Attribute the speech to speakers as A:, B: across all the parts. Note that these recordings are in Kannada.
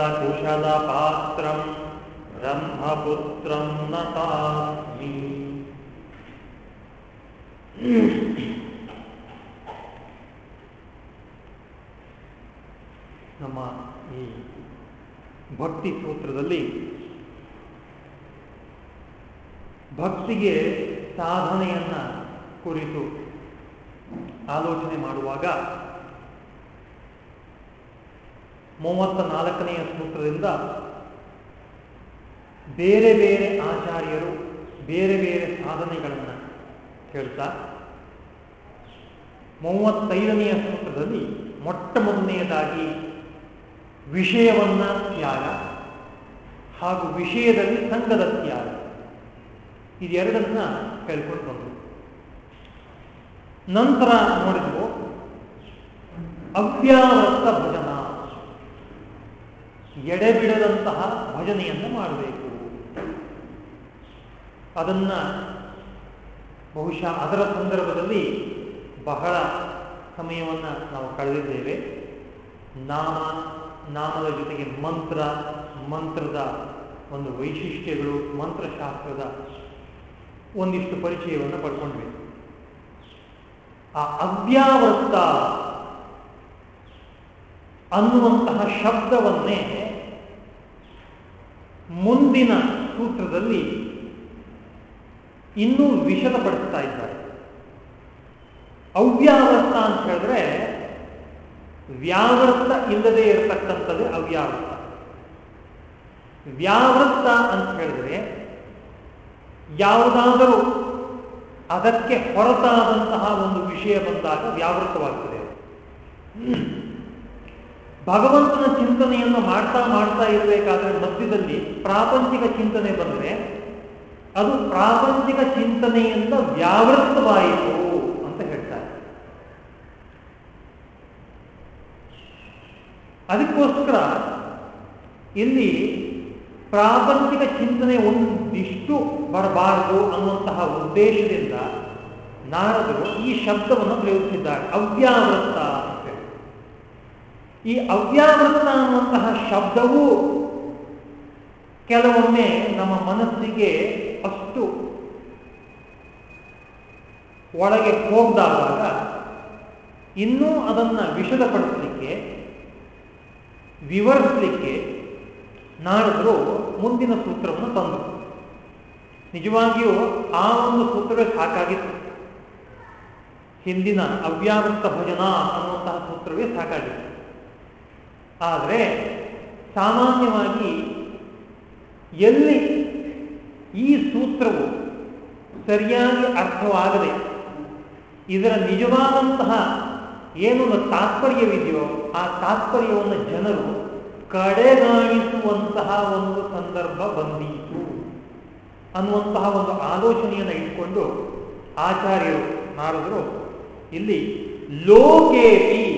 A: सकलकुशलपात्रं ब्रह्मपुत्रं नतास्मि ನಮ್ಮ ಈ ಭಕ್ತಿ ಸೂತ್ರದಲ್ಲಿ ಭಕ್ತಿಗೆ ಸಾಧನೆಯನ್ನ ಕುರಿತು ಆಲೋಚನೆ ಮಾಡುವಾಗ ಮೂವತ್ತ ನಾಲ್ಕನೆಯ ಸೂತ್ರದಿಂದ ಬೇರೆ ಬೇರೆ ಆಚಾರ್ಯರು ಬೇರೆ ಬೇರೆ ಸಾಧನೆಗಳನ್ನು ಹೇಳ್ತಾ, ಮೂವತ್ತೈದನೆಯ ಸೂತ್ರದಲ್ಲಿ ಮೊಟ್ಟ ಮೊದಲನೆಯದಾಗಿ ವಿಷಯವನ್ನ ತ್ಯಾಗ ಹಾಗೂ ವಿಷಯದಲ್ಲಿ ಸಂಘದ ತ್ಯಾಗ, ಇದೆರಡನ್ನ ಕೇಳ್ಕೊಂಡು ಬಂದರು. ನಂತರ ನೋಡಿದ್ವು ಅವ್ಯಾವೃತ್ತ ಭಜನ ಎಡೆಬಿಡದಂತಹ ಭಜನೆಯನ್ನು ಮಾಡಬೇಕು. ಅದನ್ನ ಬಹುಶಃ ಅದರ ಸಂದರ್ಭದಲ್ಲಿ ಬಹಳ ಸಮಯವನ್ನು ನಾವು ಕಳೆದಿದ್ದೇವೆ. ನಾಮ, ನಾಮದ ಜೊತೆಗೆ ಮಂತ್ರ, ಮಂತ್ರದ ಒಂದು ವೈಶಿಷ್ಟ್ಯಗಳು, ಮಂತ್ರಶಾಸ್ತ್ರದ ಒಂದಿಷ್ಟು ಪರಿಚಯವನ್ನು ಪಡ್ಕೊಂಡ್ವಿ. ಆ ಅವ್ಯಾವೃತ್ತ ಅನ್ನುವಂತಹ ಶಬ್ದವನ್ನೇ ಮುಂದಿನ ಸೂತ್ರದಲ್ಲಿ ಇನ್ನೂ ವಿಷದಪಡಿಸ್ತಾ ಇದ್ದಾರೆ. ಅವ್ಯಾವೃತ್ತ ಅಂತ ಹೇಳಿದ್ರೆ ವ್ಯಾವೃತ್ತ ಇಲ್ಲದೆ ಇರತಕ್ಕಂಥದ್ದೇ ಅವ್ಯಾವೃತ ವ್ಯಾವೃತ್ತ ಅಂತ ಹೇಳಿದ್ರೆ ಯಾವುದಾದರೂ ಅದಕ್ಕೆ ಹೊರತಾದಂತಹ ಒಂದು ವಿಷಯ ಬಂದಾಗ ವ್ಯಾವೃತವಾಗ್ತದೆ. ಭಗವಂತನ ಚಿಂತನೆಯನ್ನು ಮಾಡ್ತಾ ಮಾಡ್ತಾ ಇರಬೇಕಾದ್ರೆ ಮಧ್ಯದಲ್ಲಿ ಪ್ರಾಪಂಚಿಕ ಚಿಂತನೆ ಬಂದರೆ ಅದು ಪ್ರಾಪಂಚಿಕ ಚಿಂತನೆಯಿಂದ ವ್ಯಾವೃತವಾಯಿತು ಅಂತ ಹೇಳ್ತಾರೆ. ಅದಕ್ಕೋಸ್ಕರ ಇಲ್ಲಿ ಪ್ರಾಪಂಚಿಕ ಚಿಂತನೆ ಒಂದಿಷ್ಟು ಬರಬಾರದು ಅನ್ನುವಂತಹ ಉದ್ದೇಶದಿಂದ ನಾರದರು ಈ ಶಬ್ದವನ್ನು ಪ್ರಯೋಗಿಸಿದ್ದಾರೆ. ಅವ್ಯಾವೃತ್ತ ಈ ಅವ್ಯಾವೃತ ಅನ್ನುವಂತಹ ಶಬ್ದವು ಕೆಲವೊಮ್ಮೆ ನಮ್ಮ ಮನಸ್ಸಿಗೆ ಅಷ್ಟು ಒಳಗೆ ಹೋಗದಾಗ ಇನ್ನೂ ಅದನ್ನು ವಿಷದಪಡಿಸಲಿಕ್ಕೆ, ವಿವರಿಸಲಿಕ್ಕೆ ನಾರದರು ಮುಂದಿನ ಸೂತ್ರವನ್ನು ತಂದರು. ನಿಜವಾಗಿಯೂ ಆ ಒಂದು ಸೂತ್ರವೇ ಸಾಕಾಗಿತ್ತು. ಹಿಂದಿನ ಅವ್ಯಾವೃತ ಭಜನಾ ಅನ್ನುವಂತಹ ಸೂತ್ರವೇ ಸಾಕಾಗಿತ್ತು. ಆದರೆ ಸಾಮಾನ್ಯವಾಗಿ ಎಲ್ಲಿ ಈ ಸೂತ್ರವು ಸರಿಯಾಗಿ ಅರ್ಥವಾಗದೆ ಇದರ ನಿಜವಾದಂತಹ ಏನು ತಾತ್ಪರ್ಯವಿದೆಯೋ ಆ ತಾತ್ಪರ್ಯವನ್ನು ಜನರು ಕಡೆಗಾಣಿಸುವಂತಹ ಒಂದು ಸಂದರ್ಭ ಬಂದೀತು ಅನ್ನುವಂತಹ ಒಂದು ಆಲೋಚನೆಯನ್ನು ಇಟ್ಕೊಂಡು ಆಚಾರ್ಯರು, ನಾರದರು, ಇಲ್ಲಿ ಲೋಕೇಪಿ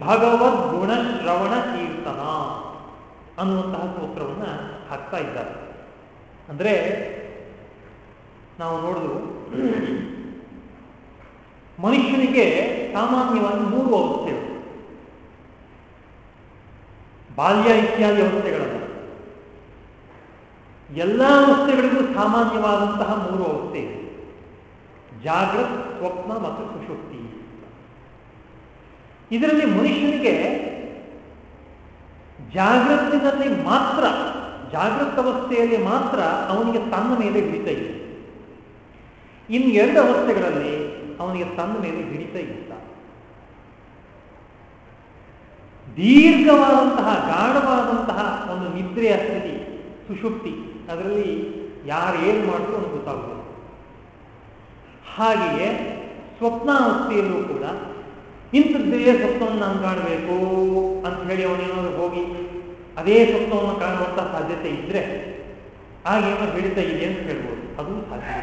A: ಭಗವದ್ ಗುಣ ಶ್ರವಣ ಕೀರ್ತನ ಅನ್ನುವಂತಹ ಸೂತ್ರವನ್ನ ಹಾಕ್ತಾ ಇದ್ದಾರೆ. ಅಂದ್ರೆ ನಾವು ನೋಡಿದ್ರು ಮನುಷ್ಯನಿಗೆ ಸಾಮಾನ್ಯವಾಗಿ ಮೂರು ಅವಸ್ಥೆಗಳು. ಬಾಲ್ಯ ಇತ್ಯಾದಿ ಅವಸ್ಥೆಗಳಲ್ಲ. ಎಲ್ಲ ಅವಸ್ಥೆಗಳಿಗೂ ಸಾಮಾನ್ಯವಾದಂತಹ ಮೂರು ಅವಸ್ಥೆ ಜಾಗೃತ್ ಸ್ವಪ್ನ ಮತ್ತು ಸುಶುಕ್ತಿ ಇದರಲ್ಲಿ ಮನುಷ್ಯನಿಗೆ ಜಾಗೃತಿನಲ್ಲಿ ಮಾತ್ರ, ಜಾಗೃತ ಅವಸ್ಥೆಯಲ್ಲಿ ಮಾತ್ರ ಅವನಿಗೆ ತನ್ನ ಮೇಲೆ ಹಿಡಿತ ಇದೆ. ಇನ್ನು ಎರಡು ಅವಸ್ಥೆಗಳಲ್ಲಿ ಅವನಿಗೆ ತನ್ನ ಮೇಲೆ ಹಿಡಿತ ಇಲ್ಲ ದೀರ್ಘವಾದಂತಹ, ಗಾಢವಾದಂತಹ ಒಂದು ನಿದ್ರೆಯ ಸ್ಥಿತಿ, ಸುಷುಪ್ತಿ, ಅದರಲ್ಲಿ ಯಾರು ಏನು ಮಾಡಿದ್ರು ಅವನು ಗೊತ್ತಾಗುವುದು ಹಾಗೆಯೇ ಸ್ವಪ್ನಾವಸ್ಥೆಯಲ್ಲೂ ಕೂಡ ಇಂಥದ್ದೇ ಸ್ವಪ್ನವನ್ನು ನಾನು ಕಾಣಬೇಕು ಅಂತ ಹೇಳಿ ಅವನೇನಾದ್ರು ಹೋಗಿ ಅದೇ ಸ್ವಪ್ನವನ್ನು ಕಾಣುವಂಥ ಸಾಧ್ಯತೆ ಇದ್ರೆ ಆಗೇನೋ ಹಿಡಿತ ಇದೆ ಅಂತ ಹೇಳ್ಬೋದು. ಅದು ಸಾಧ್ಯ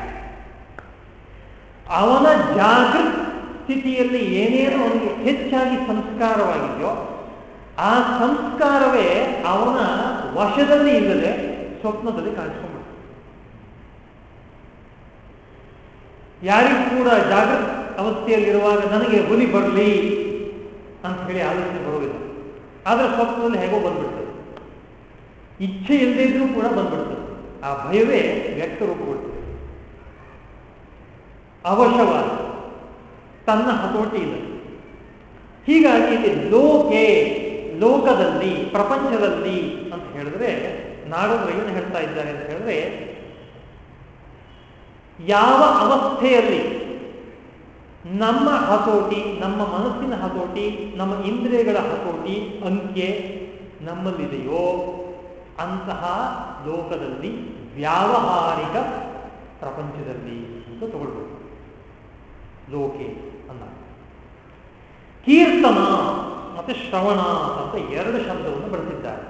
A: ಅವನ ಜಾಗೃತ ಸ್ಥಿತಿಯಲ್ಲಿ ಏನೇನು ಅವನಿಗೆ ಹೆಚ್ಚಾಗಿ ಸಂಸ್ಕಾರವಾಗಿದೆಯೋ ಆ ಸಂಸ್ಕಾರವೇ ಅವನ ವಶದಲ್ಲಿ ಇಲ್ಲದೆ ಸ್ವಪ್ನದಲ್ಲಿ ಕಾಣಿಸ್ಕೊಂಡ್ಬಿಡ್ತು ಯಾರಿಗೂ ಕೂಡ ಜಾಗೃತ ಅವಸ್ಥೆಯಲ್ಲಿರುವಾಗ ನನಗೆ ಹುಲಿ ಬರಲಿ ಅಂತ ಹೇಳಿ ಆಲೋಚನೆ ಬರುವುದಿಲ್ಲ. ಆದರೆ ಸ್ವಪ್ನದಲ್ಲಿ ಹೇಗೋ ಬಂದ್ಬಿಡ್ತದೆ ಇಚ್ಛೆ ಇಲ್ಲದೇ ಇದ್ರೂ ಕೂಡ ಬಂದ್ಬಿಡ್ತದೆ ಆ ಭಯವೇ ವ್ಯಕ್ತ ರೂಪಗೊಳ್ತದೆ ಅವಶವಾದ ತನ್ನ ಹತೋಟಿ ಇದೆ ಹೀಗಾಗಿ ಇಲ್ಲಿ ಲೋಕೆ, ಲೋಕದಲ್ಲಿ, ಪ್ರಪಂಚದಲ್ಲಿ ಅಂತ ಹೇಳಿದ್ರೆ ನಾಡೋದ್ರ ಏನು ಹೇಳ್ತಾ ಇದ್ದಾರೆ ಅಂತ ಹೇಳಿದ್ರೆ ಯಾವ ಅವಸ್ಥೆಯಲ್ಲಿ ನಮ್ಮ ಹತೋಟಿ, ನಮ್ಮ ಮನಸ್ಸಿನ ಹತೋಟಿ, ನಮ್ಮ ಇಂದ್ರಿಯಗಳ ಹತೋಟಿ ಅಂಕೆ ನಮ್ಮಲ್ಲಿದೆಯೋ? ಅಂತಹ ಲೋಕದಲ್ಲಿ ವ್ಯಾವಹಾರಿಕ ಪ್ರಪಂಚದಲ್ಲಿ ಅಂತ ತಗೊಳ್ಬೇಕು. ಲೋಕೆ ಅನ್ನ ಕೀರ್ತನ ಮತ್ತೆ ಶ್ರವಣ ಅಂತ ಎರಡು ಶಬ್ದವನ್ನು ಬಳಸಿದ್ದಾರೆ.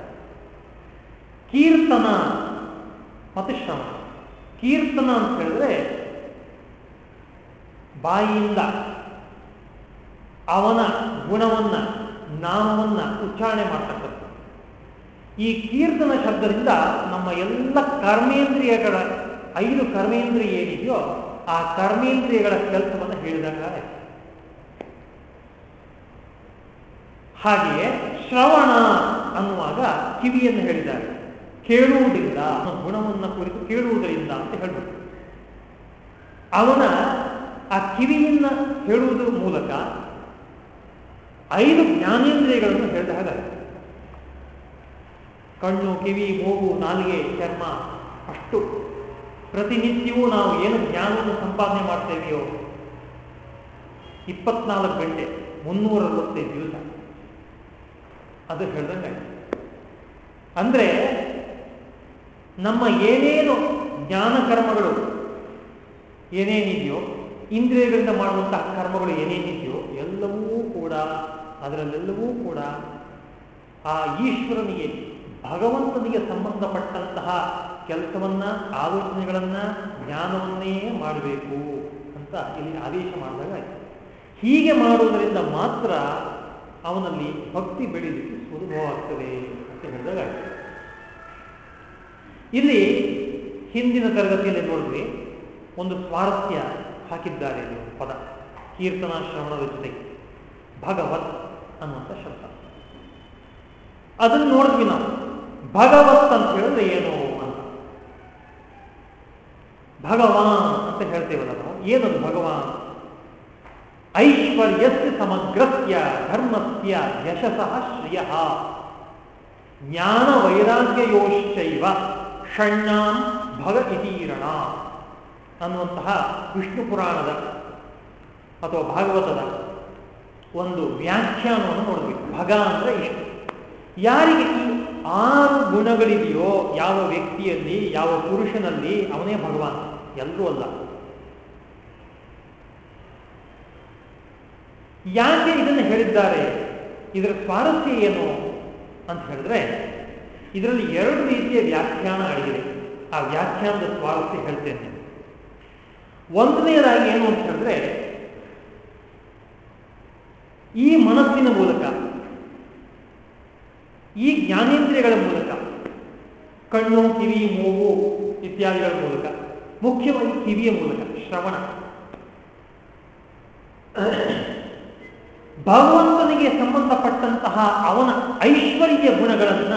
A: ಕೀರ್ತನ ಮತ್ತೆ ಶ್ರವಣ. ಕೀರ್ತನ ಅಂತ ಹೇಳಿದ್ರೆ ಬಾಯಿಯಿಂದ ಅವನ ಗುಣವನ್ನ, ನಾಮವನ್ನ ಉಚ್ಚಾರಣೆ ಮಾಡ್ತಕ್ಕಂಥ ಈ ಕೀರ್ತನ ಶಬ್ದದಿಂದ ನಮ್ಮ ಎಲ್ಲ ಕರ್ಮೇಂದ್ರಿಯಗಳ, ಐದು ಕರ್ಮೇಂದ್ರಿಯ ಏನಿದೆಯೋ ಆ ಕರ್ಮೇಂದ್ರಿಯಗಳ ಕೆಲಸವನ್ನು ಹೇಳಿದಾಗ ಹಾಗೆಯೇ ಶ್ರವಣ ಅನ್ನುವಾಗ ಕಿವಿಯನ್ನು ಹೇಳಿದ್ದಾರೆ ಕೇಳುವುದರಿಂದ ಗುಣವನ್ನು ಕುರಿತು ಕೇಳುವುದರಿಂದ ಅಂತ ಹೇಳ್ಬೇಕು ಅವನ ಆ ಕಿವಿಯನ್ನ ಹೇಳುವುದರ ಮೂಲಕ ಐದು ಜ್ಞಾನೇಂದ್ರಿಯಗಳನ್ನು ಹೇಳಿದ ಹಾಗೆ. ಕಣ್ಣು, ಕಿವಿ, ಮೂಗು, ನಾಲಿಗೆ, ಚರ್ಮ, ಅಷ್ಟು. ಪ್ರತಿನಿತ್ಯವೂ ನಾವು ಏನು ಜ್ಞಾನವನ್ನು ಸಂಪಾದನೆ ಮಾಡ್ತೇವೆಯೋ, ಇಪ್ಪತ್ನಾಲ್ಕು ಗಂಟೆ ಮುನ್ನೂರ ಅರವತ್ತೈದು ದಿವಸ. ಅದು ಹೇಳ್ದಂಗೆ ಅಂದ್ರೆ ನಮ್ಮ ಏನೇನು ಜ್ಞಾನ ಕರ್ಮಗಳು ಏನೇನಿದೆಯೋ ಇಂದ್ರಿಯಗಳಿಂದ ಮಾಡುವಂತಹ ಕರ್ಮಗಳು ಏನೇನಿದೆಯೋ ಎಲ್ಲವೂ ಕೂಡ, ಅದರಲ್ಲೆಲ್ಲವೂ ಕೂಡ ಆ ಈಶ್ವರನಿಗೆ, ಭಗವಂತನಿಗೆ ಸಂಬಂಧಪಟ್ಟಂತಹ ಕೆಲಸವನ್ನ, ಆಲೋಚನೆಗಳನ್ನ ಜ್ಞಾನವನ್ನೇ ಮಾಡಬೇಕು ಅಂತ ಇಲ್ಲಿ ಆದೇಶ ಮಾಡಿದಾಗ ಹೀಗೆ ಮಾಡುವುದರಿಂದ ಮಾತ್ರ ಅವನಲ್ಲಿ ಭಕ್ತಿ ಬೆಳೀಲಿಕ್ಕೆ ಸುಲಭವಾಗ್ತದೆ ಅಂತ ಹೇಳಿದಾಗ ಇಲ್ಲಿ ಹಿಂದಿನ ತರಗತಿಯಲ್ಲಿ ನೋಡಿದ್ವಿ ಒಂದು ಸ್ವಾರಸ್ಯ ಹಾಕಿದ್ದಾರೆ ಪದ. ಕೀರ್ತನ ಶ್ರವಣದ ಜೊತೆಗೆ. ಭಗವತ್ ಅನ್ನುವಂಥ ಶಬ್ದ. ಅದನ್ನು ನೋಡಿದ್ವಿ ನಾವು. ಭಗವತ್ ಅಂತ ಹೇಳಿದ್ರೆ ಏನು ಅಂತ. ಭಗವಾನ್ ಅಂತ ಹೇಳ್ತೇವಲ್ಲ ನಾವು. ಏನದು ಭಗವಾನ್? ಐಶ್ವರ್ಯಸ್ಯ ಸಮಗ್ರಸ್ಯ ಧರ್ಮಸ್ಯ ಯಶಸಃ ಶ್ರಿಯ. ಜ್ಞಾನ ವೈರಾಗ್ಯಯೋಶ್ಚೈವ ಷಣ್ಣಾಂ ಭಗ ಅನ್ನುವಂತಹ ವಿಷ್ಣು ಪುರಾಣದ ಅಥವಾ ಭಾಗವತದ ಒಂದು ವ್ಯಾಖ್ಯಾನವನ್ನು ನೋಡಬೇಕು. ಭಗ ಅಂದರೆ ಇಷ್ಟು. ಯಾರಿಗೆ ಈ ಆರು ಗುಣಗಳಿದೆಯೋ ಯಾವ ವ್ಯಕ್ತಿಯಲ್ಲಿ, ಯಾವ ಪುರುಷನಲ್ಲಿ, ಅವನೇ ಭಗವಾನ್. ಎಲ್ಲರೂ ಅಲ್ಲ. ಯಾಕೆ ಇದನ್ನು ಹೇಳಿದ್ದಾರೆ? ಇದರ ಸ್ವಾರಸ್ಯ ಏನು ಅಂತ ಹೇಳಿದ್ರೆ, ಇದರಲ್ಲಿ ಎರಡು ರೀತಿಯ ವ್ಯಾಖ್ಯಾನ ಆಗಿದೆ ಆ ವ್ಯಾಖ್ಯಾನದ ಸ್ವಾರಸ್ಯ ಹೇಳ್ತೇನೆ. ಒಂದನೆಯದಾಗಿ ಏನು ಅಂತ ಹೇಳಿದ್ರೆ, ಈ ಮನಸ್ಸಿನ ಮೂಲಕ, ಈ ಜ್ಞಾನೇಂದ್ರಿಯಗಳ ಮೂಲಕ, ಕಣ್ಣು, ಕಿವಿ, ಮೂಗು ಇತ್ಯಾದಿಗಳ ಮೂಲಕ, ಮುಖ್ಯವಾಗಿ ಕಿವಿಯ ಮೂಲಕ, ಶ್ರವಣ. ಭಗವಂತನಿಗೆ ಸಂಬಂಧಪಟ್ಟಂತಹ ಅವನ ಐಶ್ವರ್ಯ ಗುಣಗಳನ್ನ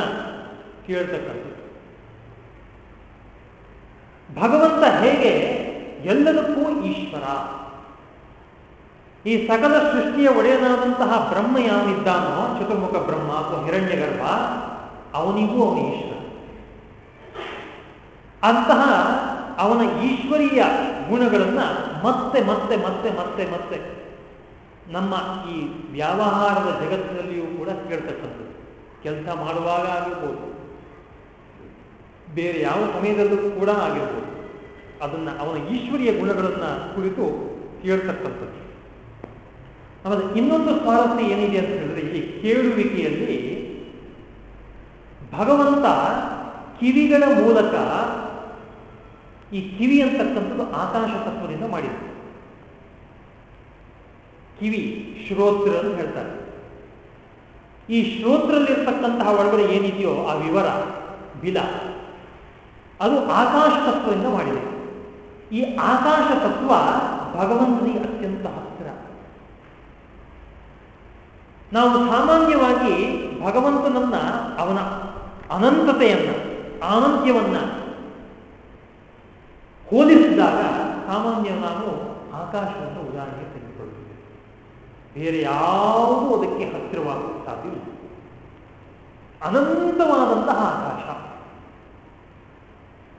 A: ಕೇಳ್ತಕ್ಕಂಥದ್ದು. ಭಗವಂತ ಹೇಗೆ ಎಲ್ಲದಕ್ಕೂ ಈಶ್ವರ. ಈ ಸಕಲ ಸೃಷ್ಟಿಯ ಒಡೆಯನಾದಂತಹ ಬ್ರಹ್ಮ ಯಾವನಿದ್ದಾನೋ ಚತುರ್ಮುಖ ಬ್ರಹ್ಮ ಅಥವಾ ಹಿರಣ್ಯ ಗರ್ಭ ಅವನಿಗೂ ಅವನ ಈಶ್ವರ. ಅಂತಹ ಅವನ ಈಶ್ವರೀಯ ಗುಣಗಳನ್ನ ಮತ್ತೆ ಮತ್ತೆ ಮತ್ತೆ ಮತ್ತೆ ಮತ್ತೆ ನಮ್ಮ ಈ ವ್ಯವಹಾರದ ಜಗತ್ತಿನಲ್ಲಿಯೂ ಕೂಡ ಕೇಳ್ತಕ್ಕಂಥದ್ದು ಕೆಲಸ ಮಾಡುವಾಗ ಆಗಿರ್ಬೋದು, ಬೇರೆ ಯಾವ ಸಮಯದಲ್ಲೂ ಕೂಡ ಆಗಿರ್ಬೋದು. ಅದನ್ನ ಅವನ ಈಶ್ವರಿಯ ಗುಣಗಳನ್ನ ಕುರಿತು ಕೇಳ್ತಕ್ಕಂಥದ್ದು ಆಮೇಲೆ ಇನ್ನೊಂದು ಸ್ವಾರಸ್ಯ ಏನಿದೆ ಅಂತ ಹೇಳಿದ್ರೆ ಈ ಕೇಳುವಿಕೆಯಲ್ಲಿ ಭಗವಂತ ಕಿವಿಗಳ ಮೂಲಕ ಈ ಕಿವಿ ಅಂತಕ್ಕಂಥದ್ದು ಆಕಾಶ ತತ್ವದಿಂದ ಮಾಡಿದ ಕಿವಿ ಶ್ರೋತ್ರ ಅಂತ ಹೇಳ್ತಾರೆ. ಈ ಶ್ರೋತ್ರಲ್ಲಿರ್ತಕ್ಕಂತಹ ಒಳಗಡೆ ಏನಿದೆಯೋ ಆ ವಿವರ, ಬಿಲ, ಅದು ಆಕಾಶ ತತ್ವದಿಂದ ಮಾಡಿದೆ. ಈ ಆಕಾಶ ತತ್ವ ಭಗವಂತನಿಗೆ ಅತ್ಯಂತ ಹತ್ತಿರ. ನಾವು ಸಾಮಾನ್ಯವಾಗಿ ಭಗವಂತನನ್ನ, ಅವನ ಅನಂತತೆಯನ್ನ, ಆನಂತ್ಯವನ್ನ ಹೋಲಿಸಿದಾಗ ಸಾಮಾನ್ಯ ನಾವು ಆಕಾಶವನ್ನು ಉದಾಹರಣೆಗೆ ತೆಗೆದುಕೊಳ್ಳುತ್ತೇವೆ ಬೇರೆ ಯಾವುದೂ ಅದಕ್ಕೆ ಹತ್ತಿರವಾದ ಸಾಧ್ಯವಿಲ್ಲ ಅನಂತವಾದಂತಹ ಆಕಾಶ.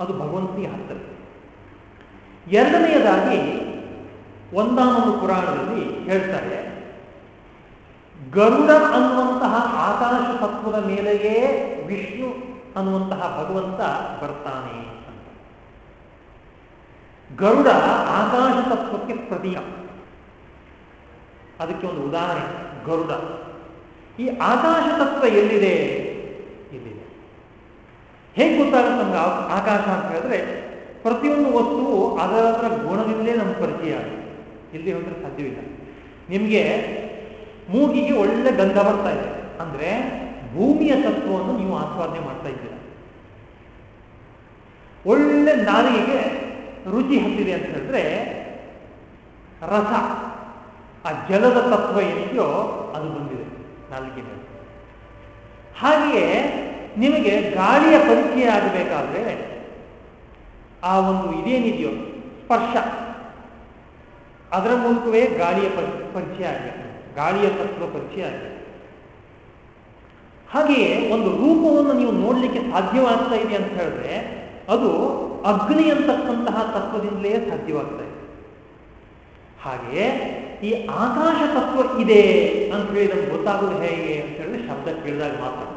A: ಅದು ಭಗವಂತನಿಗೆ ಹತ್ತಿರ. ಎರಡನೆಯದಾಗಿ ಒಂದಾನೊಂದು ಪುರಾಣದಲ್ಲಿ ಹೇಳ್ತಾರೆ, ಗರುಡ ಅನ್ನುವಂತಹ ಆಕಾಶ ತತ್ವದ ಮೇಲೆಯೇ ವಿಷ್ಣು ಅನ್ನುವಂತಹ ಭಗವಂತ ಬರ್ತಾನೆ ಅಂತ. ಗರುಡ ಆಕಾಶ ತತ್ವಕ್ಕೆ ಪ್ರತೀಕ ಅದಕ್ಕೆ ಒಂದು ಉದಾಹರಣೆ, ಗರುಡ. ಈ ಆಕಾಶ ತತ್ವ ಎಲ್ಲಿದೆ? ಇಲ್ಲಿದೆ. ಹೇಗೆ ಗೊತ್ತಾಗುತ್ತೆ ನಮ್ಗೆ ಆಕಾಶ ಅಂತ ಹೇಳಿದ್ರೆ ಪ್ರತಿಯೊಂದು ವಸ್ತುವು ಅದರ ಗುಣದಿಂದಲೇ ನಮ್ಗೆ ಪರಿಚಯ ಆಗುತ್ತೆ. ಇಲ್ಲಿ ಹೋದ್ರೆ ಸಾಧ್ಯವಿಲ್ಲ. ನಿಮಗೆ ಮೂಗಿಗೆ ಒಳ್ಳೆ ಗಂಧ ಬರ್ತಾ ಇದೆ. ಅಂದ್ರೆ ಭೂಮಿಯ ತತ್ವವನ್ನು ನೀವು ಆಸ್ವಾದನೆ ಮಾಡ್ತಾ ಇದ್ದೀರ. ಒಳ್ಳೆ ನಾಲಿಗೆಗೆ ರುಚಿ ಹತ್ತಿದೆ ಅಂತ ಹೇಳಿದ್ರೆ ರಸ, ಆ ಜಲದ ತತ್ವ ಏನಿದೆಯೋ ಅದು ಬಂದಿದೆ ನಾಲಿಗೆ ಹಾಗೆಯೇ ನಿಮಗೆ ಗಾಳಿಯ ಪರಿಚಯ ಆಗಬೇಕಾದ್ರೆ ಆ ಒಂದು ಇದೇನಿದೆಯೋ ಸ್ಪರ್ಶ. ಅದರ ಮೂಲಕವೇ ಗಾಳಿಯ ಪರಿಚಯ ಆಗಬೇಕು. ಗಾಳಿಯ ತತ್ವ ಪರಿಚಯ ಆಗಬೇಕು. ಹಾಗೆಯೇ ಒಂದು ರೂಪವನ್ನು ನೀವು ನೋಡಲಿಕ್ಕೆ ಸಾಧ್ಯವಾಗ್ತಾ ಇದೆ ಅಂತ ಹೇಳಿದ್ರೆ, ಅದು ಅಗ್ನಿ ಅಂತಕ್ಕಂತಹ ತತ್ವದಿಂದಲೇ ಸಾಧ್ಯವಾಗ್ತಾ ಇದೆ. ಹಾಗೆಯೇ ಈ ಆಕಾಶ ತತ್ವ ಇದೆ ಅಂತ ಹೇಳಿ ನಮ್ಗೆ ಗೊತ್ತಾಗೋದು ಹೇಗೆ ಅಂತ ಹೇಳಿದ್ರೆ ಶಬ್ದ ಕೇಳಿದಾಗ ಮಾತ್ರ.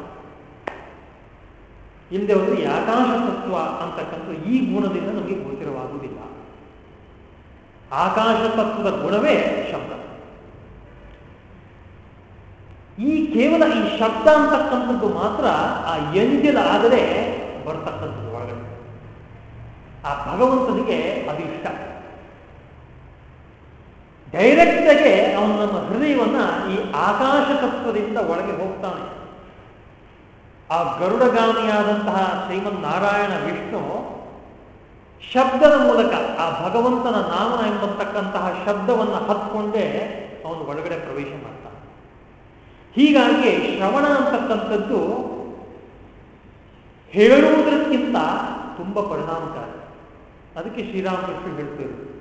A: ಇಲ್ಲದೆ ಒಂದು ಯಾಕಾಶ ತತ್ವ ಅಂತಕ್ಕಂಥ ಈ ಗುಣದಿಂದ ನಮಗೆ ಗೋಚರವಾಗುವುದಿಲ್ಲ. ಆಕಾಶ ತತ್ವದ ಗುಣವೇ ಶಬ್ದ. ಈ ಕೇವಲ ಈ ಶಬ್ದ ಅಂತಕ್ಕಂಥದ್ದು ಮಾತ್ರ ಆ ಎಂಜಲ್ ಆದರೆ ಬರ್ತಕ್ಕಂಥದ್ದು ಒಳಗಡೆ ಆ ಭಗವಂತನಿಗೆ ಅದು ಇಷ್ಟ ಡೈರೆಕ್ಟ್ ಆಗಿ ಅವನು ನಮ್ಮ ಹೃದಯವನ್ನ ಈ ಆಕಾಶ ತತ್ವದಿಂದ ಒಳಗೆ ಹೋಗ್ತಾನೆ. ಆ ಗರುಡಗಾಮಿಯಾದಂತಹ ಶ್ರೀಮನ್ ನಾರಾಯಣ ವಿಷ್ಣು ಶಬ್ದದ ಮೂಲಕ ಆ ಭಗವಂತನ ನಾಮ ಎಂಬತಕ್ಕಂತಹ ಶಬ್ದವನ್ನು ಹತ್ಕೊಂಡೇ ಅವನು ಒಳಗಡೆ ಪ್ರವೇಶ ಮಾಡ್ತಾನೆ. ಹೀಗಾಗಿ ಶ್ರವಣ ಅಂತಕ್ಕಂಥದ್ದು ಹೇಳುವುದಕ್ಕಿಂತ ತುಂಬ ಪರಿಣಾಮಕಾರಿ. ಅದಕ್ಕೆ ಶ್ರೀರಾಮಕೃಷ್ಣ ಹೇಳ್ತೇವೆ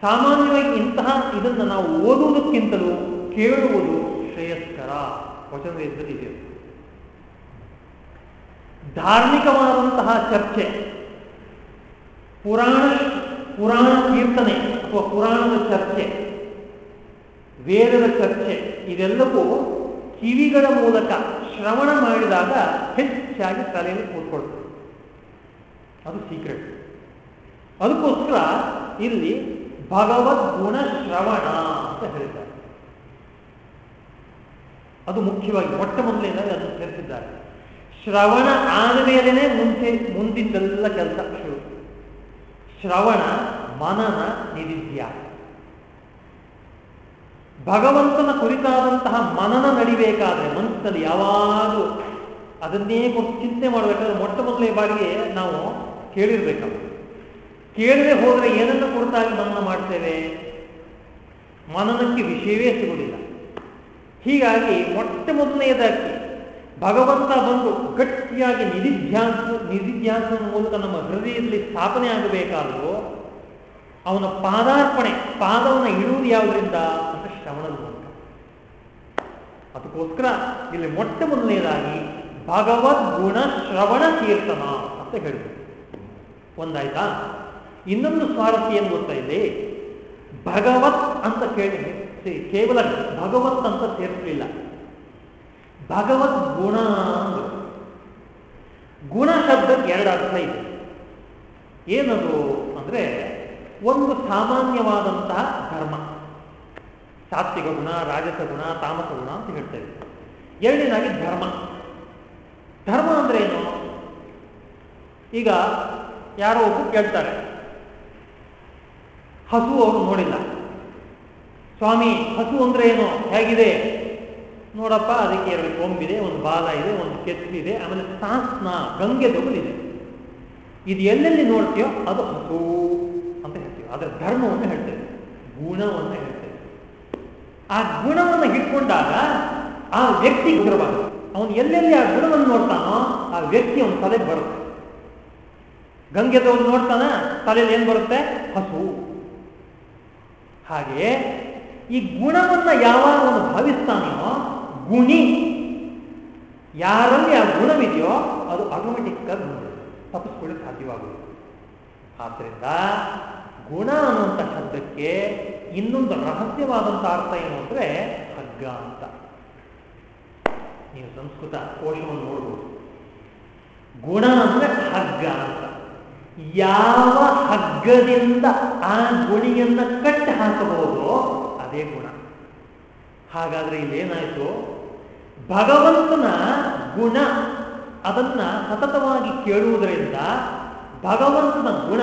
A: ಸಾಮಾನ್ಯವಾಗಿ ಇಂತಹ ಇದನ್ನು ನಾವು ಓದುವುದಕ್ಕಿಂತಲೂ ಕೇಳುವುದು ಶ್ರೇಯಸ್ಕರ. ವಚನವೇದದಲ್ಲಿ ಇದೆ. ಧಾರ್ಮಿಕವಾದಂತಹ ಚರ್ಚೆ, ಪುರಾಣ ಪುರಾಣ ಕೀರ್ತನೆ ಅಥವಾ ಪುರಾಣದ ಚರ್ಚೆ, ವೇದದ ಚರ್ಚೆ, ಇದೆಲ್ಲವೂ ಕಿವಿಗಳ ಮೂಲಕ ಶ್ರವಣ ಮಾಡಿದಾಗ ಹೆಚ್ಚಾಗಿ ತಲೆಯಲ್ಲಿ ಕೂತ್ಕೊಳ್ತದೆ. ಅದು ಸೀಕ್ರೆಟ್ ಅದಕ್ಕೋಸ್ಕರ ಇಲ್ಲಿ ಭಗವದ್ ಗುಣ ಶ್ರವಣ ಅಂತ ಹೇಳಿದ್ದಾರೆ. ಅದು ಮುಖ್ಯವಾಗಿ ಮೊಟ್ಟ ಮೊದಲೇನಾಗಿ ಅದನ್ನು ಸೇರಿಸಿದ್ದಾರೆ. ಶ್ರವಣ ಆದ ಮೇಲೇನೆ ಮುಂಚೆ ಮುಂದಿಂದೆಲ್ಲ ಕೆಲಸ ಶುರು. ಶ್ರವಣ ಮನನ ನಿಧಿಧ್ಯ ಭಗವಂತನ ಕುರಿತಾದಂತಹ ಮನನ ನಡಿಬೇಕಾದ್ರೆ ಮನಸ್ಸಲ್ಲಿ ಯಾವಾಗಲೂ ಅದನ್ನೇ ಕೊಟ್ಟು ಚಿಂತೆ ಮಾಡಬೇಕಾದ್ರೆ ಮೊಟ್ಟ ಮೊದಲೇ ಬಾರಿಗೆ ನಾವು ಕೇಳಿರ್ಬೇಕಲ್ಲ. ಕೇಳದೆ ಹೋದರೆ ಏನನ್ನು ಕುರಿತಾಗಿ ಮನನ ಮಾಡ್ತೇವೆ? ಮನನಕ್ಕೆ ವಿಷಯವೇ ಸಿಗುವುದಿಲ್ಲ. ಹೀಗಾಗಿ ಮೊಟ್ಟ ಮೊದಲನೆಯದಾಗಿ ಭಗವಂತ ಬಂದು ಗಟ್ಟಿಯಾಗಿ ನಿಧಿಧ್ಯಾಸ ನಿಧಿಧ್ಯಾಸದ ಮೂಲಕ ನಮ್ಮ ಹೃದಯದಲ್ಲಿ ಸ್ಥಾಪನೆ ಆಗಬೇಕಾದರೂ ಅವನ ಪಾದಾರ್ಪಣೆ, ಪಾದವನ್ನು ಇಡುವುದು ಯಾವುದರಿಂದ? ಅಂತ ಶ್ರವಣದ ಮೂಲಕ. ಅದಕ್ಕೋಸ್ಕರ ಇಲ್ಲಿ ಮೊಟ್ಟ ಮೊದಲನೇದಾಗಿ ಭಗವದ್ ಗುಣ ಶ್ರವಣ ಕೀರ್ತನ ಅಂತ ಹೇಳಿದರು ಒಂದಾಯ್ತಾ? ಇನ್ನೊಂದು ಸ್ವಾರಸ್ಯ ಏನು ಗೊತ್ತಾ ಇಲ್ಲಿ? ಭಗವತ್ ಅಂತ ಕೇಳಿ ಕೇವಲ ಭಗವತ್ ಅಂತ ಸೇರಿಸಲಿಲ್ಲ. ಭಗವದ್ ಗುಣ ಗುಣ ಶಬ್ದಕ್ಕೆ ಎರಡು ಅರ್ಥ ಇದೆ. ಏನದು ಅಂದ್ರೆ ಒಂದು ಸಾಮಾನ್ಯವಾದಂತಹ ಧರ್ಮ. ಸಾತ್ವಿಕ ಗುಣ, ರಾಜಸ ಗುಣ, ತಾಮಸ ಗುಣ ಅಂತ ಹೇಳ್ತೇವೆ. ಎರಡನೇದಾಗಿ ಧರ್ಮ. ಧರ್ಮ ಅಂದ್ರೆ ಏನು? ಈಗ ಯಾರೋ ಒಬ್ಬರು ಕೇಳ್ತಾರೆ. ಹಸು ಅವರು ನೋಡಿಲ್ಲ. ಸ್ವಾಮಿ, ಹಸು ಅಂದ್ರೆ ಏನು? ಹೇಗಿದೆ? ನೋಡಪ್ಪ, ಅದಕ್ಕೆ ಎರಡು ಕೊಂಬಿದೆ ಒಂದು ಬಾಲ ಇದೆ, ಒಂದು ಕೆತ್ತಿದೆ ಆಮೇಲೆ ಸಾಸ್ನ ಗಂಗೆ ದೊಗಲಿದೆ. ಇದು ಎಲ್ಲೆಲ್ಲಿ ನೋಡ್ತೀಯೋ ಅದು ಹಸು ಅಂತ ಹೇಳ್ತೀವಿ. ಅದರ ಧರ್ಮವನ್ನು ಹೇಳ್ತೇವೆ, ಗುಣವನ್ನು ಹೇಳ್ತೇವೆ. ಆ ಗುಣವನ್ನು ಹಿಡ್ಕೊಂಡಾಗ ಆ ವ್ಯಕ್ತಿ ಗುಣವಾಗುತ್ತೆ ಅವನು ಎಲ್ಲೆಲ್ಲಿ ಆ ಗುಣವನ್ನು ನೋಡ್ತಾನೋ ಆ ವ್ಯಕ್ತಿ ಅವನ ತಲೆ ಬರುತ್ತೆ. ಗಂಗೆದವನು ನೋಡ್ತಾನ, ತಲೆಯಲ್ಲಿ ಏನ್ ಬರುತ್ತೆ? ಹಸು. ಹಾಗೆ ಈ ಗುಣವನ್ನ ಯಾವಾಗ ಅವನು ಭಾವಿಸ್ತಾನೋ ಗುಣಿ. ಯಾರಲ್ಲಿ ಆ ಗುಣವಿದೆಯೋ ಅದು ಆಟೋಮೆಟಿಕ್ ಆಗಿ ತಪ್ಪಿಸ್ಕೊಳ್ಳಿಕ್ಕೆ ಸಾಧ್ಯವಾಗುತ್ತೆ ಆದ್ರಿಂದ ಗುಣ ಅನ್ನುವಂಥ ಶಬ್ದಕ್ಕೆ ಇನ್ನೊಂದು ರಹಸ್ಯವಾದಂಥ ಅರ್ಥ ಏನು ಅಂದ್ರೆ ಹಗ್ಗ ಅಂತ. ನೀವು ಸಂಸ್ಕೃತ ಕೋಶವನ್ನು ನೋಡ್ಬೋದು. ಗುಣ ಅಂದ್ರೆ ಹಗ್ಗ ಅಂತ. ಯಾವ ಹಗ್ಗದಿಂದ ಆ ಗುಣಿಯನ್ನ ಕಟ್ಟಿ ಹಾಕಬಹುದು ಅದೇ ಗುಣ. ಹಾಗಾದ್ರೆ ಇಲ್ಲೇನಾಯ್ತು? ಭಗವಂತನ ಗುಣ ಅದನ್ನ ಸತತವಾಗಿ ಕೇಳುವುದರಿಂದ, ಭಗವಂತನ ಗುಣ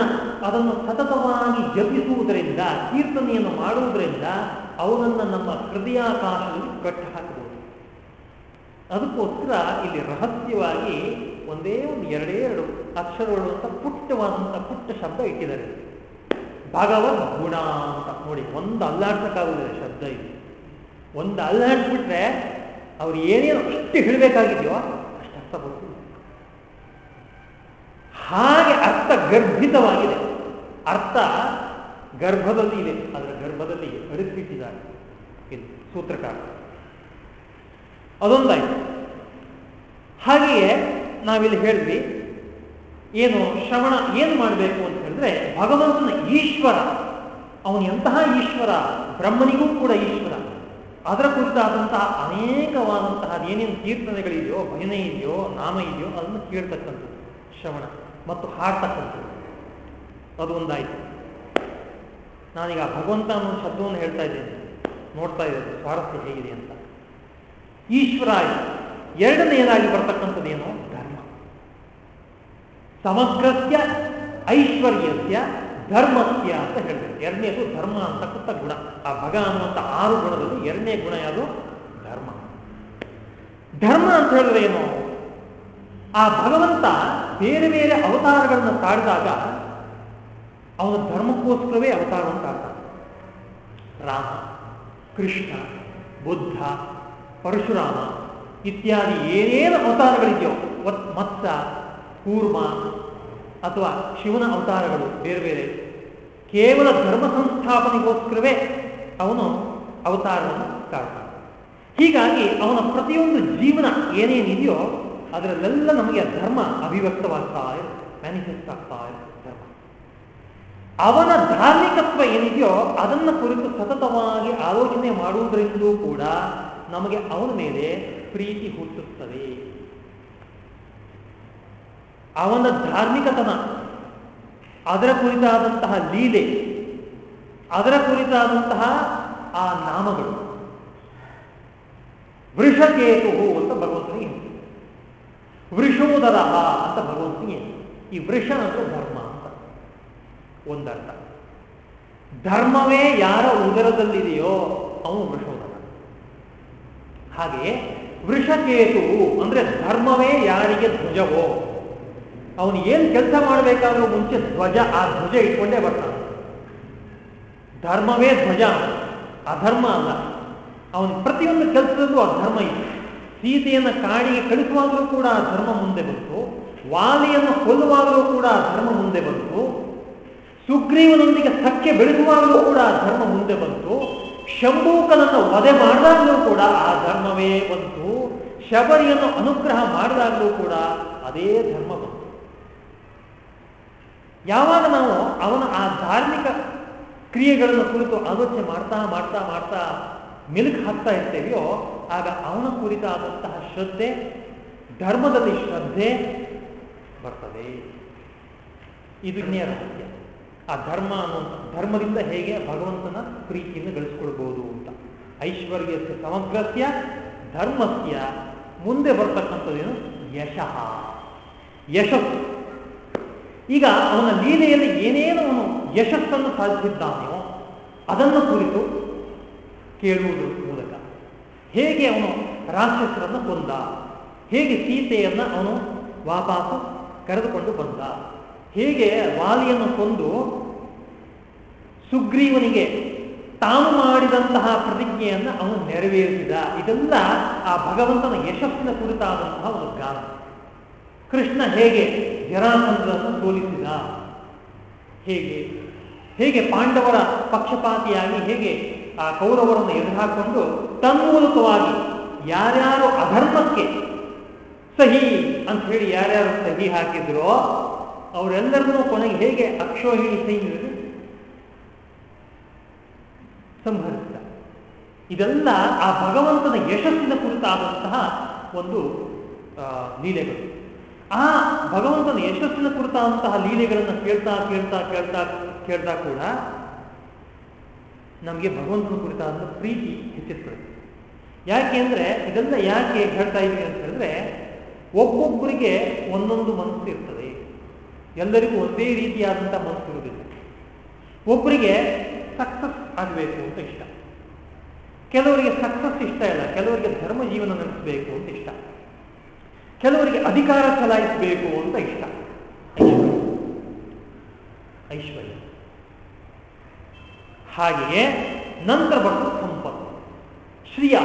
A: ಅದನ್ನು ಸತತವಾಗಿ ಜಪಿಸುವುದರಿಂದ, ಕೀರ್ತನೆಯನ್ನು ಮಾಡುವುದರಿಂದ ಅವನನ್ನು ನಮ್ಮ ಹೃದಯಾಕಾಶದಲ್ಲಿ ಕಟ್ಟು ಹಾಕಬಹುದು ಅದಕ್ಕೋಸ್ಕರ ಇಲ್ಲಿ ರಹಸ್ಯವಾಗಿ ಒಂದೇ ಒಂದು ಎರಡೇ ಎರಡು ಅಕ್ಷರಗಳು ಅಂತ ಪುಟ್ಟವಾದಂಥ ಪುಟ್ಟ ಶಬ್ದ ಇಟ್ಟಿದ್ದಾರೆ. ಭಗವದ್ ಗುಣ ಅಂತ ನೋಡಿ, ಒಂದು ಅಲ್ಲಾಡ್ಸಕ್ಕಾಗುದಿಲ್ಲ ಶಬ್ದ ಇದು. ಒಂದು ಅಲ್ಲಾಡ್ಸ್ಬಿಟ್ರೆ ಅವ್ರು ಏನೇನು ಅಷ್ಟು ಹೇಳಬೇಕಾಗಿದೆಯೋ ಅಷ್ಟು ಅರ್ಥ ಬರ್ತದೆ. ಹಾಗೆ ಅರ್ಥ ಗರ್ಭಿತವಾಗಿದೆ. ಅರ್ಥ ಗರ್ಭದಲ್ಲಿ ಇದೆ ಅದರ ಗರ್ಭದಲ್ಲಿ ಅರಿಸಿಟ್ಟಿದ್ದಾರೆ ಇದು ಸೂತ್ರಕಾರ. ಅದೊಂದಾಯ್ತು. ಹಾಗೆಯೇ ನಾವಿಲ್ಲಿ ಹೇಳಿದ್ವಿ, ಏನು ಶ್ರವಣ ಏನು ಮಾಡಬೇಕು ಅಂತ ಹೇಳಿದ್ರೆ ಭಗವಂತನ ಈಶ್ವರ, ಅವನು ಎಂತಹ ಈಶ್ವರ, ಬ್ರಹ್ಮನಿಗೂ ಕೂಡ ಈಶ್ವರ ಅದರ ಕುರಿತಾದಂತಹ ಅನೇಕವಾದಂತಹ ಏನೇನು ಕೀರ್ತನೆಗಳಿದೆಯೋ ಭಜನೆ ಇದೆಯೋ, ನಾಮ ಇದೆಯೋ, ಅದನ್ನು ಕೇಳ್ತಕ್ಕಂಥದ್ದು, ಶ್ರವಣ ಮತ್ತು ಹಾಡ್ತಕ್ಕಂಥದ್ದು. ಅದು ಒಂದಾಯಿತು. ನಾನೀಗ ಭಗವಂತ ಅನ್ನೋ ಶಬ್ದವನ್ನು ಹೇಳ್ತಾ ಇದ್ದೇನೆ. ನೋಡ್ತಾ ಇದ್ದೇನೆ ಸ್ವಾರಸ್ಯ ಹೇಗಿದೆ ಅಂತ. ಈಶ್ವರ ಎರಡನೆಯದಾಗಿ ಬರ್ತಕ್ಕಂಥದ್ದು ಏನು ಧರ್ಮ. ಸಮಗ್ರಸ್ಯ, ಐಶ್ವರ್ಯಸ್ಯ ಧರ್ಮಸ್ಯ ಅಂತ ಹೇಳ್ಬೇಕು. ಎರಡನೇದು ಧರ್ಮ ಅಂತಕ್ಕಂಥ ಗುಣ. ಆ ಭಗ ಅನ್ನುವಂಥ ಆರು ಗುಣದಲ್ಲಿ ಎರಡನೇ ಗುಣ ಯಾವುದು? ಧರ್ಮ. ಧರ್ಮ ಅಂತ ಹೇಳಿದ್ರೆ ಏನು? ಆ ಭಗವಂತ ಬೇರೆ ಬೇರೆ ಅವತಾರಗಳನ್ನು ತಾಡಿದಾಗ ಅವನ ಧರ್ಮಕ್ಕೋಸ್ಕರವೇ ಅವತಾರವನ್ನು ತಾಡ್ತಾನೆ ರಾಮ, ಕೃಷ್ಣ, ಬುದ್ಧ, ಪರಶುರಾಮ ಇತ್ಯಾದಿ ಏನೇನು ಅವತಾರಗಳಿದೆಯೋ ಮತ್ಸ, ಕೂರ್ಮ ಅಥವಾ ಶಿವನ ಅವತಾರಗಳು ಬೇರೆ ಬೇರೆ. ಕೇವಲ ಧರ್ಮ ಸಂಸ್ಥಾಪನೆಗೋಸ್ಕರವೇ ಅವನು ಅವತಾರವನ್ನು ತಾಳ್ತಾನೆ ಹೀಗಾಗಿ ಅವನ ಪ್ರತಿಯೊಂದು ಜೀವನ ಏನೇನಿದೆಯೋ ಅದರಲ್ಲೆಲ್ಲ ನಮಗೆ ಧರ್ಮ ಅಭಿವ್ಯಕ್ತವಾಗ್ತಾ ಇರುತ್ತೆ ಮ್ಯಾನಿಫೆಸ್ಟ್ ಆಗ್ತಾ ಇರುತ್ತೆ ಧರ್ಮ. ಅವನ ಧಾರ್ಮಿಕತ್ವ ಏನಿದೆಯೋ ಅದನ್ನು ಕುರಿತು ಸತತವಾಗಿ ಆಲೋಚನೆ ಮಾಡುವುದರಿಂದಲೂ ಕೂಡ ನಮಗೆ ಅವನ ಮೇಲೆ ಪ್ರೀತಿ ಹುಟ್ಟುತ್ತದೆ. ಅವನ ಧಾರ್ಮಿಕತನ, ಅದರ ಕುರಿತಾದಂತಹ ಲೀಲೆ, ಅದರ ಕುರಿತಾದಂತಹ ಆ ನಾಮಗಳು. ವೃಷಕೇತು ಅಂತ ಭಗವಂತನಿಗೆ ವೃಷೋದರ ಅಂತ ಭಗವಂತನಿಗೆ ಈ ವೃಷ ಅಂದ್ರೆ ಧರ್ಮ ಅಂತ. ಒಂದರ್ಥ. ಧರ್ಮವೇ ಯಾರ ಉದರದಲ್ಲಿದೆಯೋ ಅವನು ವೃಷೋದರ. ಹಾಗೆ ವೃಷಕೇತು ಅಂದ್ರೆ ಧರ್ಮವೇ ಯಾರಿಗೆ ಧ್ವಜವೋ. ಅವನು ಏನು ಕೆಲಸ ಮಾಡಬೇಕಾದ್ರೂ ಮುಂಚೆ ಧ್ವಜ, ಆ ಧ್ವಜ ಇಟ್ಕೊಂಡೇ ಬರ್ತಾನೆ. ಧರ್ಮವೇ ಧ್ವಜ. ಅಧರ್ಮ ಅಲ್ಲ. ಅವನ ಪ್ರತಿಯೊಂದು ಕೆಲಸದಲ್ಲೂ ಅಧರ್ಮ ಧರ್ಮ ಇದೆ. ಸೀತೆಯನ್ನು ಕಾಡಿಗೆ ಕಳಿಸುವಾಗಲೂ ಕೂಡ ಆ ಧರ್ಮ ಮುಂದೆ ಬಂತು. ವಾಲಿಯನ್ನು ಕೊಲ್ಲುವಾಗಲೂ ಕೂಡ ಆ ಧರ್ಮ ಮುಂದೆ ಬಂತು. ಸುಗ್ರೀವನೊಂದಿಗೆ ಸಖ್ಯ ಬೆಳೆಸುವಾಗಲೂ ಕೂಡ ಆ ಧರ್ಮ ಮುಂದೆ ಬಂತು. ಶಂಭೂಕನನ್ನು ವಧೆ ಮಾಡಿದಾಗಲೂ ಕೂಡ ಆ ಧರ್ಮವೇ ಬಂತು. ಶಬರಿಯನ್ನು ಅನುಗ್ರಹ ಮಾಡಿದಾಗಲೂ ಕೂಡ ಅದೇ ಧರ್ಮ ಬಂತು. ಯಾವಾಗ ನಾವು ಅವನ ಆ ಧಾರ್ಮಿಕ ಕ್ರಿಯೆಗಳನ್ನು ಕುರಿತು ಆಲೋಚನೆ ಮಾಡ್ತಾ ಮಾಡ್ತಾ ಮಾಡ್ತಾ ಮಿಲ್ಕ್ ಹಾಕ್ತಾ ಇರ್ತೇವೆಯೋ, ಆಗ ಅವನ ಕುರಿತಾದಂತಹ ಶ್ರದ್ಧೆ, ಧರ್ಮದಲ್ಲಿ ಶ್ರದ್ಧೆ ಬರ್ತದೆ. ಇದು ರಹಸ್ಯ ಆ ಧರ್ಮ ಅನ್ನುವಂಥ, ಧರ್ಮದಿಂದ ಹೇಗೆ ಭಗವಂತನ ಪ್ರೀತಿಯನ್ನು ಗಳಿಸ್ಕೊಳ್ಬಹುದು ಅಂತ. ಐಶ್ವರ್ಯಸ್ಯ ಸಮಗ್ರಸ್ಯ, ಧರ್ಮಸ್ಯ. ಮುಂದೆ ಬರ್ತಕ್ಕಂಥದ್ದೇನು ಯಶಃ. ಯಶಸ್ಸು. ಈಗ ಅವನ ಲೀಲೆಯಲ್ಲಿ ಏನೇನು ಅವನು ಯಶಸ್ಸನ್ನು ಸಾಧಿಸಿದ್ದಾನೆಯೋ ಅದನ್ನು ಕುರಿತು ಕೇಳುವುದರ ಮೂಲಕ. ಹೇಗೆ ಅವನು ರಾಕ್ಷಸರನ್ನು ಕೊಂದ? ಹೇಗೆ ಸೀತೆಯನ್ನು ಅವನು ವಾಪಾಸು ಕರೆದುಕೊಂಡು ಬಂದ? ಹೇಗೆ ವಾಲಿಯನ್ನು ಕೊಂದು ಸುಗ್ರೀವನಿಗೆ ತಾನು ಮಾಡಿದಂತಹ ಪ್ರತಿಜ್ಞೆಯನ್ನು ಅವನು ನೆರವೇರಿಸಿದ? ಇದೆಲ್ಲ ಆ ಭಗವಂತನ ಯಶಸ್ಸಿನ ಕುರಿತಾದಂತಹ ಒಂದು ಗಾನ. ಕೃಷ್ಣ ಹೇಗೆ ಜರಾಸಂದ್ರನ್ನು ಸೋಲಿಸಿದ? ಹೇಗೆ ಹೇಗೆ ಪಾಂಡವರ ಪಕ್ಷಪಾತಿಯಾಗಿ ಹೇಗೆ ಆ ಕೌರವರನ್ನು ಎದುರುಹಾಕೊಂಡು ತನ್ಮೂಲಕವಾಗಿ ಯಾರ್ಯಾರು ಅಧರ್ಮಕ್ಕೆ ಸಹಿ ಅಂತ ಹೇಳಿ ಯಾರ್ಯಾರು ಸಹಿ ಹಾಕಿದ್ರೋ ಅವರೆಲ್ಲರನ್ನೂ ಕೊನೆಗೆ ಹೇಗೆ ಅಕ್ಷೋಹಿಣಿ ಸೈನ್ಯದಲ್ಲಿ ಸಂಹರಿಸಿದ? ಇದೆಲ್ಲ ಆ ಭಗವಂತನ ಯಶಸ್ಸಿನ ಕುರಿತಾದಂತಹ ಒಂದು ಲೀಲೆಗಳು. ಆ ಭಗವಂತನ ಯಶಸ್ಸಿನ ಕುರಿತಾದಂತಹ ಲೀಲೆಗಳನ್ನು ಕೇಳ್ತಾ ಕೇಳ್ತಾ ಕೇಳ್ತಾ ಕೇಳ್ತಾ ಕೂಡ ನಮಗೆ ಭಗವಂತನ ಕುರಿತಾದಂಥ ಪ್ರೀತಿ ಹೆಚ್ಚಿಸ್ತದೆ ಯಾಕೆ ಅಂದರೆ, ಇದೆಲ್ಲ ಯಾಕೆ ಹೇಳ್ತಾ ಇದ್ದೀವಿ ಅಂತ ಹೇಳಿದ್ರೆ, ಒಬ್ಬೊಬ್ಬರಿಗೆ ಒಂದೊಂದು ಮನಸ್ಸು ಇರ್ತದೆ. ಎಲ್ಲರಿಗೂ ಒಂದೇ ರೀತಿಯಾದಂಥ ಮನಸ್ಸು ಇರುವುದಿಲ್ಲ. ಒಬ್ಬರಿಗೆ ಸಕ್ಸಸ್ ಆಗಬೇಕು ಅಂತ ಇಷ್ಟ. ಕೆಲವರಿಗೆ ಸಕ್ಸಸ್ ಇಷ್ಟ ಇಲ್ಲ. ಕೆಲವರಿಗೆ ಧರ್ಮ ಜೀವನ ನಡೆಸಬೇಕು ಅಂತ ಇಷ್ಟ. ಕೆಲವರಿಗೆ ಅಧಿಕಾರ ಚಲಾಯಿಸಬೇಕು ಅಂತ ಇಷ್ಟ. ಐಶ್ವರ್ಯ. ಐಶ್ವರ್ಯ. ಹಾಗೆಯೇ ನಂತರ ಬರ್ತದೆ ಸಂಪತ್ತು. ಶ್ರೀಯ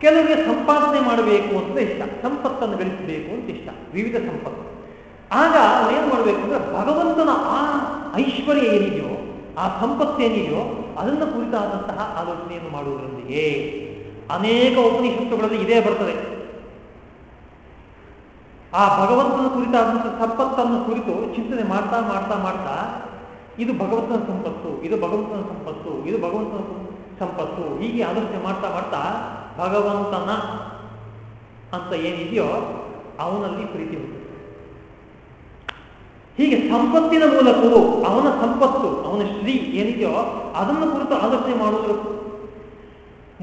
A: ಕೆಲವರಿಗೆ ಸಂಪಾದನೆ ಮಾಡಬೇಕು ಅಂತ ಇಷ್ಟ. ಸಂಪತ್ತನ್ನು ಗಳಿಸಬೇಕು ಅಂತ ಇಷ್ಟ. ವಿವಿಧ ಸಂಪತ್ತು. ಆಗ ಅವನೇನು ಮಾಡಬೇಕು ಅಂದ್ರೆ ಭಗವಂತನ ಆ ಐಶ್ವರ್ಯ ಏನಿದೆಯೋ, ಆ ಸಂಪತ್ತೇನಿದೆಯೋ ಅದನ್ನು ಕುರಿತಾದಂತಹ ಆಲೋಚನೆಯನ್ನು ಮಾಡುವುದರೊಂದಿಗೆ ಅನೇಕ ಉಪನಿಷತ್ತುಗಳಲ್ಲಿ ಇದೇ ಬರ್ತದೆ. ಆ ಭಗವಂತನ ಕುರಿತಾದಂಥ ಸಂಪತ್ತನ್ನು ಕುರಿತು ಚಿಂತನೆ ಮಾಡ್ತಾ ಮಾಡ್ತಾ ಮಾಡ್ತಾ ಇದು ಭಗವಂತನ ಸಂಪತ್ತು, ಇದು ಭಗವಂತನ ಸಂಪತ್ತು, ಇದು ಭಗವಂತನ ಸಂಪತ್ತು. ಹೀಗೆ ಆಲೋಚನೆ ಮಾಡ್ತಾ ಮಾಡ್ತಾ ಭಗವಂತನ ಅಂತ ಏನಿದೆಯೋ ಅವನಲ್ಲಿ ಪ್ರೀತಿ ಹುಟ್ಟುತ್ತೆ. ಹೀಗೆ ಸಂಪತ್ತಿನ ಮೂಲಕವೂ ಅವನ ಸಂಪತ್ತು, ಅವನ ಶ್ರೀ ಏನಿದೆಯೋ ಅದನ್ನು ಕುರಿತು ಆಲೋಚನೆ ಮಾಡುವುದರ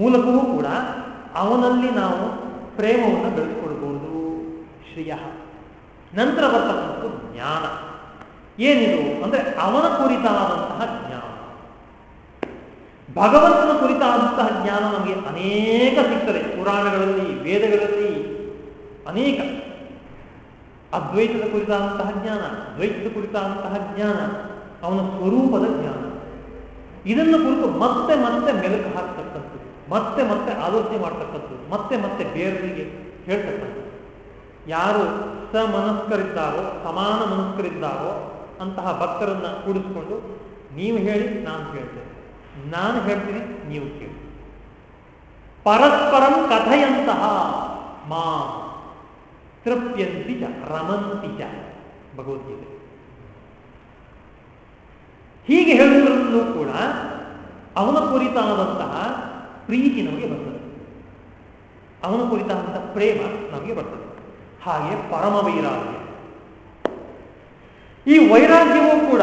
A: ಮೂಲಕವೂ ಕೂಡ ಅವನಲ್ಲಿ ನಾವು ಪ್ರೇಮವನ್ನು ಬೆಳೆಸ್ಕೊಳ್ಬಹುದು ಶ್ರೀಯ ನಂತರ ಬರ್ತಕ್ಕಂಥದ್ದು ಜ್ಞಾನ. ಏನಿದು? ಅಂದ್ರೆ ಅವನ ಕುರಿತಾದಂತಹ ಜ್ಞಾನ. ಭಗವಂತನ ಕುರಿತಾದಂತಹ ಜ್ಞಾನ ನಮಗೆ ಅನೇಕ ಸಿಗ್ತದೆ. ಪುರಾಣಗಳಲ್ಲಿ, ವೇದಗಳಲ್ಲಿ ಅನೇಕ. ಅದ್ವೈತದ ಕುರಿತಾದಂತಹ ಜ್ಞಾನ ದ್ವೈತದ ಕುರಿತಾದಂತಹ ಜ್ಞಾನ, ಅವನ ಸ್ವರೂಪದ ಜ್ಞಾನ. ಇದನ್ನು ಕುರಿತು ಮತ್ತೆ ಮತ್ತೆ ಮೆಲುಕು ಹಾಕ್ತಕ್ಕಂಥದ್ದು, ಮತ್ತೆ ಮತ್ತೆ ಆಲೋಚನೆ ಮಾಡ್ತಕ್ಕಂಥದ್ದು, ಮತ್ತೆ ಮತ್ತೆ ಬೇರೆಯವರಿಗೆ ಹೇಳ್ತಕ್ಕಂಥದ್ದು. ಯಾರು ಸಮನಸ್ಕರಿದ್ದಾರೋ ಸಮಾನ ಮನಸ್ಕರಿದ್ದಾರೋ ಅಂತಹ ಭಕ್ತರನ್ನ ಕೂಡಿಸ್ಕೊಂಡು ನೀವು ಹೇಳಿ, ನಾನು ಕೇಳ್ತೇನೆ ನಾನು ಹೇಳ್ತೀನಿ, ನೀವು ಕೇಳಿ. ಪರಸ್ಪರಂ ಕಥೆಯಂತಹ ಮಾ ತೃಪ್ಯಂತಿ ರಮಂತಿಜ ಭಗವದ್ಗೀತೆ. ಹೀಗೆ ಹೇಳುವುದರಲ್ಲೂ ಕೂಡ ಅವನ ಕುರಿತಾದಂತಹ ಪ್ರೀತಿ ನಮಗೆ ಬರ್ತದೆ. ಅವನ ಕುರಿತಾದಂತಹ ಪ್ರೇಮ ನಮಗೆ ಬರ್ತದೆ. ಹಾಗೆ ಪರಮ ವೈರಾಗ್ಯ ಈ ವೈರಾಗ್ಯವೂ ಕೂಡ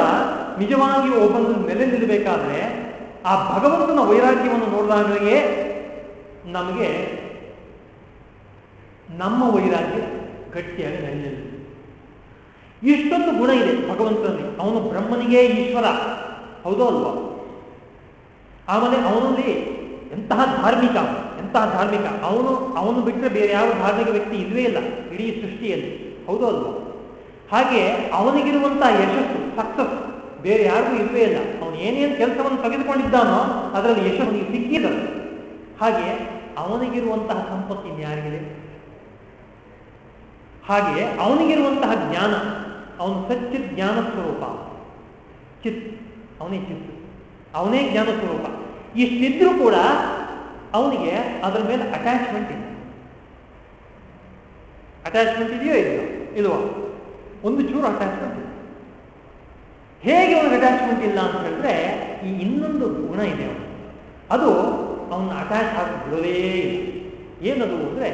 A: ನಿಜವಾಗಿ ಒಬ್ಬನ ನೆಲೆ ನಿಲ್ಲಬೇಕಾದ್ರೆ ಆ ಭಗವಂತನ ವೈರಾಗ್ಯವನ್ನು ನೋಡಿದಾಗಲೇ ನಮಗೆ ನಮ್ಮ ವೈರಾಗ್ಯ ಗಟ್ಟಿಯಾಗಿ ನೆಲೆ ಇಷ್ಟೊಂದು ಗುಣ ಇದೆ ಭಗವಂತನಲ್ಲಿ. ಅವನು ಬ್ರಹ್ಮನಿಗೆ ಈಶ್ವರ. ಹೌದೋ ಅಲ್ವಾ? ಆಮೇಲೆ ಅವನಲ್ಲಿ ಎಂತಹ ಧಾರ್ಮಿಕ ಎಂತಹ ಧಾರ್ಮಿಕ? ಅವನು ಅವನು ಬಿಟ್ಟರೆ ಬೇರೆ ಯಾವ ಧಾರ್ಮಿಕ ವ್ಯಕ್ತಿ ಇಲ್ವೇ ಇಲ್ಲ. ಇಡೀ ಸೃಷ್ಟಿಯಲ್ಲಿ. ಹೌದು ಅಲ್ವಾ? ಹಾಗೆ ಅವನಿಗಿರುವಂತಹ ಯಶಸ್ಸು ಸಕ್ಸಸ್ ಬೇರೆ ಯಾರಿಗೂ ಇಲ್ವೇ ಇಲ್ಲ. ಅವನು ಏನೇನು ಕೆಲಸವನ್ನು ತೆಗೆದುಕೊಂಡಿದ್ದಾನೋ ಅದರಲ್ಲಿ ಯಶಸ್ಸು ಸಿಕ್ಕಿದ ಹಾಗೆ ಅವನಿಗಿರುವಂತಹ ಸಂಪತ್ತಿ ಯಾರಿಗಿದೆ? ಹಾಗೆ ಅವನಿಗಿರುವಂತಹ ಜ್ಞಾನ, ಅವನು ಸಚ್ಚಿತ್ ಜ್ಞಾನ ಸ್ವರೂಪ. ಚಿತ್, ಅವನೇ ಚಿತ್ ಅವನೇ ಜ್ಞಾನ ಸ್ವರೂಪ. ಇಷ್ಟಿದ್ರೂ ಕೂಡ ಅವನಿಗೆ ಅದರ ಮೇಲೆ ಅಟ್ಯಾಚ್ಮೆಂಟ್ ಇಲ್ಲ. ಅಟ್ಯಾಚ್ಮೆಂಟ್ ಇದೆಯೋ ಇಲ್ಲ ಇಲ್ವಾ? ಒಂದು ಚೂರು ಅಟ್ಯಾಚ್ಮೆಂಟ್ ಇಲ್ಲ ಹೇಗೆ ಅವನಿಗೆ ಅಟ್ಯಾಚ್ಮೆಂಟ್ ಇಲ್ಲ ಅಂತ ಹೇಳಿದ್ರೆ, ಈ ಇನ್ನೊಂದು ಗುಣ ಇದೆ ಅವನು ಅದು ಅವನ ಅಟ್ಯಾಚ್ ಆಗಿ ಬಿಡೋದೇ ಇಲ್ಲ. ಏನದು ಅಂದರೆ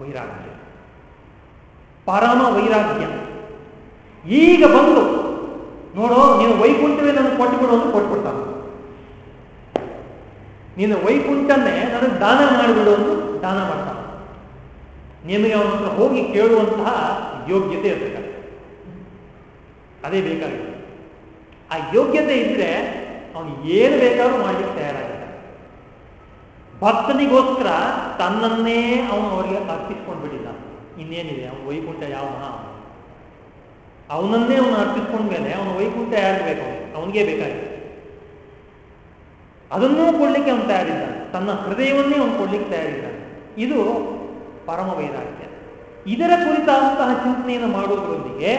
A: ವೈರಾಗ್ಯ. ಪರಮ ವೈರಾಗ್ಯ. ಈಗ ಬಂದು ನೋಡೋ ನೀವು ವೈಕುಂಠವೇ ನನಗೆ ಕೊಟ್ಟುಬಿಡು ಅಂತ ಕೊಟ್ಬಿಡ್ತಾನೆ. ನೀನು ವೈಕುಂಠನೇ ನನಗೆ ದಾನ ಮಾಡಿಬಿಡು ಅಂತ ದಾನ ಮಾಡ್ತಾನೆ. ನಿಮಗೆ ಅವನ ಹತ್ರ ಹೋಗಿ ಕೇಳುವಂತಹ ಯೋಗ್ಯತೆ ಇರಬೇಕಾಗುತ್ತೆ ಅದೇ ಬೇಕಾಗಿದೆ ಆ ಯೋಗ್ಯತೆ ಇದ್ರೆ ಅವನು ಏನು ಬೇಕಾದ್ರೂ ಮಾಡಲಿಕ್ಕೆ ತಯಾರಾಗಿದ್ದಾನೆ ಭಕ್ತನಿಗೋಸ್ಕರ ತನ್ನನ್ನೇ ಅವನು ಅವರಿಗೆ ಅರ್ಪಿಸ್ಕೊಂಡು ಬಿಡಿಲ್ಲ ಇನ್ನೇನಿದೆ? ಅವನು ವೈಕುಂಠ ಯಾವ ಅವನನ್ನೇ ಅವನು ಅರ್ಪಿಸ್ಕೊಂಡ್ಮೇಲೆ ಅವನು ವೈಕುಂಠ ಯಾರಿಗೆ ಬೇಕು ಅವನಿಗೆ? ಬೇಕಾಗಿದೆ ಅದನ್ನೂ ಕೊಡ್ಲಿಕ್ಕೆ ಅವನು ತಯಾರಿದ್ದಾನೆ. ತನ್ನ ಹೃದಯವನ್ನೇ ಅವನು ಕೊಡ್ಲಿಕ್ಕೆ ತಯಾರಿದ್ದಾನೆ. ಇದು ಪರಮ ವೈರಾಗ್ಯ. ಇದರ ಕುರಿತಾದಂತಹ ಚಿಂತನೆಯನ್ನು ಮಾಡುವುದರೊಂದಿಗೆ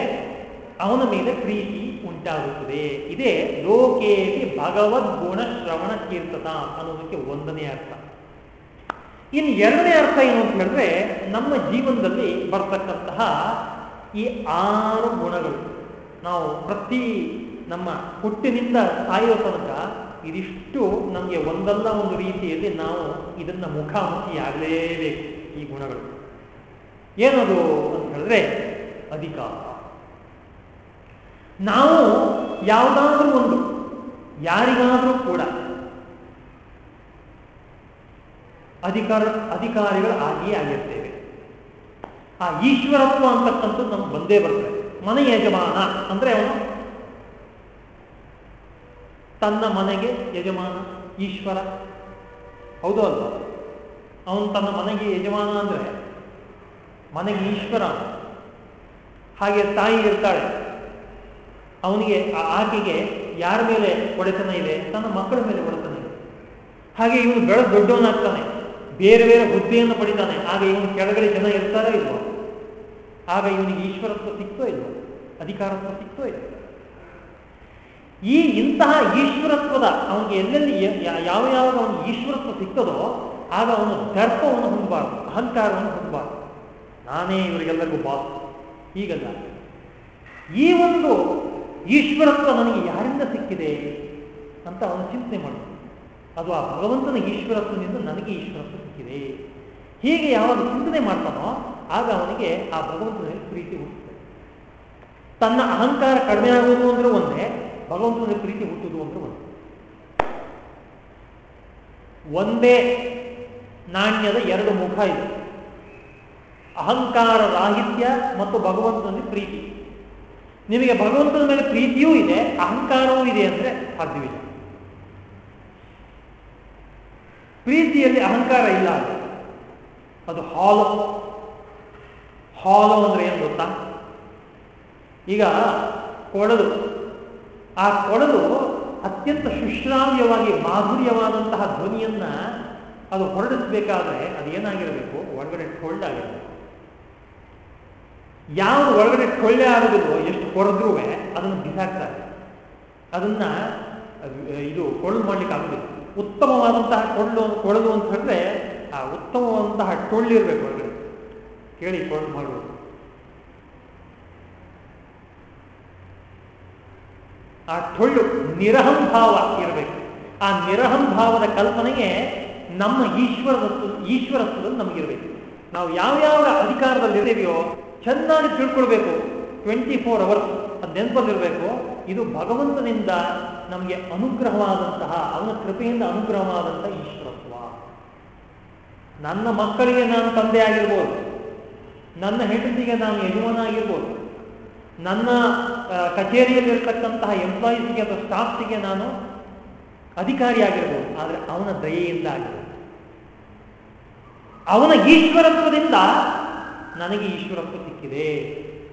A: ಅವನ ಮೇಲೆ ಪ್ರೀತಿ ಉಂಟಾಗುತ್ತದೆ. ಇದೇ ಭಗವದ್ ಗುಣ ಶ್ರವಣ ಕೀರ್ತನ ಅನ್ನೋದಕ್ಕೆ ಒಂದನೇ ಅರ್ಥ. ಇನ್ನು ಎರಡನೇ ಅರ್ಥ ಏನು ಅಂತ ಹೇಳಿದ್ರೆ ನಮ್ಮ ಜೀವನದಲ್ಲಿ ಬರ್ತಕ್ಕಂತಹ ಈ ಆರು ಗುಣಗಳು. ನಾವು ಪ್ರತಿ ನಮ್ಮ ಹುಟ್ಟಿನಿಂದ ಸಾಯುವ ತನಕ ಇದಿಷ್ಟು ನಮಗೆ ಒಂದಲ್ಲ ಒಂದು ರೀತಿಯಲ್ಲಿ ನಾವು ಇದನ್ನ ಮುಖಾಮುಖಿ ಆಗಲೇಬೇಕು ಈ ಗುಣಗಳು. ಏನದು ಅಂತ ಹೇಳಿದ್ರೆ ಅಧಿಕಾರ. ನಾವು ಯಾವುದಾದ್ರೂ ಒಂದು, ಯಾರಿಗಾದರೂ ಕೂಡ ಅಧಿಕಾರ, ಅಧಿಕಾರಿಗಳು ಆಗಿಯೇ ಆಗಿರ್ತೇವೆ. ಆ ಈಶ್ವರತ್ವ ಅಂತಕ್ಕಂಥದ್ದು ನಮ್ಗೆ ಬಂದೇ ಬರ್ತದೆ. ಮನೆ ಯಜಮಾನ ಅಂದ್ರೆ ಅವನು ತನ್ನ ಮನೆಗೆ ಯಜಮಾನ ಈಶ್ವರ. ಹೌದು ಅಲ್ವಾ? ಅವನು ತನ್ನ ಮನೆಗೆ ಯಜಮಾನ ಅಂದರೆ ಮನೆಗೆ ಈಶ್ವರ. ಹಾಗೆ ತಾಯಿ ಇರ್ತಾಳೆ. ಅವನಿಗೆ, ಆ ಆಕೆಗೆ ಯಾರ ಮೇಲೆ ಒಡೆತನ ಇದೆ? ತನ್ನ ಮಕ್ಕಳ ಮೇಲೆ ಒಡೆತನ ಇದೆ. ಹಾಗೆ ಇವನು ಬೆಳೆ ದೊಡ್ಡವನಾಗ್ತಾನೆ. ಬೇರೆ ಬೇರೆ ಹುದ್ದೆಯನ್ನು ಪಡಿತಾನೆ. ಆಗ ಇವನು ಕೆಳಗಡೆ ಜನ ಇರ್ತಾರೋ ಇಲ್ವೋ? ಆಗ ಇವನಿಗೆ ಈಶ್ವರತ್ವ ಸಿಕ್ತೋ ಇಲ್ವೋ? ಅಧಿಕಾರತ್ವ ಸಿಕ್ತೋ ಇಲ್ಲ ಈ ಇಂತಹ ಈಶ್ವರತ್ವದ ಅವನಿಗೆ ಎಲ್ಲೆಲ್ಲಿ ಯಾವ ಯಾವಾಗ ಅವನಿಗೆ ಈಶ್ವರತ್ವ ಸಿಕ್ತದೋ ಆಗ ಅವನು ದರ್ಪವನ್ನು ಹೊಂದಬಾರ್ದು, ಅಹಂಕಾರವನ್ನು ಹೊಂದಬಾರ್ದು. ನಾನೇ ಇವರಿಗೆಲ್ಲರಿಗೂ ಬಾಸ್. ಹೀಗಲ್ಲ ಈ ಒಂದು ಈಶ್ವರತ್ವ ನನಗೆ ಯಾರಿಂದ ಸಿಕ್ಕಿದೆ ಅಂತ ಅವನು ಚಿಂತನೆ ಮಾಡುದು ಅದು ಆ ಭಗವಂತನ ಈಶ್ವರತ್ವದಿಂದ ನನಗೆ ಈಶ್ವರತ್ವ ಸಿಕ್ಕಿದೆ. ಹೀಗೆ ಯಾವಾಗ ಚಿಂತನೆ ಮಾಡ್ತಾನೋ ಆಗ ಅವನಿಗೆ ಆ ಭಗವಂತನಲ್ಲಿ ಪ್ರೀತಿ ಹುಟ್ಟುತ್ತದೆ ತನ್ನ ಅಹಂಕಾರ ಕಡಿಮೆ ಆಗುವುದು ಅಂದ್ರೆ ಒಂದೇ ಭಗವಂತನಲ್ಲಿ ಪ್ರೀತಿ ಹುಟ್ಟುದು ಅಂದ್ರೆ ಒಂದು ಒಂದೇ ನಾಣ್ಯದ ಎರಡು ಮುಖ ಇದೆ. ಅಹಂಕಾರ, ರಾಹಿತ್ಯ ಮತ್ತು ಭಗವಂತನಲ್ಲಿ ಪ್ರೀತಿ. ನಿಮಗೆ ಭಗವಂತನ ಮೇಲೆ ಪ್ರೀತಿಯೂ ಇದೆ, ಅಹಂಕಾರವೂ ಇದೆ ಅಂದ್ರೆ ಸಾಧ್ಯವಿಲ್ಲ ಪ್ರೀತಿಯಲ್ಲಿ ಅಹಂಕಾರ ಇಲ್ಲ ಅದು ಹಾಲು ಹಾಲೋ ಅಂದ್ರೆ ಏನು ಗೊತ್ತಾ? ಈಗ ಕೊಳಲು ಆ ಕೊಳಲು ಅತ್ಯಂತ ಶುಶ್ರಾವ್ಯವಾಗಿ ಮಾಧುರ್ಯವಾದಂತಹ ಧ್ವನಿಯನ್ನ ಅದು ಹೊರಡಿಸಬೇಕಾದ್ರೆ ಅದೇನಾಗಿರಬೇಕು? ಒಳಗಡೆ ಟೊಳ್ಳಾಗಿರಬೇಕು ಯಾವುದು ಒಳಗಡೆ ಟೊಳ್ಳೆ ಆಗುದಿಲ್ವೋ, ಎಷ್ಟು ಕೊರದ್ರೂ ಅದನ್ನು ಬಿಸಾಕ್ತಾರೆ. ಅದನ್ನ ಇದು ಕೊಳ್ಳು ಮಾಡ್ಲಿಕ್ಕೆ ಆಗುದಿಲ್ಲ. ಉತ್ತಮವಾದಂತಹ ಕೊಳ್ಳು ಕೊಳಲು ಅಂತ ಹೇಳಿದ್ರೆ ಆ ಉತ್ತಮವಾದಂತಹ ಟೊಳ್ಳಿರ್ಬೇಕು ಒಳಗಡೆ. ಕೇಳಿ ಕೊಳ್ಳು ಮಾಡುವುದು. ಆ ಟೊಳ್ಳು ನಿರಹಂಭಾವ ಇರಬೇಕು. ಆ ನಿರಹಂಭಾವದ ಕಲ್ಪನೆಗೆ ನಮ್ಮ ಈಶ್ವರ ಈಶ್ವರತ್ವದಲ್ಲಿ ನಮಗಿರಬೇಕು. ನಾವು ಯಾವ ಯಾವ ಅಧಿಕಾರದಲ್ಲಿದ್ದೇವೆಯೋ ಚೆನ್ನಾಗಿ ತಿಳ್ಕೊಳ್ಬೇಕು. ಟ್ವೆಂಟಿ ಫೋರ್ ಅವರ್ಸ್ ಅದು ನೆನಪಲ್ಲಿರಬೇಕು. ಇದು ಭಗವಂತನಿಂದ ನಮಗೆ ಅನುಗ್ರಹವಾದಂತಹ, ಅವನ ಕೃಪೆಯಿಂದ ಅನುಗ್ರಹವಾದಂತಹ ಈಶ್ವರತ್ವ. ನನ್ನ ಮಕ್ಕಳಿಗೆ ನಾನು ತಂದೆ ಆಗಿರ್ಬೋದು. ನನ್ನ ಹೆಂಡತಿಗೆ ನಾನು ಯಜಮಾನ ಆಗಿರ್ಬೋದು. ನನ್ನ ಕಚೇರಿಯಲ್ಲಿರ್ತಕ್ಕಂತಹ ಎಂಪ್ಲಾಯೀಸ್ಗೆ ಅಥವಾ ಸ್ಟಾಫ್ಸಿಗೆ ನಾನು ಅಧಿಕಾರಿಯಾಗಿರ್ಬೋದು. ಆದರೆ ಅವನ ದಯೆಯಿಂದ ಆಗಿರ್ಬೋದು. ಅವನ ಈಶ್ವರತ್ವದಿಂದ ನನಗೆ ಈಶ್ವರತ್ವ ಸಿಕ್ಕಿದೆ.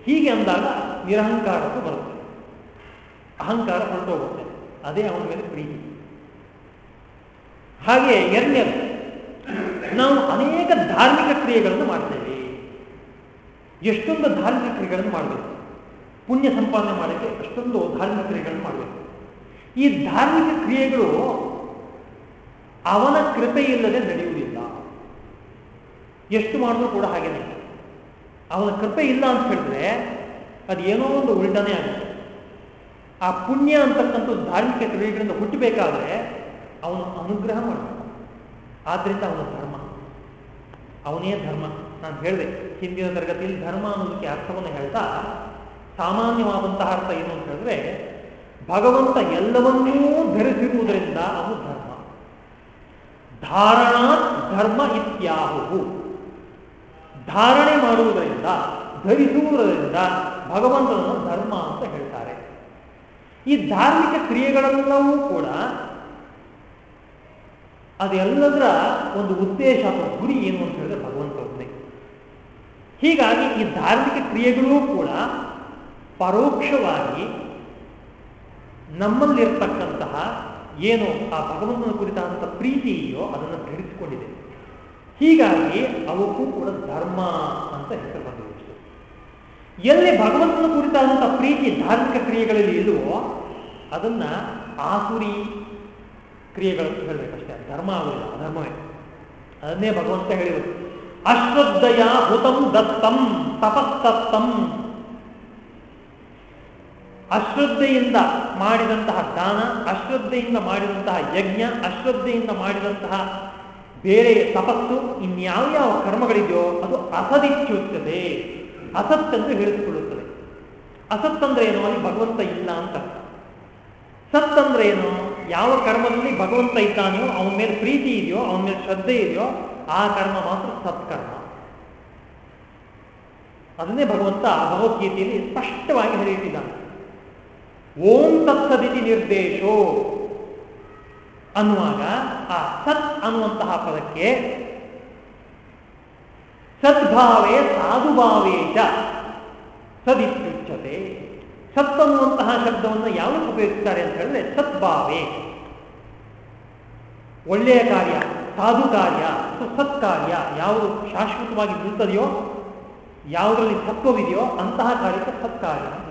A: ಹೀಗೆ ಅಂದಾಗ ನಿರಹಂಕಾರಕ್ಕೂ ಬರುತ್ತೆ. ಅಹಂಕಾರ ಹೊರಟೋಗುತ್ತೆ. ಅದೇ ಅವನ ಮೇಲೆ ಪ್ರೀತಿ. ಹಾಗೆ ಎರಡನೇದು, ನಾವು ಅನೇಕ ಧಾರ್ಮಿಕ ಕ್ರಿಯೆಗಳನ್ನು ಮಾಡ್ತೇವೆ. ಎಷ್ಟೊಂದು ಧಾರ್ಮಿಕ ಕ್ರಿಯೆಗಳನ್ನು ಮಾಡಬೇಕು. ಪುಣ್ಯ ಸಂಪಾದನೆ ಮಾಡೋಕ್ಕೆ ಅಷ್ಟೊಂದು ಧಾರ್ಮಿಕ ಕ್ರಿಯೆಗಳನ್ನು ಮಾಡಬೇಕು. ಈ ಧಾರ್ಮಿಕ ಕ್ರಿಯೆಗಳು ಅವನ ಕೃಪೆ ಇಲ್ಲದೆ ನಡೆಯುವುದಿಲ್ಲ. ಎಷ್ಟು ಮಾಡಿದ್ರು ಕೂಡ ಹಾಗೇನೆ ಅವನ ಕೃಪೆ ಇಲ್ಲ ಅಂತ ಹೇಳಿದ್ರೆ ಏನೋ ಒಂದು ಉಲ್ಟನೇ ಆಗುತ್ತೆ. ಆ ಪುಣ್ಯ ಅಂತಕ್ಕಂಥ ಧಾರ್ಮಿಕ ಕ್ರಿಯೆಗಳಿಂದ ಹುಟ್ಟಬೇಕಾದ್ರೆ ಅವನು ಅನುಗ್ರಹ ಮಾಡಬೇಕು. ಆದ್ರಿಂದ ಅವನ ಧರ್ಮ. ಅವನೇ ಧರ್ಮ. ನಾನು ಹೇಳಿದೆ ಹಿಂದಿನ ತರಗತಿಯಲ್ಲಿ ಧರ್ಮ ಅನ್ನೋದಕ್ಕೆ ಅರ್ಥವನ್ನು ಹೇಳ್ತಾ ಸಾಮಾನ್ಯವಾದಂತಹ ಅರ್ಥ ಏನು ಅಂತ ಹೇಳಿದ್ರೆ, ಭಗವಂತ ಎಲ್ಲವನ್ನೂ ಧರಿಸಿರುವುದರಿಂದ ಅದು ಧರ್ಮ. ಧಾರಣಾ ಧರ್ಮ ಇತ್ಯಾಹು ಧಾರಣೆ ಮಾಡುವುದರಿಂದ, ಧರಿಸುವುದರಿಂದ ಭಗವಂತನನ್ನು ಧರ್ಮ ಅಂತ ಹೇಳ್ತಾರೆ. ಈ ಧಾರ್ಮಿಕ ಕ್ರಿಯೆಗಳೆಲ್ಲವೂ ಕೂಡ ಅದೆಲ್ಲದರ ಒಂದು ಉದ್ದೇಶ ಅಥವಾ ಗುರಿ ಏನು ಅಂತ ಹೇಳಿದ್ರೆ ಭಗವಂತ ಹೀಗಾಗಿ ಈ ಧಾರ್ಮಿಕ ಕ್ರಿಯೆಗಳೂ ಕೂಡ ಪರೋಕ್ಷವಾಗಿ ನಮ್ಮಲ್ಲಿರ್ತಕ್ಕಂತಹ ಏನು ಆ ಭಗವಂತನ ಕುರಿತಾದಂಥ ಪ್ರೀತಿ ಇದೆಯೋ ಅದನ್ನು ಧರಿಸಿಕೊಂಡಿದೆ. ಹೀಗಾಗಿ ಅವಕ್ಕೂ ಕೂಡ ಧರ್ಮ ಅಂತ ಹೆಸರು ಬಂದಿದೆ ಎಲ್ಲಿ ಭಗವಂತನ ಕುರಿತಾದಂಥ ಪ್ರೀತಿ ಧಾರ್ಮಿಕ ಕ್ರಿಯೆಗಳಲ್ಲಿ ಇಲ್ಲವೋ ಅದನ್ನ ಆಸುರಿ ಕ್ರಿಯೆಗಳು ಹೇಳಬೇಕಷ್ಟೇ. ಧರ್ಮ ಆಗುವುದಿಲ್ಲ ಅಧರ್ಮವೇ. ಅದನ್ನೇ ಭಗವಂತ ಹೇಳಿರುತ್ತೆ ಅಶ್ರದ್ಧಯ ಹುತಂ ದತ್ತಂ, ತಪಸ್ತತ್ತಂ. ಅಶ್ರದ್ಧೆಯಿಂದ ಮಾಡಿದಂತಹ ದಾನ, ಅಶ್ರದ್ಧೆಯಿಂದ ಮಾಡಿದಂತಹ ಯಜ್ಞ, ಅಶ್ರದ್ಧೆಯಿಂದ ಮಾಡಿದಂತಹ ಬೇರೆ ತಪಸ್ಸು ಇನ್ಯಾವ ಯಾವ ಕರ್ಮಗಳಿದೆಯೋ ಅದು ಅಸದಿಚ್ಚುತ್ತದೆ. ಅಸತ್ತಂದು ಹೇಳಿಸಿಕೊಳ್ಳುತ್ತದೆ. ಅಸತ್ತಂದ್ರೆ ಏನು? ಅಲ್ಲಿ ಭಗವಂತ ಇಲ್ಲ ಅಂತ ಸತ್ ಅಂದ್ರೆ ಏನು? ಯಾವ ಕರ್ಮದಲ್ಲಿ ಭಗವಂತ ಇದ್ದಾನೆಯೋ, ಅವನ ಮೇಲೆ ಪ್ರೀತಿ ಇದೆಯೋ, ಅವನ ಮೇಲೆ ಶ್ರದ್ಧೆ ಇದೆಯೋ, ಆ ಕರ್ಮ ಮಾತ್ರ ಸತ್ಕರ್ಮ. ಅದನ್ನೇ ಭಗವಂತ ಭಗವದ್ಗೀತೆಯಲ್ಲಿ ಸ್ಪಷ್ಟವಾಗಿ ಹೇಳಿಟ್ಟಿದ್ದಾನೆ. ಓಂ ತತ್ಸದಿತಿ ನಿರ್ದೇಶೋ ಅನ್ನುವಾಗ ಆ ಸತ್ ಅನ್ನುವಂತಹ ಪದಕ್ಕೆ ಸದ್ಭಾವೇ ಸಾಧುಭಾವೇ ಚ ಸದಿತ್ಯುಚ್ಯತೆ. ಸತ್ ಅನ್ನುವಂತಹ ಶಬ್ದವನ್ನು ಯಾವಾಗ ಉಪಯೋಗಿಸ್ತಾರೆ ಅಂತ ಹೇಳಿದ್ರೆ ಸದ್ಭಾವೇ. ಒಳ್ಳೆಯ ಕಾರ್ಯ, ಸಾಧು ಕಾರ್ಯ ಸತ್ಕಾರ್ಯ ಯಾವುದು ಶಾಶ್ವತವಾಗಿ ನಿಲ್ತದೆಯೋ, ಯಾವುದರಲ್ಲಿ ಸತ್ವವಿದೆಯೋ ಅಂತಹ ಕಾರ್ಯಕ್ಕೆ ಸತ್ಕಾರ್ಯ. ಅಂತ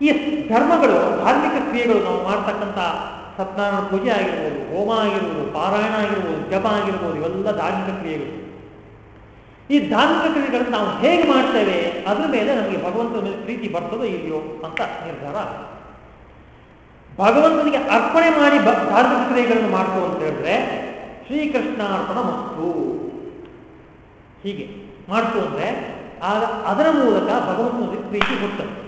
A: ಈ ಧರ್ಮಗಳು, ಧಾರ್ಮಿಕ ಕ್ರಿಯೆಗಳು ನಾವು ಮಾಡ್ತಕ್ಕಂಥ ಸತ್ಯನಾರಾಯಣ ಪೂಜೆ ಆಗಿರ್ಬೋದು, ಹೋಮ ಆಗಿರ್ಬೋದು, ಪಾರಾಯಣ ಆಗಿರ್ಬೋದು, ಜಪ ಆಗಿರ್ಬೋದು, ಇವೆಲ್ಲ ಧಾರ್ಮಿಕ ಕ್ರಿಯೆಗಳು. ಈ ಧಾರ್ಮಿಕ ಕ್ರಿಯೆಗಳನ್ನು ನಾವು ಹೇಗೆ ಮಾಡ್ತೇವೆ? ಅದ್ರ ಮೇಲೆ ನಮಗೆ ಭಗವಂತನ ಮೇಲೆ ಪ್ರೀತಿ ಬರ್ತದೋ ಇಲ್ಲಿಯೋ ಅಂತ ನಿರ್ಧಾರ ಭಗವಂತನಿಗೆ ಅರ್ಪಣೆ ಮಾಡಿ ಧಾರ್ಮಿಕ ಕ್ರಿಯೆಗಳನ್ನು ಮಾಡ್ತು ಅಂತ ಹೇಳಿದ್ರೆ ಶ್ರೀಕೃಷ್ಣ ಅರ್ಪಣ ಮಸ್ತು. ಹೀಗೆ ಮಾಡ್ತು ಅಂದ್ರೆ, ಆಗ ಅದರ ಮೂಲಕ ಭಗವಂತನಿಗೆ ಪ್ರೀತಿ ಹುಟ್ಟುತ್ತೆ.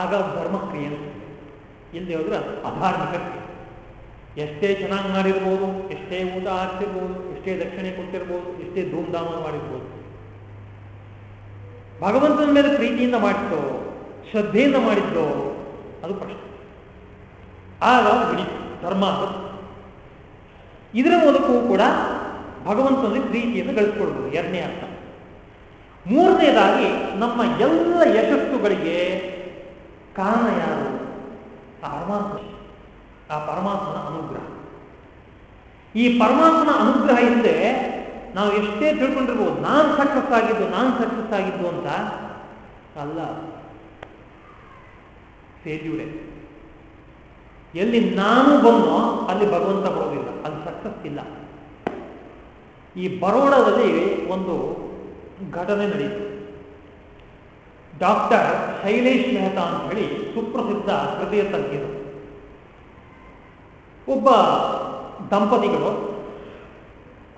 A: ಆಗ ಧರ್ಮಕ್ರಿಯೆ ಇಲ್ಲಿ ಹೋದ್ರೆ ಅಧಾರ್ಮಿಕ ಕ್ರಿಯೆ. ಎಷ್ಟೇ ಚೆನ್ನಾಗಿ ಮಾಡಿರ್ಬೋದು, ಎಷ್ಟೇ ಊಟ ಆಗ್ತಿರ್ಬೋದು ಎಷ್ಟೇ ದಕ್ಷಿಣೆ ಕೊಟ್ಟಿರ್ಬೋದು ಎಷ್ಟೇ ಧೂಮ್ಧಾಮ ಮಾಡಿರ್ಬೋದು. ಭಗವಂತನ ಮೇಲೆ ಪ್ರೀತಿಯಿಂದ ಮಾಡಿದ್ದೋ ಶ್ರದ್ಧೆಯಿಂದ ಮಾಡಿದ್ದೋ ಅದು ಪ್ರಶ್ನೆ. ಆಗ ಬಿಡಿ, ಧರ್ಮ ಇದರ ಮೂಲಕವೂ ಕೂಡ ಭಗವಂತನಲ್ಲಿ ಪ್ರೀತಿಯನ್ನು ಗಳಿಸ್ಕೊಳ್ಬೋದು ಎರಡನೇ ಅರ್ಥ. ಮೂರನೇದಾಗಿ ನಮ್ಮ ಎಲ್ಲ ಯಶಸ್ಸುಗಳಿಗೆ ಕಾರಣ ಯಾರು ಪರಮಾತ್ಮ, ಆ ಪರಮಾತ್ಮನ ಅನುಗ್ರಹ. ಈ ಪರಮಾತ್ಮನ ಅನುಗ್ರಹ ಇಲ್ಲದೆ ನಾವು ಎಷ್ಟೇ ತಿಳ್ಕೊಂಡಿರ್ಬೋದು, ನಾನು ಸಕ್ಸಸ್ ಆಗಿದ್ದು ನಾನು ಸಕ್ಸಸ್ ಆಗಿದ್ದು ಅಂತ ಅಲ್ಲ. ಫೇಲ್ಯೂರೆ ಎಲ್ಲಿ ನಾನು ಬಂದೋ ಅಲ್ಲಿ ಭಗವಂತ ಬರೋದಿಲ್ಲ, ಅಲ್ಲಿ ಸಕ್ಸಸ್ ಇಲ್ಲ. ಈ ಬರೋಡದಲ್ಲಿ ಒಂದು ಘಟನೆ ನಡೆಯಿತು ಡಾಕ್ಟರ್ ಶೈಲೇಶ್ ಮೆಹ್ತಾ ಅಂತ ಹೇಳಿ ಸುಪ್ರಸಿದ್ಧ ಹೃದಯ ತಜ್ಞರು. ಒಬ್ಬ ದಂಪತಿಗಳು,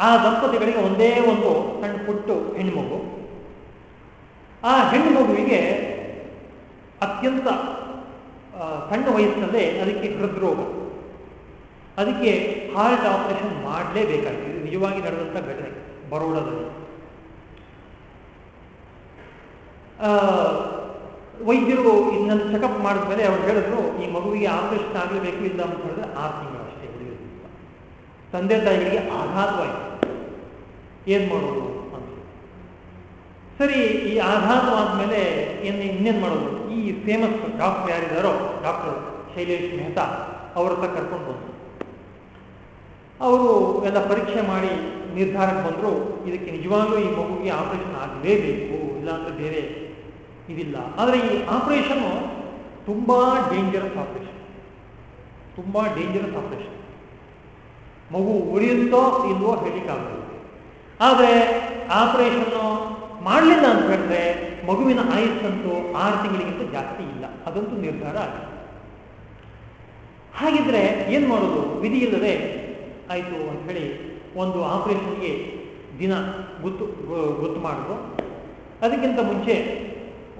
A: ಆ ದಂಪತಿಗಳಿಗೆ ಒಂದೇ ಒಂದು ಸಣ್ಣ ಪುಟ್ಟು ಹೆಣ್ಮಗು ಆ ಹೆಣ್ಣು ಮಗುವಿಗೆ ಅತ್ಯಂತ ಸಣ್ಣ ವಯಸ್ಸಿನಲ್ಲೇ ಅದಕ್ಕೆ ಹೃದ್ರೋಗ. ಅದಕ್ಕೆ ಹಾರ್ಟ್ ಆಪರೇಷನ್ ಮಾಡಲೇಬೇಕಾಗಿತ್ತು ಇದು ನಿಜವಾಗಿ ನಡೆದಂಥ ಘಟನೆ ಬರೋಡದಲ್ಲಿ ವೈದ್ಯರು ಇನ್ನೊಂದು ಚೆಕಪ್ ಮಾಡಿದ್ಮೇಲೆ ಅವ್ರು ಹೇಳಿದ್ರು, ಈ ಮಗುವಿಗೆ ಆಪರೇಷನ್ ಆಗಲೇಬೇಕು, ಇಲ್ಲ ಅಂತ ಹೇಳಿದ್ರೆ ಆರು ತಿಂಗಳು ಅಷ್ಟೇ ತಂದೆ ತಾಯಿಗಳಿಗೆ ಆಘಾತವಾಯಿತು. ಏನು ಮಾಡೋದು ಅಂತ. ಸರಿ, ಈ ಆಘಾತವಾದ ಮೇಲೆ ಏನು ಇನ್ನೇನು ಮಾಡೋದು? ಈ ಫೇಮಸ್ ಡಾಕ್ಟರ್ ಯಾರಿದ್ದಾರೋ ಡಾಕ್ಟರ್ ಶೈಲೇಶ್ ಮೆಹ್ತಾ ಅವ್ರ ಹತ್ರ ಕರ್ಕೊಂಡು ಬಂದರು. ಅವರು ಎಲ್ಲ ಪರೀಕ್ಷೆ ಮಾಡಿ ನಿರ್ಧಾರಕ್ಕೆ ಬಂದರು. ಇದಕ್ಕೆ ನಿಜವಾಗ್ಲೂ ಈ ಮಗುವಿಗೆ ಆಪರೇಷನ್ ಆಗಲೇಬೇಕು, ಇಲ್ಲಾಂದ್ರೆ ಬೇರೆ ಇದಿಲ್ಲ. ಆದರೆ ಈ ಆಪರೇಷನ್ನು ತುಂಬಾ ಡೇಂಜರಸ್ ಆಪರೇಷನ್ ತುಂಬಾ ಡೇಂಜರಸ್ ಆಪರೇಷನ್ ಮಗು ಉಳಿಯುತ್ತೋ ಇಲ್ವೋ ಹೇಳಿಕಾಗುತ್ತೆ ಆದರೆ ಆಪರೇಷನ್ನು ಮಾಡಲಿಲ್ಲ ಅಂತ ಹೇಳಿದ್ರೆ ಮಗುವಿನ ಆಯಸ್ಸಂತೂ ಆರು ತಿಂಗಳಿಗಿಂತ ಜಾಸ್ತಿ ಇಲ್ಲ. ಅದಂತೂ ನಿರ್ಧಾರ ಆಗಿದೆ. ಹಾಗಿದ್ರೆ ಏನು ಮಾಡೋದು? ವಿಧಿ ಇಲ್ಲದೆ ಆಯಿತು ಅಂತ ಹೇಳಿ ಒಂದು ಆಪರೇಷನ್ಗೆ ದಿನ ಗೊತ್ತು ಗೊತ್ತು ಮಾಡೋದು ಅದಕ್ಕಿಂತ ಮುಂಚೆ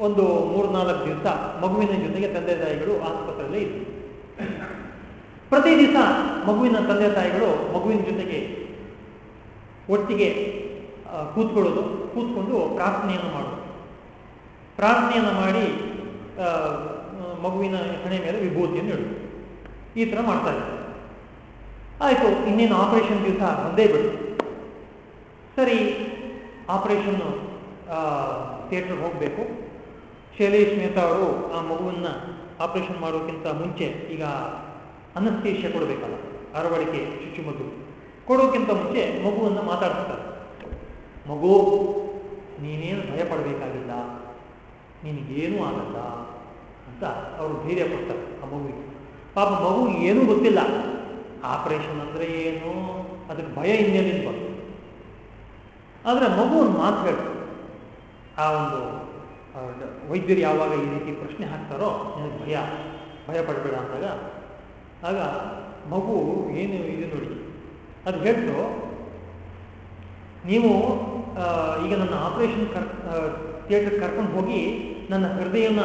A: ಒಂದು ಮೂರ್ನಾಲ್ಕು ದಿವಸ ಮಗುವಿನ ಜೊತೆಗೆ ತಂದೆ ತಾಯಿಗಳು ಆಸ್ಪತ್ರೆಯಲ್ಲೇ ಇದ್ದರು. ಪ್ರತಿ ದಿವಸ ಮಗುವಿನ ತಂದೆ ತಾಯಿಗಳು ಮಗುವಿನ ಜೊತೆಗೆ ಒಟ್ಟಿಗೆ ಕೂತ್ಕೊಳ್ಳೋದು, ಕೂತ್ಕೊಂಡು ಪ್ರಾರ್ಥನೆಯನ್ನು ಮಾಡೋದು. ಪ್ರಾರ್ಥನೆಯನ್ನು ಮಾಡಿ ಮಗುವಿನ ಹಣೆ ಮೇಲೆ ವಿಭೂತಿಯನ್ನು ಇಡೋದು. ಈ ಥರ ಮಾಡ್ತಾ ಇದ್ದಾರೆ. ಆಯಿತು, ಇನ್ನೇನು ಆಪರೇಷನ್ ದಿವಸ ಒಂದೇ ಬಿಡು ಸರಿ, ಆಪರೇಷನ್ನು ಥಿಯೇಟ್ರಿಗೆ ಹೋಗಬೇಕು. ಶೈಲೇಶ್ ಮೆಹ್ತಾ ಅವರು ಆ ಮಗುವನ್ನು ಆಪರೇಷನ್ ಮಾಡೋಕ್ಕಿಂತ ಮುಂಚೆ ಈಗ ಅನಸ್ತೇಷ್ಯ ಕೊಡಬೇಕಲ್ಲ ಅರವಳಿಕೆ ಚುಚ್ಚುಮದ್ದು ಕೊಡೋಕ್ಕಿಂತ ಮುಂಚೆ ಮಗುವನ್ನು ಮಾತಾಡ್ತಾರೆ ಮಗು, ನೀನೇನು ಭಯ ಪಡಬೇಕಾಗಿಲ್ಲ ನಿನಗೇನೂ ಆಗಲ್ಲ ಅಂತ ಅವರು ಧೈರ್ಯ ಕೊಡ್ತಾರೆ ಆ ಮಗುವಿಗೆ. ಪಾಪ ಮಗು ಏನೂ ಗೊತ್ತಿಲ್ಲ. ಆಪರೇಷನ್ ಅಂದರೆ ಏನು? ಅದಕ್ಕೆ ಭಯ ಇನ್ನೇನಿಲ್ಲ ಆದರೆ ಮಗು ಒಂದು ಮಾತು ಹೇಳ್ತಾರೆ. ಆ ಒಂದು ವೈದ್ಯರು ಯಾವಾಗ ಈ ರೀತಿ ಪ್ರಶ್ನೆ ಹಾಕ್ತಾರೋ ನನಗೆ ಭಯ ಭಯ ಪಡಬೇಡ ಅಂದಾಗ, ಆಗ ಮಗು ಏನು ಇದು ನೋಡಿ, ಅದು ಹೇಳ್ತು, ನೀವು ಈಗ ನನ್ನ ಆಪರೇಷನ್ ಕರ್ ಥಿಯೇಟರ್ ಕರ್ಕೊಂಡು ಹೋಗಿ ನನ್ನ ಹೃದಯನ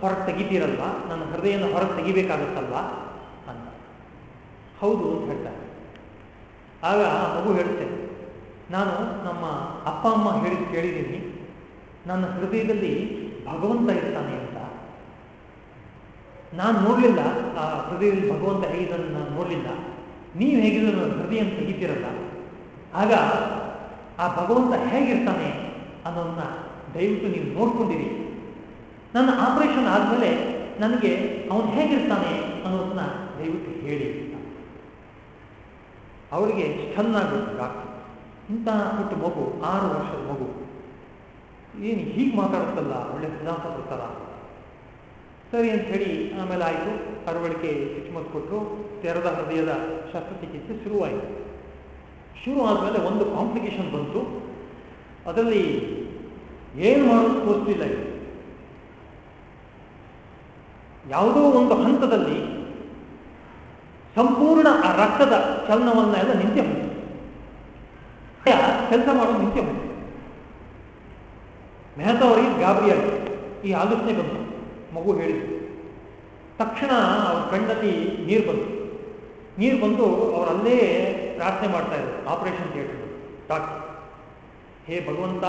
A: ಹೊರಗೆ ತೆಗಿತೀರಲ್ವಾ? ನನ್ನ ಹೃದಯನ ಹೊರಗೆ ತೆಗಿಬೇಕಾಗತ್ತಲ್ವ? ಅಂತ. ಹೌದು ಅಂತ ಹೇಳ್ತಾರೆ. ಆಗ ಮಗು ಹೇಳ್ತೇನೆ ನಾನು ನಮ್ಮ ಅಪ್ಪ ಅಮ್ಮ ಹೇಳಿ ಕೇಳಿದ್ದೀನಿ ನನ್ನ ಹೃದಯದಲ್ಲಿ ಭಗವಂತ ಇರ್ತಾನೆ ಅಂತ. ನಾನು ನೋಡಲಿಲ್ಲ, ಆ ಹೃದಯದಲ್ಲಿ ಭಗವಂತ ಹೇಗಿದ್ದಾನೆ ನಾನು ನೋಡಲಿಲ್ಲ. ನೀವು ಹೇಗಿದ್ರು ನನ್ನ ಹೃದಯ ತೆಗಿತೀರಲ್ಲ ಆಗ ಆ ಭಗವಂತ ಹೇಗಿರ್ತಾನೆ ಅನ್ನೋದನ್ನ ದಯವಿಟ್ಟು ನೀವು ನೋಡ್ಕೊಂಡಿರಿ. ನನ್ನ ಆಪರೇಷನ್ ಆದಮೇಲೆ ನನಗೆ ಅವನು ಹೇಗಿರ್ತಾನೆ ಅನ್ನೋದನ್ನ ದಯವಿಟ್ಟು ಹೇಳಿ ಅವರಿಗೆ ಚೆನ್ನಾಗಿ ಡಾಕ್ಟರ್. ಇಂತಹ ಪುಟ್ಟ ಮಗು, ಆರು ವರ್ಷದ ಮಗು. ಏನು ಹೀಗೆ ಮಾತಾಡುತ್ತಲ್ಲ ಒಳ್ಳೆ ಸಿದ್ಧಾಂತ ಬರ್ತಾರ ಸರಿ ಅಂತ ಹೇಳಿ ಆಮೇಲೆ ಆಯಿತು. ಅರವಳಿಕೆ ಚುಚ್ಚುಮದ್ದು ಕೊಟ್ಟರು ತೆರೆದ ಹೃದಯದ ಶಸ್ತ್ರಚಿಕಿತ್ಸೆ ಶುರುವಾಯಿತು. ಶುರು ಆದಮೇಲೆ ಒಂದು ಕಾಂಪ್ಲಿಕೇಶನ್ ಬಂತು. ಅದರಲ್ಲಿ ಏನು ಮಾಡೋದು ತೋರಿಸಲಿಲ್ಲ ಇದು ಯಾವುದೋ ಒಂದು ಹಂತದಲ್ಲಿ ಸಂಪೂರ್ಣ ರಕ್ತದ ಚಲನವನ್ನೆಲ್ಲ ನಿಂತೆ ಹೋಯಿತು ಕೆಲಸ ಮಾಡೋದು ನಿಂತೆ ಹೋಯಿತು ಮೆಹತಾ ಅವರಿಗೆ ಗಾಬರಿಯಾಗಿ ಈ ಆಲೋಚನೆ ಬಂತು. ಮಗು ಹೇಳಿದ್ರು ತಕ್ಷಣ ಅವ್ರ ಕಣ್ಣಲ್ಲಿ ನೀರು ಬಂತು. ನೀರು ಬಂದು ಅವರಲ್ಲೇ ಪ್ರಾರ್ಥನೆ ಮಾಡ್ತಾ ಇದ್ರು, ಆಪರೇಷನ್ ಥಿಯೇಟರ್ ಡಾಕ್ಟರ್, ಹೇ ಭಗವಂತ,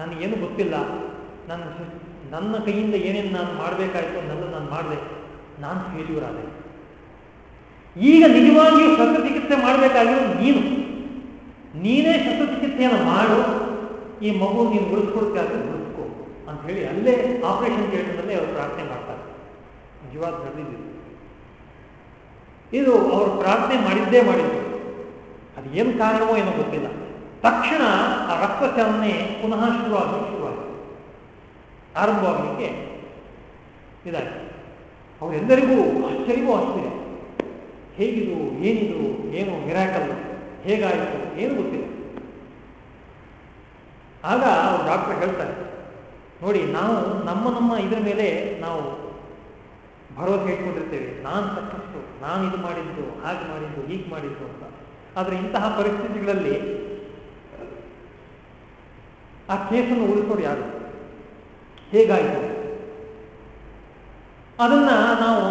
A: ನನಗೇನು ಗೊತ್ತಿಲ್ಲ. ನನ್ನ ನನ್ನ ಕೈಯಿಂದ ಏನೇನು ನಾನು ಮಾಡಬೇಕಾಯ್ತು ಅನ್ನೆಲ್ಲ ನಾನು ಮಾಡಿದೆ. ನಾನು ಫೇಲ್ಯೂರ್ ಈಗ ನಿಜವಾಗಿಯೂ ಶಸ್ತ್ರಚಿಕಿತ್ಸೆ ಮಾಡಬೇಕಾಗಿರೋದು ನೀನು. ನೀನೇ ಶಸ್ತ್ರಚಿಕಿತ್ಸೆಯನ್ನು ಮಾಡು. ಈ ಮಗು ನೀನು ಉಳಿಸ್ಕೊಡ್ತೀಯಾದ್ರೆ ಉಳಿಸ್ಕೊ. ಅಂತ ಹೇಳಿ ಅಲ್ಲೇ ಆಪರೇಷನ್ ಥಿಯೇಟರ್ನಲ್ಲಿ ಅವರು ಪ್ರಾರ್ಥನೆ ಮಾಡ್ತಾರೆ. ನಿಜವಾದ ನಡೆದಿದ್ದು ಇದು ಅವರು ಪ್ರಾರ್ಥನೆ ಮಾಡಿದ್ದೇ ಮಾಡಿದ್ದು ಅದು ಏನು ಕಾರಣವೋ ಏನೋ ಗೊತ್ತಿಲ್ಲ. ತಕ್ಷಣ ಆ ರಕ್ತ ಚಲನೆ ಪುನಃ ಶುರುವಾಗಿ ಶುರುವಾಯಿತು. ಆರಂಭವಾಗಲಿಕ್ಕೆ ಇದಾಯಿತು. ಅವರೆಲ್ಲರಿಗೂ ಆಶ್ಚರ್ಯವೂ ಆಶ್ಚರ್ಯ ಹೇಗಿದು, ಏನಿದು, ಏನು ಮಿರಾಕಲ್ ಹೇಗಾಯಿತು, ಏನು ಗೊತ್ತಿಲ್ಲ. ಆಗ ಅವ್ರು ಡಾಕ್ಟರ್ ಹೇಳ್ತಾರೆ, ನೋಡಿ ನಾವು ನಮ್ಮ ನಮ್ಮ ಇದರ ಮೇಲೆ ನಾವು ಭರವಸೆ ಇಟ್ಕೊಂಡಿರ್ತೇವೆ. ನಾನು ಸಕ್ಸಸ್ಸು ನಾನು ಇದು ಮಾಡಿದ್ದು, ಹಾಗೆ ಮಾಡಿದ್ದು, ಹೀಗೆ ಮಾಡಿದ್ದು ಅಂತ. ಆದರೆ ಇಂತಹ ಪರಿಸ್ಥಿತಿಗಳಲ್ಲಿ ಆ ಕೇಸನ್ನು ಉಳಿಸೋರು ಯಾರು? ಹೇಗಾಯಿತು? ಅದನ್ನ ನಾವು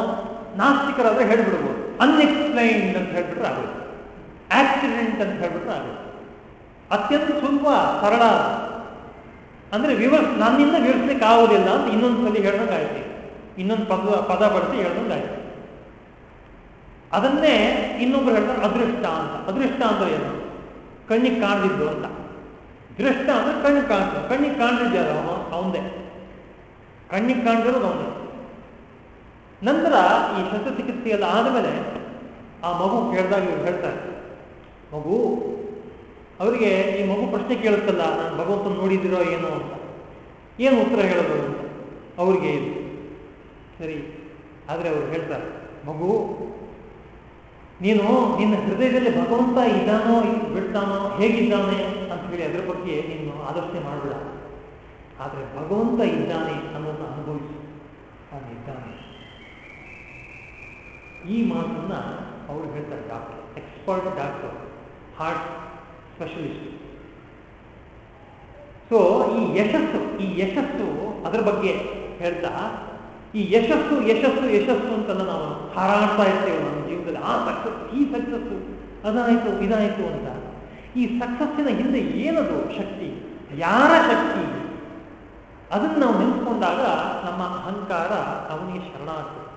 A: ನಾಸ್ತಿಕರಾದ್ರೆ ಹೇಳ್ಬಿಡ್ಬೋದು. ಅನ್ಎಕ್ಸ್ಪ್ಲೈನ್ಡ್ ಅಂತ ಹೇಳ್ಬಿಟ್ರೆ ಆಗುತ್ತೆ ಆಕ್ಸಿಡೆಂಟ್ ಅಂತ ಹೇಳ್ಬಿಟ್ರೆ ಆಗೋದು ಅತ್ಯಂತ ಸ್ವಲ್ಪ ಸರಳ. ಅಂದ್ರೆ ವಿವರ್, ನನ್ನಿಂದ ವಿವರಿಸ್ಲಿಕ್ಕೆ ಆಗುವುದಿಲ್ಲ ಅಂತ ಇನ್ನೊಂದು ಸಲ ಹೇಳ್ದಂಗಾಯ್ತು. ಇನ್ನೊಂದು ಪದ ಪದ ಬಳಸಿ ಹೇಳ್ದಂಗಾಯ್ತು. ಅದನ್ನೇ ಇನ್ನೊಬ್ರು ಹೇಳ್ತಾರೆ ಅದೃಷ್ಟ ಅಂತ. ಅದೃಷ್ಟ ಅಂದ್ರೆ ಏನು? ಕಣ್ಣಿಗೆ ಕಾಣದಿದ್ದು ಅಂತ. ದೃಷ್ಟ ಅಂದ್ರೆ ಕಣ್ಣಿಗೆ ಕಾಣ್ತದೆ. ಕಣ್ಣಿಗೆ ಕಾಣದಿದ್ಯಾರ ಅವಂದೇ. ಕಣ್ಣಿಗೆ ಕಾಣದಿರೋದು ಅವನೇ. ನಂತರ ಈ ಶಸ್ತ್ರಚಿಕಿತ್ಸೆ ಎಲ್ಲ ಆದಮೇಲೆ ಆ ಮಗು ಕೇಳಿದಾಗ ಇವ್ರು ಹೇಳ್ತಾರೆ, ಮಗು ಅವರಿಗೆ ಈ ಮಗು ಪ್ರಶ್ನೆ ಕೇಳುತ್ತಲ್ಲ, ನಾನು ಭಗವಂತನ ನೋಡಿದಿರೋ ಏನೋ ಅಂತ? ಏನು ಉತ್ತರ ಹೇಳೋದು? ಅಂತ ಅವ್ರಿಗೆ ಇದು. ಸರಿ, ಆದರೆ ಅವರು ಹೇಳ್ತಾರೆ, ಮಗು, ನೀನು ನಿನ್ನ ಹೃದಯದಲ್ಲಿ ಭಗವಂತ ಇದ್ದಾನೋ ಬಿಡ್ತಾನೋ ಹೇಗಿದ್ದಾನೆ ಅಂತ ಹೇಳಿ ಅದರ ಬಗ್ಗೆ ನೀನು ಆಲೋಚನೆ ಮಾಡಬೇಡ. ಆದರೆ ಭಗವಂತ ಇದ್ದಾನೆ ಅನ್ನೋದನ್ನ ಅನುಭವಿಸು. ಅವನಿದ್ದಾನೆ ಈ ಮಾತನ್ನ ಅವರು ಹೇಳ್ತಾರೆ doctor, expert doctor, heart specialist so ಈ ಯಶಸ್ಸು ಈ ಯಶಸ್ಸು ಅದರ ಬಗ್ಗೆ ಹೇಳ್ತಾ, ಈ ಯಶಸ್ಸು ಯಶಸ್ಸು ಯಶಸ್ಸು ಅಂತೆಲ್ಲ ನಾವು ಹಾರಾಡ್ತಾ ಇರ್ತೇವೆ ನಮ್ಮ ಜೀವನದಲ್ಲಿ. ಆ ಸಕ್ಸಸ್ ಈ ಸಕ್ಸಸ್ಸು ಅದಾಯಿತು, ಇದಾಯಿತು ಅಂತ. ಈ ಸಕ್ಸಸ್ಸಿನ ಹಿಂದೆ ಏನದು ಶಕ್ತಿ? ಯಾರ ಶಕ್ತಿ? ಅದನ್ನು ನಾವು ನೆನೆಸ್ಕೊಂಡಾಗ ನಮ್ಮ ಅಹಂಕಾರ ಅವನಿಗೆ ಶರಣಾಗ್ತದೆ.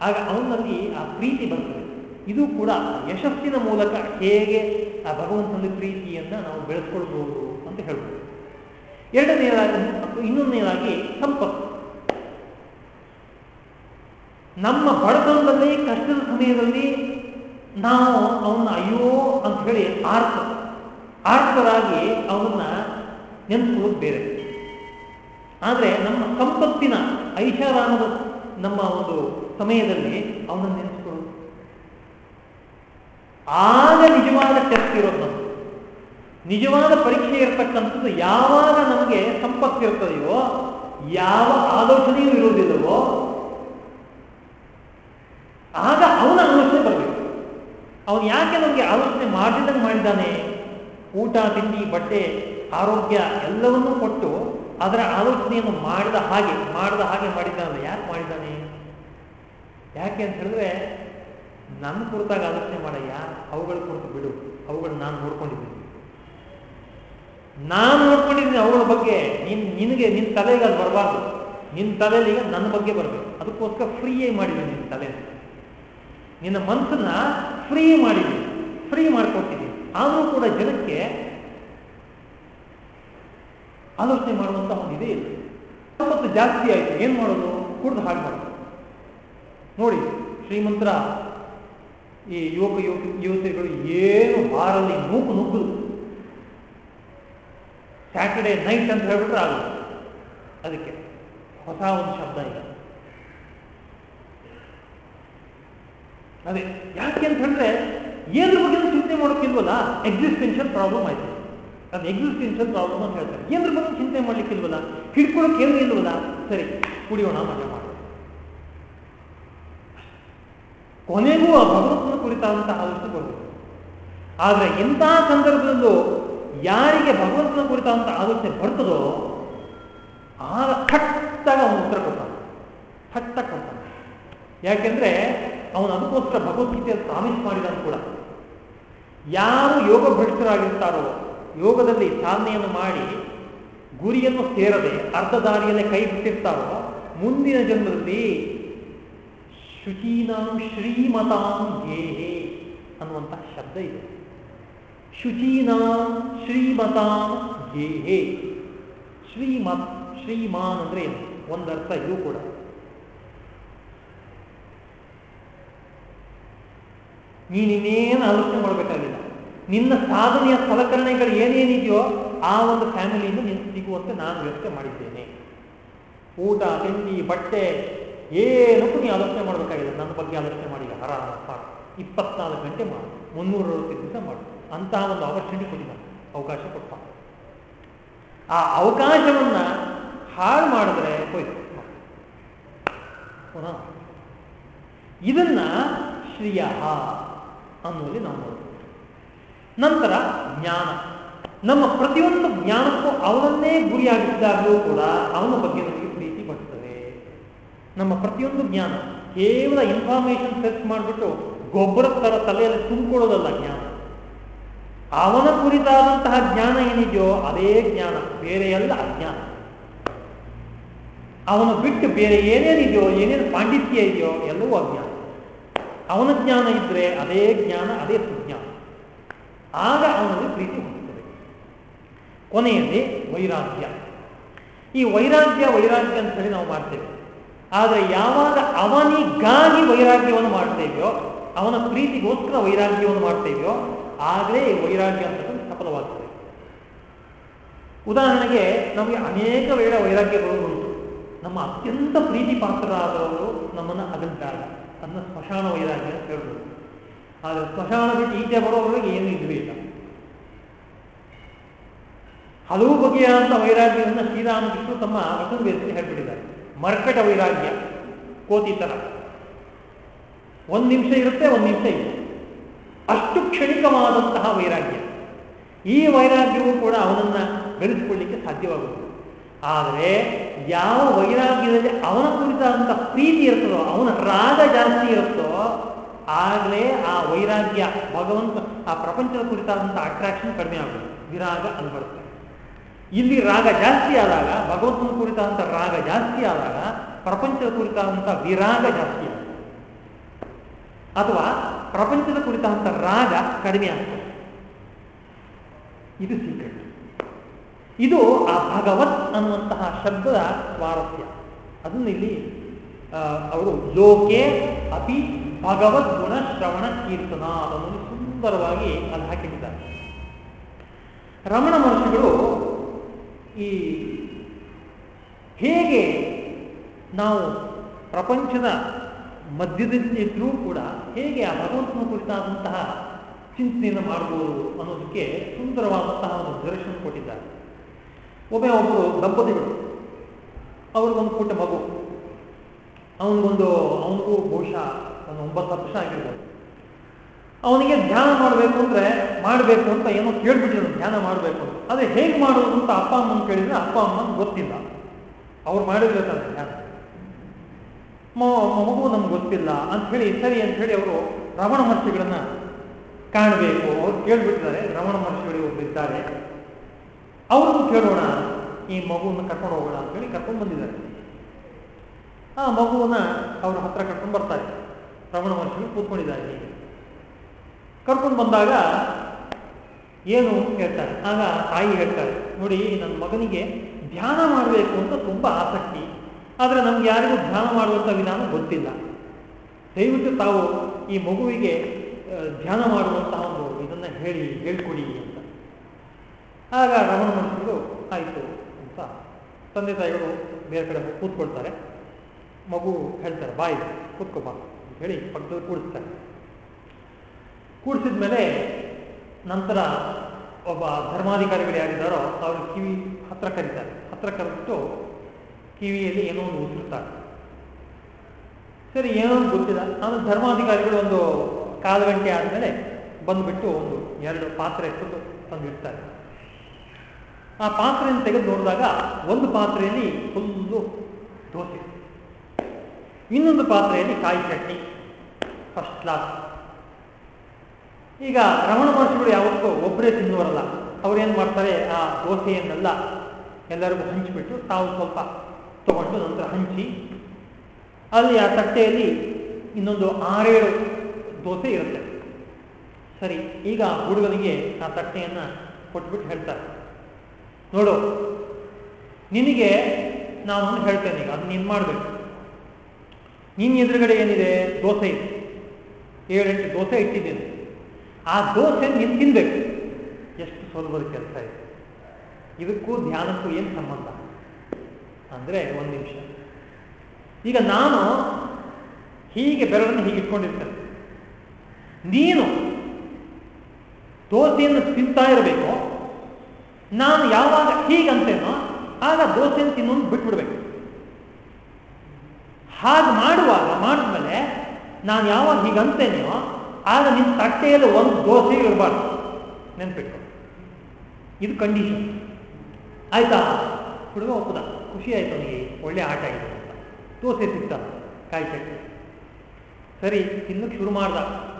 A: ಆಗ ಅವನಲ್ಲಿ ಆ ಪ್ರೀತಿ ಬರ್ತದೆ. ಇದು ಕೂಡ ಯಶಸ್ಸಿನ ಮೂಲಕ ಹೇಗೆ ಆ ಭಗವಂತನ ಪ್ರೀತಿಯನ್ನ ನಾವು ಬೆಳೆಸ್ಕೊಳ್ಬಹುದು ಅಂತ ಹೇಳ್ಬೋದು. ಎರಡನೆಯದಾಗಿ, ಇನ್ನೊಂದನೇದಾಗಿ ಸಂಪತ್ತು. ನಮ್ಮ ಬಡತನದಲ್ಲಿ, ಕಷ್ಟದ ಸಮಯದಲ್ಲಿ ನಾವು ಅವನ್ನ ಅಯ್ಯೋ ಅಂತ ಹೇಳಿ ಆರ್ತ ಆರ್ತರಾಗಿ ಅವನ್ನ ನೆನೆಸ್ಕೊಳ್ಳೋದು ಬೇರೆ. ಆದರೆ ನಮ್ಮ ಸಂಪತ್ತಿನ ಐಷಾರಾಮದ ನಮ್ಮ ಒಂದು ಸಮಯದಲ್ಲಿ ಅವನನ್ನು ಆಗ ನಿಜವಾದ ಟೆಸ್ಟ್ ಇರೋದು. ನಿಜವಾದ ಪರೀಕ್ಷೆ ಇರತಕ್ಕಂಥದ್ದು ಯಾವಾಗ ನಮಗೆ ಸಂಪತ್ತಿರ್ತದೆಯೋ ಯಾವ ಆಲೋಚನೆಯೂ ಇರುವುದಿಲ್ಲವೋ, ಆಗ ಅವನ ಆಲೋಚನೆ ಬರಬೇಕು. ಅವನು ಯಾಕೆ ನಮಗೆ ಆಲೋಚನೆ ಮಾಡಿದಂಗೆ ಮಾಡಿದ್ದಾನೆ? ಊಟ, ತಿಂಡಿ, ಬಟ್ಟೆ, ಆರೋಗ್ಯ ಎಲ್ಲವನ್ನೂ ಕೊಟ್ಟು ಅದರ ಆಲೋಚನೆಯನ್ನು ಮಾಡಿದ ಹಾಗೆ ಮಾಡಿದ ಹಾಗೆ ಮಾಡಿದ್ದಾನೆ, ಯಾಕೆ ಮಾಡಿದ್ದಾನೆ? ಯಾಕೆ ಅಂತ ಹೇಳಿದ್ರೆ ನನ್ನ ಕುರಿತಾಗ ಆಲೋಚನೆ ಮಾಡಯ್ಯ? ಅವುಗಳ ಕುರಿತು ಬಿಡು. ಅವುಗಳು ನಾನು ನೋಡ್ಕೊಂಡಿದ್ದೀನಿ. ನಾನು ನೋಡ್ಕೊಂಡಿದ್ದೀನಿ ಅವುಗಳ ಬಗ್ಗೆ. ನಿನ್, ನಿನಗೆ ನಿನ್ನ ತಲೆಗೆ ಅದು ಬರಬಾರ್ದು. ನಿನ್ನ ತಲೆಯಲ್ಲಿ ಈಗ ನನ್ನ ಬಗ್ಗೆ ಬರಬೇಕು. ಅದಕ್ಕೋಸ್ಕರ ಫ್ರೀಯೇ ಮಾಡಿದ್ದೀನಿ ನಿನ್ನ ತಲೆ. ನಿನ್ನ ಮನಸ್ಸನ್ನ ಫ್ರೀ ಮಾಡಿದ್ದೀನಿ ಫ್ರೀ ಮಾಡ್ಕೊಟ್ಟಿದ್ದೀನಿ ಆದರೂ ಕೂಡ ಜನಕ್ಕೆ ಆಲೋಚನೆ ಮಾಡುವಂತ ಒಂದು ಇದೇ ಇಲ್ಲ. ಮತ್ತು ಜಾಸ್ತಿ ಆಯಿತು. ಏನು ಮಾಡೋದು? ಕುಡ್ದು ಹಾಗೆ ಮಾಡೋದು. ನೋಡಿ, ಶ್ರೀಮಂತರ ಈ ಯುವಕ ಯುವಕ ಯುವತಿಗಳು ಏನು ಬಾರಲ್ಲಿ ನೂಕು ನುಗ್ಗುದು? ಸ್ಯಾಟರ್ಡೇ ನೈಟ್ ಅಂತ ಹೇಳ್ಬಿಟ್ರೆ ಆಗುತ್ತೆ ಅದಕ್ಕೆ ಹೊಸ ಒಂದು ಶಬ್ದ ಈಗ. ಅದೇ, ಯಾಕೆ ಅಂತ ಹೇಳಿದ್ರೆ ಏದ್ರ ಬಗ್ಗೆ ಚಿಂತೆ ಮಾಡೋಕ್ಕಿಲ್ವಲ್ಲ? ಎಕ್ಸಿಸ್ಟೆನ್ಷಿಯಲ್ ಪ್ರಾಬ್ಲಮ್ ಆಯ್ತು. ಅದು ಎಕ್ಸಿಸ್ಟೆನ್ಷಿಯಲ್ ಪ್ರಾಬ್ಲಮ್ ಅಂತ ಹೇಳ್ತಾರೆ. ಏನ್ರ ಬಗ್ಗೆ ಚಿಂತೆ ಮಾಡ್ಲಿಕ್ಕಿಲ್ವಲ್ಲ? ಹಿಡ್ಕೊಳಕ್ಕೆ ಏನೂ ಇಲ್ವಲ್ಲ? ಸರಿ, ಕುಡಿಯೋಣ, ಮಜಾ ಮಾಡೋಣ. ಕೊನೆಗೂ ಆ ಭಗವಂತನ ಕುರಿತಾದಂತಹ ಆಲೋಚನೆ ಬರುತ್ತೆ ಆದರೆ ಇಂತಹ ಸಂದರ್ಭದಲ್ಲೂ ಯಾರಿಗೆ ಭಗವಂತನ ಕುರಿತಾದಂತಹ ಆಲೋಚನೆ ಬರ್ತದೋ, ಆಗ ಥಟ್ಟಾಗ ಅವನು ಉತ್ತರ ಕೊಡ್ತಾನೆ. ಥಟ್ಟ ಕೊಡ್ತಾನೆ. ಯಾಕೆಂದ್ರೆ ಅವನು ಅದಕ್ಕೋಸ್ಕರ ಭಗವದ್ಗೀತೆಯನ್ನು ಪ್ರಾಮಿಸ್ ಮಾಡಿದಾನು ಕೂಡ. ಯಾರು ಯೋಗ ಭ್ರಷ್ಟರಾಗಿರ್ತಾರೋ ಯೋಗದಲ್ಲಿ ಸಾಧನೆಯನ್ನು ಮಾಡಿ ಗುರಿಯನ್ನು ಸೇರದೆ ಅರ್ಧ ದಾರಿಯಲ್ಲೇ ಕೈ ಬಿಟ್ಟಿರ್ತಾರೋ, ಮುಂದಿನ ಜನ್ಮದಲ್ಲಿ ಶುಚೀನಾಂ ಶ್ರೀಮತಾಂ ಗೇಹೆ ಅನ್ನುವಂತಹ ಶಬ್ದ ಇದೆ. ಶುಚೀನಾಂ ಶ್ರೀಮತಾಂ ಗೇಹೆ. ಶ್ರೀಮತ್, ಶ್ರೀಮಾನ್ ಅಂದ್ರೆ ಏನು? ಒಂದರ್ಥ ಇದು ಕೂಡ. ನೀನಿನ್ನೇನು ಆಲೋಚನೆ ಮಾಡಬೇಕಾಗಿಲ್ಲ. ನಿನ್ನ ಸಾಧನೆಯ ಸಲಕರಣೆಗಳು ಏನೇನಿದೆಯೋ ಆ ಒಂದು ಫ್ಯಾಮಿಲಿಯಿಂದ ನೀನು ಸಿಗುವಂತೆ ನಾನು ವ್ಯವಸ್ಥೆ ಮಾಡಿದ್ದೇನೆ. ಊಟ ತಿಂಡಿ ಬಟ್ಟೆ ಏನಕ್ಕೂ ನೀ ಆಲೋಚನೆ ಮಾಡಬೇಕಾಗಿಲ್ಲ ನನ್ನ ಬಗ್ಗೆ ಆಲೋಚನೆ ಮಾಡಿ ಆರಾಮ ಇಪ್ಪತ್ನಾಲ್ಕು ಗಂಟೆ ಮಾಡು. ಮುನ್ನೂರ ಅರವತ್ತು ದಿವಸ ಮಾಡು. ಅಂತಹ ಒಂದು ಆಪರ್ಚುನಿಟಿ ಕೊಟ್ಟಿದ್ದ ಅವಕಾಶ ಕೊಟ್ಟ. ಆ ಅವಕಾಶವನ್ನ ಹಾಳು ಮಾಡಿದ್ರೆ ಹೋಯ್ತು ಪುನಃ. ಇದನ್ನ ಶ್ರೀಯ ಅನ್ನುವಲ್ಲಿ ನಾವು ನೋಡ್ತೀವಿ. ನಂತರ ಜ್ಞಾನ. ನಮ್ಮ ಪ್ರತಿಯೊಂದು ಜ್ಞಾನಕ್ಕೂ ಅವನನ್ನೇ ಗುರಿಯಾಗಿದ್ದಾಗಲೂ ಕೂಡ ಅವನ ಬಗ್ಗೆ ನಮಗೆ ನಮ್ಮ ಪ್ರತಿಯೊಂದು ಜ್ಞಾನ ಕೇವಲ ಇನ್ಫಾರ್ಮೇಶನ್ ಸರ್ಚ್ ಮಾಡಿಬಿಟ್ಟು ಗೊಬ್ಬರದ ತರ ತಲೆಯಲ್ಲಿ ತುಂಬಿಕೊಳ್ಳೋದಲ್ಲ ಜ್ಞಾನ. ಅವನ ಕುರಿತಾದಂತಹ ಜ್ಞಾನ ಏನಿದೆಯೋ ಅದೇ ಜ್ಞಾನ, ಬೇರೆ ಎಲ್ಲ ಅಜ್ಞಾನ. ಅವನು ಬಿಟ್ಟು ಬೇರೆ ಏನೇನಿದೆಯೋ ಏನೇನು ಪಾಂಡಿತ್ಯ ಇದೆಯೋ ಎಲ್ಲವೂ ಅಜ್ಞಾನ. ಅವನ ಜ್ಞಾನ ಇದ್ರೆ ಅದೇ ಜ್ಞಾನ, ಅದೇ ಸುಜ್ಞಾನ. ಆಗ ಅವನಲ್ಲಿ ಪ್ರೀತಿ ಹುಟ್ಟುತ್ತದೆ. ಕೊನೆಯಲ್ಲಿ ವೈರಾಗ್ಯ. ಈ ವೈರಾಗ್ಯ ವೈರಾಗ್ಯ ಅಂತ ಹೇಳಿ ನಾವು ಮಾಡ್ತೇವೆ. ಆದರೆ ಯಾವಾಗ ಅವನಿಗಾಗಿ ವೈರಾಗ್ಯವನ್ನು ಮಾಡ್ತೇವೆಯೋ ಅವನ ಪ್ರೀತಿಗೋಸ್ಕರ ವೈರಾಗ್ಯವನ್ನು ಮಾಡ್ತೇವೆಯೋ ಆಗಲೇ ವೈರಾಗ್ಯ ಅಂತ ಸಫಲವಾಗ್ತದೆ ಉದಾಹರಣೆಗೆ ನಮಗೆ ಅನೇಕ ವೇಳೆ ವೈರಾಗ್ಯಗಳು ಉಂಟು. ನಮ್ಮ ಅತ್ಯಂತ ಪ್ರೀತಿ ಪಾತ್ರರಾದವರು ನಮ್ಮನ್ನು ಅಗಲಿದ್ದಾರೆ ಅದನ್ನ ಸ್ಮಶಾನ ವೈರಾಗ್ಯ ಅಂತ ಹೇಳ್ಬೋದು. ಆದರೆ ಸ್ಮಶಾನ ಬಿಟ್ಟು ಈಚೆ ಬರೋವರೆಗೆ ಏನು ಇದ್ರೂ ಇಲ್ಲ. ಹಲವು ಬಗೆಯಾದಂಥ ವೈರಾಗ್ಯವನ್ನು ಶ್ರೀರಾಮಕೃಷ್ಣ ತಮ್ಮ ವಚನ ಬೇಸಿಗೆ ಹೇಳ್ಬಿಟ್ಟಿದ್ದಾರೆ. ಮರ್ಕಟ ವೈರಾಗ್ಯ ಕೋತಿ ತರ ಒಂದು ನಿಮಿಷ ಇರುತ್ತೆ, ಒಂದು ನಿಮಿಷ ಇಲ್ಲ. ಅಷ್ಟು ಕ್ಷಣಿಕವಾದಂತಹ ವೈರಾಗ್ಯ. ಈ ವೈರಾಗ್ಯವೂ ಕೂಡ ಅವನನ್ನ ಬೆಳೆಸಿಕೊಳ್ಳಿಕ್ಕೆ ಸಾಧ್ಯವಾಗುತ್ತದೆ ಆದರೆ ಯಾವ ವೈರಾಗ್ಯದಲ್ಲಿ ಅವನ ಕುರಿತಾದಂಥ ಪ್ರೀತಿ ಇರ್ತದೋ ಅವನ ರಾಗ ಜಾಸ್ತಿ ಇರುತ್ತೋ, ಆಗಲೇ ಆ ವೈರಾಗ್ಯ, ಭಗವಂತ ಆ ಪ್ರಪಂಚದ ಕುರಿತಾದಂಥ ಅಟ್ರಾಕ್ಷನ್ ಕಡಿಮೆ ಆಗುತ್ತೆ ವಿರಾಗ ಅಲ್ಲಿ ಬರುತ್ತೆ ಇಲ್ಲಿ ರಾಗ ಜಾಸ್ತಿ ಆದಾಗ, ಭಗವಂತನ ಕುರಿತಾದಂಥ ರಾಗ ಜಾಸ್ತಿ ಆದಾಗ, ಪ್ರಪಂಚದ ಕುರಿತಾದಂಥ ವಿರಾಗ ಜಾಸ್ತಿ ಆಗುತ್ತೆ. ಅಥವಾ ಪ್ರಪಂಚದ ಕುರಿತಾದಂಥ ರಾಗ ಕಡಿಮೆ ಆಗ್ತದೆ ಇದು ಸೀಕ್ರೆಟ್ ಇದು ಆ ಭಗವತ್ ಅನ್ನುವಂತಹ ಶಬ್ದದ ಸ್ವಾರಸ್ಯ ಅದನ್ನು ಇಲ್ಲಿ ಅವರು ಲೋಕೆ ಅಪಿ ಭಗವದ್ ಗುಣ ಶ್ರವಣ ಕೀರ್ತನ ಅದನ್ನು ಸುಂದರವಾಗಿ ಅಲ್ಲಿ ಹಾಕಿದ್ದಾರೆ. ರಮಣ ಮಹರ್ಷಿಗಳು ಈ ಹೇಗೆ ನಾವು ಪ್ರಪಂಚದ ಮಧ್ಯದಲ್ಲಿದ್ದರೂ ಕೂಡ ಹೇಗೆ ಆ ಭಗವಂತನ ಕುರಿತಾದಂತಹ ಚಿಂತನೆಯನ್ನು ಮಾಡಬಹುದು ಅನ್ನೋದಕ್ಕೆ ಸುಂದರವಾದಂತಹ ಒಂದು ದರ್ಶನ ಕೊಟ್ಟಿದ್ದಾರೆ. ಒಮ್ಮೆ ಒಬ್ಬರು ದಂಪತಿಗಳು, ಅವ್ರಿಗೊಂದು ಪುಟ್ಟ ಮಗು, ಅವನಿಗೊಂದು, ಅವನಿಗೂ ಬಹುಶಃ ಒಂದು ಒಂಬತ್ತು ವರ್ಷ ಆಗಿರ್ಬೋದು. ಅವನಿಗೆ ಧ್ಯಾನ ಮಾಡಬೇಕು ಅಂದ್ರೆ ಮಾಡಬೇಕು ಅಂತ ಏನೋ ಕೇಳ್ಬಿಟ್ಟಿದ್ರು ಧ್ಯಾನ ಮಾಡಬೇಕು ಅದೇ ಹೇಗೆ ಮಾಡೋದು ಅಂತ ಅಪ್ಪ ಅಮ್ಮನ ಕೇಳಿದ್ರೆ ಅಪ್ಪ ಅಮ್ಮನ ಗೊತ್ತಿಲ್ಲ. ಅವ್ರು ಮಾಡಿರ್ಬೇಕಂತ ಧ್ಯಾನ ಮಗು ನಮ್ಗೆ ಗೊತ್ತಿಲ್ಲ ಅಂತ ಹೇಳಿ, ಸರಿ ಅಂತ ಹೇಳಿ ಅವರು ರಮಣ ಮಹರ್ಷಿಗಳನ್ನ ಕಾಣಬೇಕು. ಅವ್ರು ಕೇಳ್ಬಿಟ್ಟಿದ್ದಾರೆ, ರಮಣ ಮಹರ್ಷಿಗಳು ಇದ್ದಾರೆ. ಅವ್ರನ್ನು ಕೇಳೋಣ, ಈ ಮಗುವನ್ನು ಕರ್ಕೊಂಡು ಹೋಗೋಣ ಅಂತ ಹೇಳಿ ಕರ್ಕೊಂಡು ಬಂದಿದ್ದಾರೆ. ಆ ಮಗುವನ್ನ ಅವ್ರ ಹತ್ರ ಕರ್ಕೊಂಡು ಬರ್ತಾರೆ ರಮಣ ಮಹರ್ಷಿಗಳು ಕೂತ್ಕೊಂಡಿದ್ದಾರೆ. ಕರ್ಕೊಂಡು ಬಂದಾಗ ಏನು ಹೇಳ್ತಾರೆ? ಆಗ ತಾಯಿ ಹೇಳ್ತಾರೆ, ನೋಡಿ, ನನ್ನ ಮಗನಿಗೆ ಧ್ಯಾನ ಮಾಡಬೇಕು ಅಂತ ತುಂಬ ಆಸಕ್ತಿ. ಆದರೆ ನಮ್ಗೆ ಯಾರಿಗೂ ಧ್ಯಾನ ಮಾಡುವಂಥ ವಿಧಾನ ಗೊತ್ತಿಲ್ಲ. ದಯವಿಟ್ಟು ತಾವು ಈ ಮಗುವಿಗೆ ಧ್ಯಾನ ಮಾಡುವಂತಹ ಒಂದು ಇದನ್ನು ಹೇಳಿ, ಹೇಳ್ಕೊಡಿ ಅಂತ. ಆಗ ರಮಣ ಮಹರ್ಷಿಗಳು ಆಯಿತು ಅಂತ ತಂದೆ ತಾಯಿಗಳು ಬೇರೆ ಕಡೆ ಕೂತ್ಕೊಳ್ತಾರೆ. ಮಗು ಹೇಳ್ತಾರೆ, ಬಾಯಿ ಬಾ ಅಂತ ಹೇಳಿ ಪಕ್ಕದಲ್ಲಿ ಕೂಡಿಸ್ತಾರೆ ಕೂಡಿಸಿದ ಮೇಲೆ ನಂತರ ಒಬ್ಬ ಧರ್ಮಾಧಿಕಾರಿಗಳು ಯಾರಿದ್ದಾರೋ ಅವರು ಕಿವಿ ಹತ್ರ ಕರೀತಾರೆ. ಹತ್ರ ಕರೆದ್ಬಿಟ್ಟು ಕಿವಿಯಲ್ಲಿ ಏನೋ ಒಂದು ಉಸಿರುತ್ತಾರೆ ಸರಿ, ಏನೋ ಗೊತ್ತಿಲ್ಲ. ಆಮೇಲೆ ಧರ್ಮಾಧಿಕಾರಿಗಳು ಒಂದು ಕಾಲು ಗಂಟೆ ಆದಮೇಲೆ ಬಂದುಬಿಟ್ಟು ಒಂದು ಎರಡು ಪಾತ್ರೆ ಎತ್ತು ತಂದಿರ್ತಾರೆ. ಆ ಪಾತ್ರೆಯನ್ನು ತೆಗೆದು ನೋಡಿದಾಗ ಒಂದು ಪಾತ್ರೆಯಲ್ಲಿ ಫುಲ್ಲು ದೋಸೆ. ಇನ್ನೊಂದು ಪಾತ್ರೆಯಲ್ಲಿ ಕಾಯಿ ಚಟ್ನಿ, ಫಸ್ಟ್ ಕ್ಲಾಸ್. ಈಗ ರಮಣ ಮಹರ್ಷಿಗಳು ಯಾವತ್ತೂ ಒಬ್ಬರೇ ತಿನ್ನುವರಲ್ಲ. ಅವ್ರೇನು ಮಾಡ್ತಾರೆ? ಆ ದೋಸೆಯನ್ನೆಲ್ಲ ಎಲ್ಲರಿಗೂ ಹಂಚಿಬಿಟ್ಟು ತಾವು ಸ್ವಲ್ಪ ತಗೊಂಡು ನಂತರ ಹಂಚಿ, ಅಲ್ಲಿ ಆ ತಟ್ಟೆಯಲ್ಲಿ ಇನ್ನೊಂದು ಆರೇಳು ದೋಸೆ ಇರುತ್ತೆ. ಸರಿ, ಈಗ ಹುಡುಗನಿಗೆ ಆ ತಟ್ಟೆಯನ್ನು ಕೊಟ್ಬಿಟ್ಟು ಹೇಳ್ತಾರೆ. ನೋಡು, ನಿನಗೆ ನಾನು ಹೇಳ್ತೇನೆ ಈಗ, ಅದು ನೀನು ಮಾಡಬೇಕು. ನಿನ್ನ ಎದುರುಗಡೆ ಏನಿದೆ? ದೋಸೆ ಇದೆ. ಏಳೆಂಟು ದೋಸೆ ಇಟ್ಟಿದ್ದೇನೆ. ಆ ದೋಸೆ ನೀನು ತಿನ್ಬೇಕು. ಎಷ್ಟು ಸುಲಭದ ಕೆಲಸ ಇದೆ. ಇದಕ್ಕೂ ಧ್ಯಾನಕ್ಕೂ ಏನು ಸಂಬಂಧ? ಅಂದರೆ ಒಂದು ನಿಮಿಷ. ಈಗ ನಾನು ಹೀಗೆ ಬೆರಳನ್ನು ಹೀಗೆ ಇಟ್ಕೊಂಡಿರ್ತೇನೆ. ನೀನು ದೋಸೆಯನ್ನು ತಿಂತಾ ಇರಬೇಕು? ನಾನು ಯಾವಾಗ ಹೀಗಂತೇನೋ ಆಗ ದೋಸೆಯನ್ನು ತಿನ್ನೋದು ಬಿಟ್ಬಿಡ್ಬೇಕು. ಹಾಗೆ ಮಾಡುವಾಗ, ಮಾಡಿದ್ಮೇಲೆ ನಾನು ಯಾವಾಗ ಹೀಗಂತೇನೆಯೋ ಆಗ ನಿಮ್ಮ ತಟ್ಟೆಯಲ್ಲಿ ಒಂದು ದೋಸೆ ಇರಬಾರ್ದು. ನೆನ್ಪಿಟ್ಟು ಇದು ಕಂಡೀಷನ್ ಆಯ್ತಾ? ಹುಡುಗ ಒಪ್ಪದ. ಖುಷಿ ಆಯ್ತು ಅವನಿಗೆ. ಒಳ್ಳೆ ಆಟ ಇದೆ ಅಂತ. ದೋಸೆ ಸಿಕ್ತ. ಕಾಯಿ ಚಟ್ನಿ ಸರಿ ತಿನ್ನಕ್ಕೆ ಶುರು ಮಾಡ್ದ.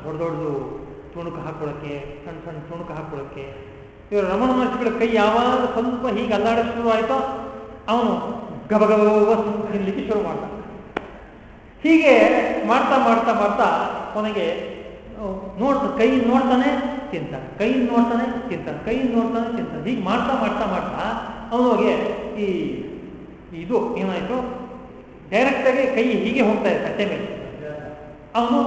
A: ದೊಡ್ಡ ದೊಡ್ಡದು, ತುಣುಕ ಹಾಕೊಳ್ಳೋಕ್ಕೆ ಸಣ್ಣ ಸಣ್ಣ ತುಣುಕ ಹಾಕೊಳ್ಳೋಕ್ಕೆ ಇವರು ರಮಣ ಮಹರ್ಷಿಗಳ ಕೈ ಯಾವಾಗ ಸ್ವಲ್ಪ ಹೀಗೆ ಅಲ್ಲಾಡಕ್ಕೆ ಶುರು ಆಯ್ತೋ, ಅವನು ಗಬಗಬ ತಿನ್ನಲಿಕ್ಕೆ ಶುರು ಮಾಡ್ದ. ಹೀಗೆ ಮಾಡ್ತಾ ಮಾಡ್ತಾ ಮಾಡ್ತಾ, ಕೊನೆಗೆ ನೋಡ್ತ, ಕೈ ನೋಡ್ತಾನೆ, ತಿಂತಾನೆ. ಕೈ ನೋಡ್ತಾನೆ, ತಿಂತಾನೆ. ಕೈ ನೋಡ್ತಾನೆ, ತಿಂತಾನೆ. ಹೀಗೆ ಮಾಡ್ತಾ ಮಾಡ್ತಾ ಮಾಡ್ತಾ ಅವನಿಗೆ ಈ, ಇದು ಏನಾಯಿತು? ಡೈರೆಕ್ಟಾಗಿ ಕೈ ಹೀಗೆ ಹೋಗ್ತಾ ಇದೆ ತಟ್ಟೆ ಮೇಲೆ. ಅವನು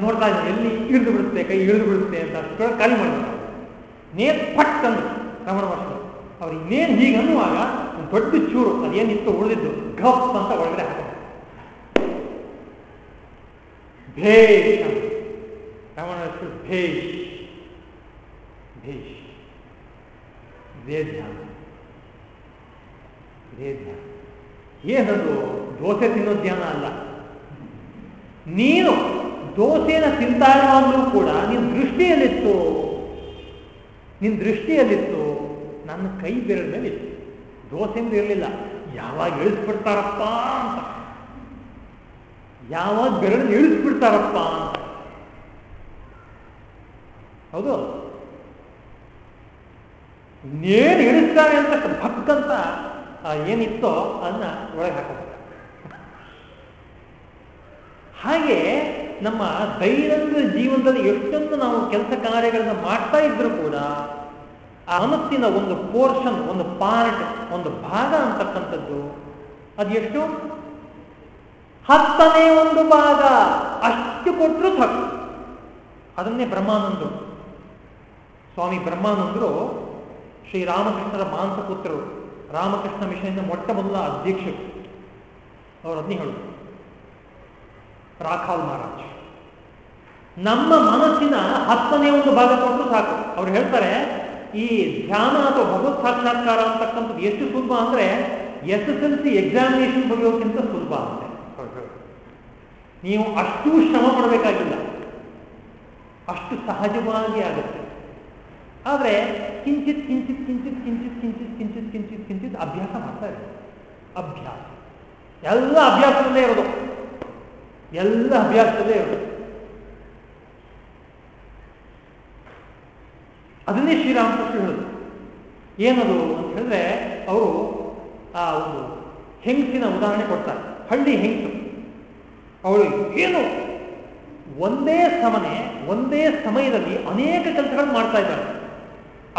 A: ನೋಡ್ತಾ ಇದ್ದಾನೆ. ಎಲ್ಲಿ ಇಳಿದು ಬಿಡುತ್ತೆ, ಕೈ ಇಳಿದು ಬಿಡುತ್ತೆ ಅಂತ ಅಷ್ಟು ಖಾಲಿ ಮಾಡಿದ್ರು ನೇರ್ ಪಟ್ ತಂದು ರಮಣ ಅವ್ರು ಇನ್ನೇನು ಹೀಗೆ ಅನ್ನುವಾಗ ಒಂದು ದೊಡ್ಡ ಚೂರು, ಅದೇನಿತ್ತು, ಉಳಿದಿದ್ದು, ಗಪ್ ಅಂತ ಒಳಗಡೆ ಹಾಕ ಭೇಷ್ ರಮಣ ಮಹರ್ಷಿಗಳು ಭೇಷ್. ಭೇಷ್. ಭೇದ ಧ್ಯಾನ ಏನದು? ದೋಸೆ ತಿನ್ನೋ ಧ್ಯಾನ ಅಲ್ಲ. ನೀನು ದೋಸೆನ ತಿಂತಾ ಇರುವಾಗಲೂ ಕೂಡ ನಿನ್ನ ದೃಷ್ಟಿಯಲ್ಲಿತ್ತು. ನಿನ್ನ ದೃಷ್ಟಿಯಲ್ಲಿತ್ತು. ನನ್ನ ಕೈ ಬೆರಳ ಮೇಲೆ ಇತ್ತು ದೋಸೆ ಇರಲಿಲ್ಲ. ಯಾವಾಗ ಇಳಿಸ್ಬಿಡ್ತಾರಪ್ಪ ಅಂತ. ಯಾವಾಗ ಬೆರಳು ಇಳಿಸ್ಬಿಡ್ತಾರಪ್ಪ ಹೌದು. ಇನ್ನೇನು ಇಳಿಸ್ತಾರೆ ಅಂತ ಭಕ್ಕಂತ ಏನಿತ್ತೋ ಅದನ್ನ ಒಳಗೆ ಹಾಕೋಬೇಕು. ಹಾಗೆ ನಮ್ಮ ದೈನಂದಿನ ಜೀವನದಲ್ಲಿ ಎಷ್ಟೊಂದು ನಾವು ಕೆಲಸ ಕಾರ್ಯಗಳನ್ನು ಮಾಡ್ತಾ ಇದ್ರು ಕೂಡ, ಆ ಮನಸ್ಸಿನ ಒಂದು ಪೋರ್ಷನ್ ಒಂದು ಪಾರ್ಟ್ ಒಂದು ಭಾಗ ಅಂತಕ್ಕಂಥದ್ದು, ಅದು ಎಷ್ಟು ಹತ್ತನೇ ಒಂದು ಭಾಗ. ಅಷ್ಟು ಕೊಟ್ಟರು ಸಾಕು. ಅದನ್ನೇ ಬ್ರಹ್ಮಾನಂದರು. ಸ್ವಾಮಿ ಬ್ರಹ್ಮಾನಂದರು ಶ್ರೀರಾಮಕೃಷ್ಣರ ಮಾಂಸಪುತ್ರರು. ರಾಮಕೃಷ್ಣ ಮಿಷನ್ನ ಮೊಟ್ಟ ಮೊದಲ ಅಧ್ಯಕ್ಷರು. ಅವರು ಅದನ್ನೇ ಹೇಳುದು. ಮಹಾರಾಜ್. ನಮ್ಮ ಮನಸ್ಸಿನ ಹತ್ತನೇ ಒಂದು ಭಾಗ ಕೊಟ್ಟರು ಸಾಕು. ಅವ್ರು ಹೇಳ್ತಾರೆ, ಈ ಧ್ಯಾನ ಅಥವಾ ಭಗವತ್ ಸಾಕ್ಷಾತ್ಕಾರ ಅಂತಕ್ಕಂಥದ್ದು ಎಷ್ಟು ಸುಲಭ ಅಂದ್ರೆ S S L C examination ಬರೆಯೋಕ್ಕಿಂತ ಸುಲಭ ಅಂತೆ. ನೀವು ಅಷ್ಟು ಶ್ರಮ ಪಡಬೇಕಾಗಿಲ್ಲ. ಅಷ್ಟು ಸಹಜವಾಗಿ ಆಗುತ್ತೆ. ಆದರೆ ಕಿಂಚಿತ್ ಕಿಂಚಿತ್ ಕಿಂಚಿತ್ ಕಿಂಚಿತ್ ಕಿಂಚಿತ್ ಕಿಂಚಿತ್ ಕಿಂಚಿತ್ ಕಿಂಚಿತ್ ಅಭ್ಯಾಸ ಮಾಡ್ತಾ ಇದೆ ಅಭ್ಯಾಸ. ಎಲ್ಲ ಅಭ್ಯಾಸದಲ್ಲೇ ಇರೋದು. ಎಲ್ಲ ಅಭ್ಯಾಸದಲ್ಲೇ ಇರೋದು. ಅದನ್ನೇ ಶ್ರೀರಾಮಕೃಷ್ಣ ಹೇಳೋದು. ಏನದು ಅಂತ ಹೇಳಿದ್ರೆ, ಅವರು ಆ ಒಂದು ಹೆಂಗಸಿನ ಉದಾಹರಣೆ ಕೊಡ್ತಾರೆ. ಹಳ್ಳಿ ಹೆಂಗಸು. ಅವಳು ಏನು? ಒಂದೇ ಸಮನೆ, ಒಂದೇ ಸಮಯದಲ್ಲಿ ಅನೇಕ ಕೆಲಸಗಳು ಮಾಡ್ತಾ ಇದ್ದಾಳೆ.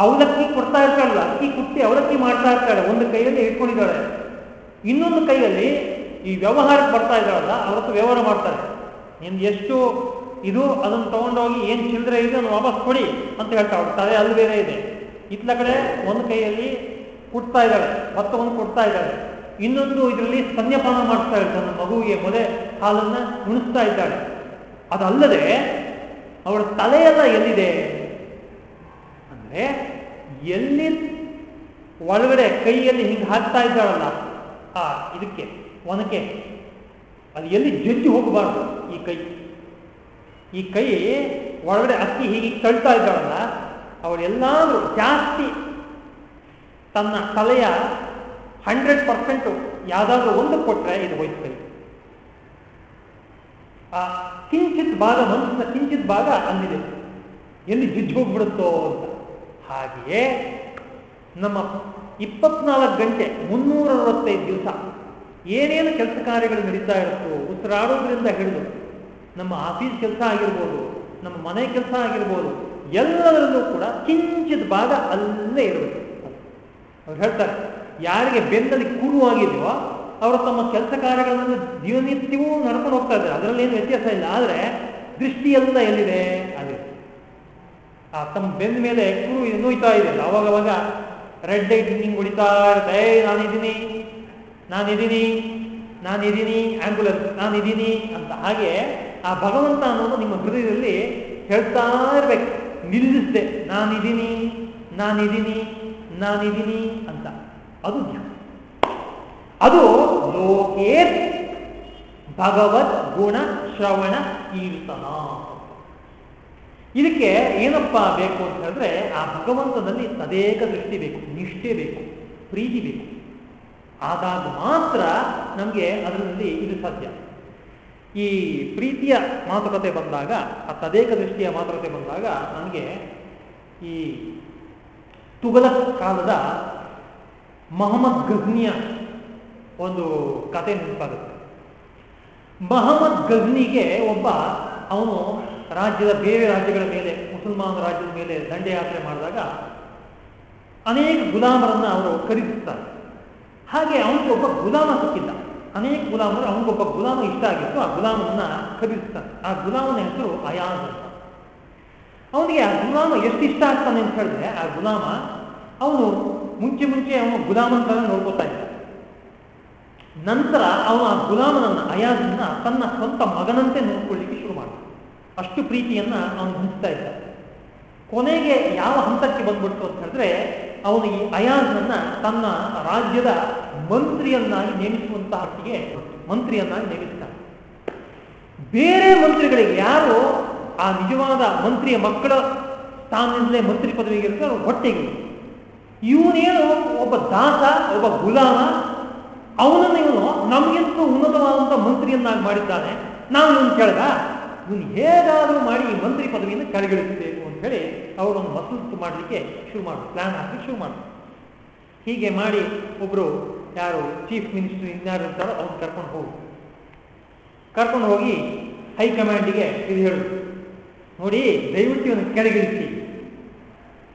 A: ಅವಲಕ್ಕಿ ಕೊಡ್ತಾ ಇರ್ತಾಳಲ್ಲ, ಅಕ್ಕಿ ಕುಟ್ಟಿ ಅವಲಕ್ಕಿ ಮಾಡ್ತಾ ಇರ್ತಾಳೆ, ಒಂದು ಕೈಯಲ್ಲಿ ಇಟ್ಕೊಂಡಿದ್ದಾಳೆ. ಇನ್ನೊಂದು ಕೈಯಲ್ಲಿ ಈ ವ್ಯವಹಾರಕ್ಕೆ ಬರ್ತಾ ಇದ್ದಾಳಲ್ಲ ಅವರತ್ತು ವ್ಯವಹಾರ ಮಾಡ್ತಾರೆ ನಿಮ್ದು ಎಷ್ಟು ಇದು, ಅದನ್ನು ತಗೊಂಡೋಗಿ ಏನು ಚಿಲ್ಲರೆ ಇದೆ ಅದನ್ನು ವಾಪಸ್ ಕೊಡಿ ಅಂತ ಹೇಳ್ತಾ ತಲೆ ಅಲ್ಲಿ ಬೇರೆ ಇದೆ. ಇತ್ಲ ಕಡೆ ಒಂದು ಕೈಯಲ್ಲಿ ಕುಟ್ತಾ ಇದ್ದಾಳೆ, ಮತ್ತೊಂದು ಕೊಡ್ತಾ ಇದ್ದಾಳೆ. ಇನ್ನೊಂದು ಇದರಲ್ಲಿ ಸ್ತನ್ಯಪಾನ ಮಾಡ್ತಾ ತನ್ನ ಮಗುವಿಗೆ ಮೊದೆ ಹಾಲನ್ನ ನುಣಿಸ್ತಾ ಇದ್ದಾಳೆ. ಅದಲ್ಲದೆ ಅವಳ ತಲೆಯೆಲ್ಲ ಎಲ್ಲಿದೆ? ಅಂದ್ರೆ ಎಲ್ಲಿ? ಒಳಗಡೆ ಕೈಯಲ್ಲಿ ಹಿಂಗೆ ಹಾಕ್ತಾ ಇದ್ದಾಳಲ್ಲ, ಆ ಇದಕ್ಕೆ, ಒನಕೆ. ಅದು ಎಲ್ಲಿ ಜಜ್ಜಿ ಹೋಗಬಾರ್ದು ಈ ಕೈ. ಈ ಕೈ ಒಳಗಡೆ ಅಕ್ಕಿ ಹೀಗೆ ತಳ್ತಾ ಇದ್ದಾಳಲ್ಲ, ಅವಳೆಲ್ಲಾದರೂ ಜಾಸ್ತಿ ತನ್ನ ತಲೆಯ ಹಂಡ್ರೆಡ್ ಪರ್ಸೆಂಟು ಯಾವುದಾದ್ರೂ ಒಂದು ಕೊಟ್ಟರೆ ಇದು ಹೋಯ್ತು ಕೈ. ಆ ಕಿಂಚಿತ್ ಭಾಗ ಮನಸ್ಸಿನ ಕಿಂಚಿತ್ ಭಾಗ ಅಲ್ಲಿದೆ. ಎಲ್ಲಿ ಬಿದ್ದು ಹೋಗ್ಬಿಡುತ್ತೋ ಅಂತ. ಹಾಗೆಯೇ ನಮ್ಮ ಇಪ್ಪತ್ನಾಲ್ಕು ಗಂಟೆ ಮುನ್ನೂರ ಅರವತ್ತೈದು ದಿವಸ ಏನೇನು ಕೆಲಸ ಕಾರ್ಯಗಳು ನಡೀತಾ ಇರುತ್ತೋ ಉಸಿರಾಡೋದ್ರಿಂದ ಹಿಡಿದು ನಮ್ಮ ಆಫೀಸ್ ಕೆಲಸ ಆಗಿರ್ಬೋದು, ನಮ್ಮ ಮನೆ ಕೆಲಸ ಆಗಿರ್ಬೋದು, ಎಲ್ಲದರಲ್ಲೂ ಕೂಡ ಕಿಂಚಿತ್ ಭಾಗ ಅಲ್ಲೇ ಇರಬೇಕು ಅವ್ರು ಹೇಳ್ತಾರೆ, ಯಾರಿಗೆ ಬೆನ್ನಲ್ಲಿ ಕೂರುವಾಗಿದೆಯೋ ಅವರು ತಮ್ಮ ಕೆಲಸ ಕಾರ್ಯಗಳನ್ನು ದಿನನಿತ್ಯವೂ ನಡ್ಕೊಂಡು ಹೋಗ್ತಾ ಇದ್ದಾರೆ. ಅದರಲ್ಲಿ ಏನು ವ್ಯತ್ಯಾಸ ಇಲ್ಲ. ಆದರೆ ದೃಷ್ಟಿಯೆಲ್ಲ ಎಲ್ಲಿದೆ? ಅಲ್ಲಿ. ಆ ತಮ್ಮ ಬೆಂದ ಮೇಲೆ ಕುರು ನೋಯ್ತಾ ಇದೆ ಅವಾಗ ರೆಡ್ ಲೈಟ್ ಹಿಂಗ್ ಹೊಡಿತಾ ಇರುತ್ತೆ. ನಾನಿದ್ದೀನಿ ನಾನಿದ್ದೀನಿ ನಾನಿದ್ದೀನಿ ಆಂಬ್ಯುಲೆನ್ಸ್ ನಾನಿದ್ದೀನಿ ಅಂತ ಹಾಗೆ ಆ ಭಗವಂತ ಅನ್ನೋದು ನಿಮ್ಮ ಹೃದಯದಲ್ಲಿ ಹೇಳ್ತಾ ಇರ್ಬೇಕು. ನಿಲ್ಲಿಸ್ದೆ, ನಾನಿದ್ದೀನಿ ನಾನಿದ್ದೀನಿ ನಾನಿದ್ದೀನಿ ಅಂತ. ಅದು ಜ್ಞಾನ ಅದು ಲೋಕೇ ಭಗವದ್ ಗುಣ ಶ್ರವಣ ಕೀರ್ತನ. ಇದಕ್ಕೆ ಏನಪ್ಪ ಬೇಕು ಅಂತ ಹೇಳಿದ್ರೆ ಆ ಭಗವಂತನಲ್ಲಿ ತದೇಕ ದೃಷ್ಟಿ ಬೇಕು, ನಿಷ್ಠೆ ಬೇಕು, ಪ್ರೀತಿ ಬೇಕು. ಆದಾಗ ಮಾತ್ರ ನಮಗೆ ಅದರಲ್ಲಿ ಇದು ಸಾಧ್ಯ. ಈ ಪ್ರೀತಿಯ ಮಾತುಕತೆ ಬಂದಾಗ, ಆ ತದೇಕ ದೃಷ್ಟಿಯ ಮಾತುಕತೆ ಬಂದಾಗ ನನಗೆ ಈ ತುಗಲಕ್ ಕಾಲದ ಮಹಮ್ಮದ್ ಗಜ್ನಿಯ ಒಂದು ಕತೆ ನೆನಪಾಗುತ್ತೆ. ಮಹಮ್ಮದ್ ಗಜ್ನಿಗೆ ಒಬ್ಬ, ಅವನು ರಾಜ್ಯದ ಬೇರೆ ರಾಜ್ಯಗಳ ಮೇಲೆ, ಮುಸಲ್ಮಾನ ರಾಜ್ಯದ ಮೇಲೆ ದಂಡಯಾತ್ರೆ ಮಾಡಿದಾಗ ಅನೇಕ ಗುಲಾಮರನ್ನ ಅವರು ಖರೀದಿಸ್ತಾರೆ ಹಾಗೆ ಅವನಿಗೆ ಒಬ್ಬ ಗುಲಾಮ ಸಿಕ್ಕಿದ್ದ. ಅನೇಕ ಗುಲಾಮರು ಅವನಿಗೊಬ್ಬ ಗುಲಾಮ ಇಷ್ಟ ಆಗಿತ್ತು, ಆ ಗುಲಾಮನ್ನ ಖರೀದಿಸ್ತಾನೆ ಆ ಗುಲಾಮನ ಹೆಸರು ಅಯಾಜ್ ಅಂತ. ಅವನಿಗೆ ಆ ಗುಲಾಮ ಎಷ್ಟು ಇಷ್ಟ ಆಗ್ತಾನೆ ಅಂತ ಹೇಳಿದ್ರೆ, ಆ ಗುಲಾಮ ಅವನು ಮುಂಚೆ ಮುಂಚೆ ಅವನು ಗುಲಾಮನ ತರ ನೋಡ್ಕೋತಾ ಇದ್ದ. ನಂತರ ಅವನು ಆ ಗುಲಾಮನನ್ನ ಅಯಾಜನ್ನ ತನ್ನ ಸ್ವಂತ ಮಗನಂತೆ ನೋಡ್ಕೊಳ್ಳಿಕ್ಕೆ ಶುರು ಮಾಡ್ತಾನೆ ಅಷ್ಟು ಪ್ರೀತಿಯನ್ನ ಅವನು ಹಂಚ್ತಾ ಇದ್ದ. ಕೊನೆಗೆ ಯಾವ ಹಂತಕ್ಕೆ ಬಂದ್ಬಿಡ್ತು ಅಂತ ಹೇಳಿದ್ರೆ, ಅವನು ಈ ಅಯಾಜ್ನನ್ನ ತನ್ನ ರಾಜ್ಯದ ಮಂತ್ರಿಯನ್ನಾಗಿ ನೇಮಿಸುವಂತಹ ಹೊತ್ತಿಗೆ ಮಂತ್ರಿಯನ್ನಾಗಿ ನೇಮಿಸ್ತಾನೆ. ಬೇರೆ ಮಂತ್ರಿಗಳಿಗೆ ಯಾರು ಆ ನಿಜವಾದ ಮಂತ್ರಿಯ ಮಕ್ಕಳ ಸ್ಥಾನದಿಂದಲೇ ಮಂತ್ರಿ ಪದವಿಗೆ ಇರ್ತಾರೆ ಅವ್ರು ಹೊಟ್ಟೆಗೆ. ಇವನೇನು ಒಬ್ಬ ದಾಸ, ಒಬ್ಬ ಗುಲಾಮ ಅವನನ್ನು ಇವನು ನಮಗಿಂತ ಉನ್ನತವಾದಂಥ ಮಂತ್ರಿಯನ್ನಾಗಿ ಮಾಡಿದ್ದಾನೆ. ನಾವು ಇವನು ಕೇಳ್ದ, ಇವನು ಹೇಗಾದರೂ ಮಾಡಿ ಈ ಮಂತ್ರಿ ಪದವಿಯನ್ನು ಕೆಳಗಿಳಿಸಬೇಕು ಅಂತ ಹೇಳಿ ಅವರನ್ನು ಮಸೂತು ಮಾಡಲಿಕ್ಕೆ ಶುರು ಮಾಡು ಪ್ಲಾನ್ ಹಾಕಲಿಕ್ಕೆ ಶುರು ಮಾಡು. ಹೀಗೆ ಮಾಡಿ ಒಬ್ಬರು ಯಾರು ಚೀಫ್ ಮಿನಿಸ್ಟರ್ ಇನ್ಯಾರು ಇರ್ತಾರೋ ಅವ್ರು ಕರ್ಕೊಂಡು ಹೋಗು. ಕರ್ಕೊಂಡು ಹೋಗಿ ಹೈಕಮಾಂಡಿಗೆ ಇದು ಹೇಳು, ನೋಡಿ, ದಯವಿಟ್ಟು ಇವನು ಕೆಳಗಿಳಿಸಿ.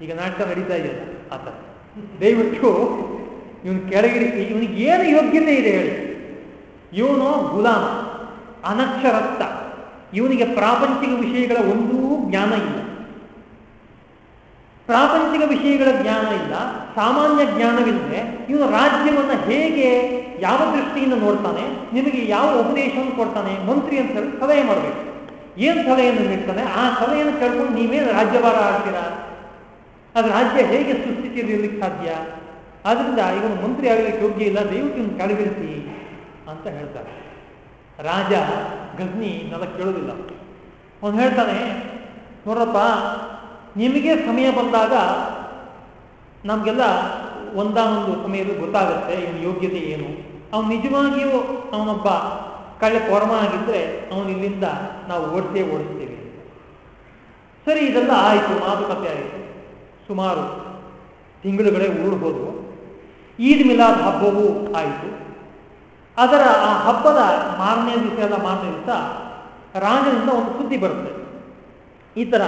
A: ಈಗ ನಾಟಕ ನಡೀತಾ ಇದೆಯಲ್ಲ ಆತ ದಯವಿಟ್ಟು ಇವನು ಕೆಳಗಿರಿ, ಇವನಿಗೆ ಏನು ಯೋಗ್ಯತೆ ಇದೆ ಹೇಳಿ. ಇವನು ಗುಲಾಮ, ಅನಕ್ಷರಸ್ಥ. ಇವನಿಗೆ ಪ್ರಾಪಂಚಿಕ ವಿಷಯಗಳ ಒಂದೂ ಜ್ಞಾನ ಇಲ್ಲ. ಪ್ರಾಪಂಚಿಕ ವಿಷಯಗಳ ಜ್ಞಾನ ಇಲ್ಲ, ಸಾಮಾನ್ಯ ಜ್ಞಾನವಿಲ್ಲದೆ ಇವನು ರಾಜ್ಯವನ್ನು ಹೇಗೆ, ಯಾವ ದೃಷ್ಟಿಯಿಂದ ನೋಡ್ತಾನೆ ನಿಮಗೆ ಯಾವ ಉಪದೇಶವನ್ನು ಕೊಡ್ತಾನೆ, ಮಂತ್ರಿ ಅಂತ ಹೇಳಿ ಸಲಹೆ ಮಾಡಬೇಕು. ಏನು ಸಲಹೆಯನ್ನು ನೀಡ್ತಾನೆ? ಆ ಸಲಹೆಯನ್ನು ಕೇಳ್ಕೊಂಡು ನೀವೇನು ರಾಜ್ಯಭಾರ ಆಗ್ತೀರಾ? ಅದು ರಾಜ್ಯ ಹೇಗೆ ಸುಸ್ಥಿತಿಯಲ್ಲಿ ಇರಲಿಕ್ಕೆ ಸಾಧ್ಯ? ಆದ್ರಿಂದ ಇವನು ಮಂತ್ರಿ ಆಗಲಿಕ್ಕೆ ಯೋಗ್ಯ ಇಲ್ಲ, ದಯವಿಟ್ಟು ಇವನು ಕೆಳಗಿಳಿಸಿ ಅಂತ ಹೇಳ್ತಾರೆ ರಾಜ ಗಜ್ನಿ ನೆಲ ಕೇಳೋದಿಲ್ಲ ಅವನು ಹೇಳ್ತಾನೆ, ನೋಡ್ರಪ್ಪ, ನಿಮಗೆ ಸಮಯ ಬಂದಾಗ ನಮಗೆಲ್ಲ ಒಂದಾನೊಂದು ಸಮಯದ ಗೊತ್ತಾಗುತ್ತೆ, ಇವನ ಯೋಗ್ಯತೆ ಏನು. ಅವನು ನಿಜವಾಗಿಯೂ ಅವನೊಬ್ಬ ಕಳೆ ಕೊರಮ ಆಗಿದ್ದರೆ ಅವನು ಇಲ್ಲಿಂದ ನಾವು ಓಡಿಸೇ ಓಡಿಸ್ತೇವೆ. ಸರಿ, ಇದೆಲ್ಲ ಆಯಿತು, ಮಾತುಕತೆ ಆಯಿತು. ಸುಮಾರು ತಿಂಗಳುಗಳೇ ಹೋದವು ಈದ್ ಮಿಲಾದ್ ಹಬ್ಬವೂ ಆಯಿತು. ಅದರ ಆ ಹಬ್ಬದ ಮಾರನೇ ದಿವಸ ಎಲ್ಲ ಮಾರನೇ ದಿವಸ ರಾಜನಿಂದ ಒಂದು ಸುದ್ದಿ ಬರುತ್ತೆ. ಈ ಥರ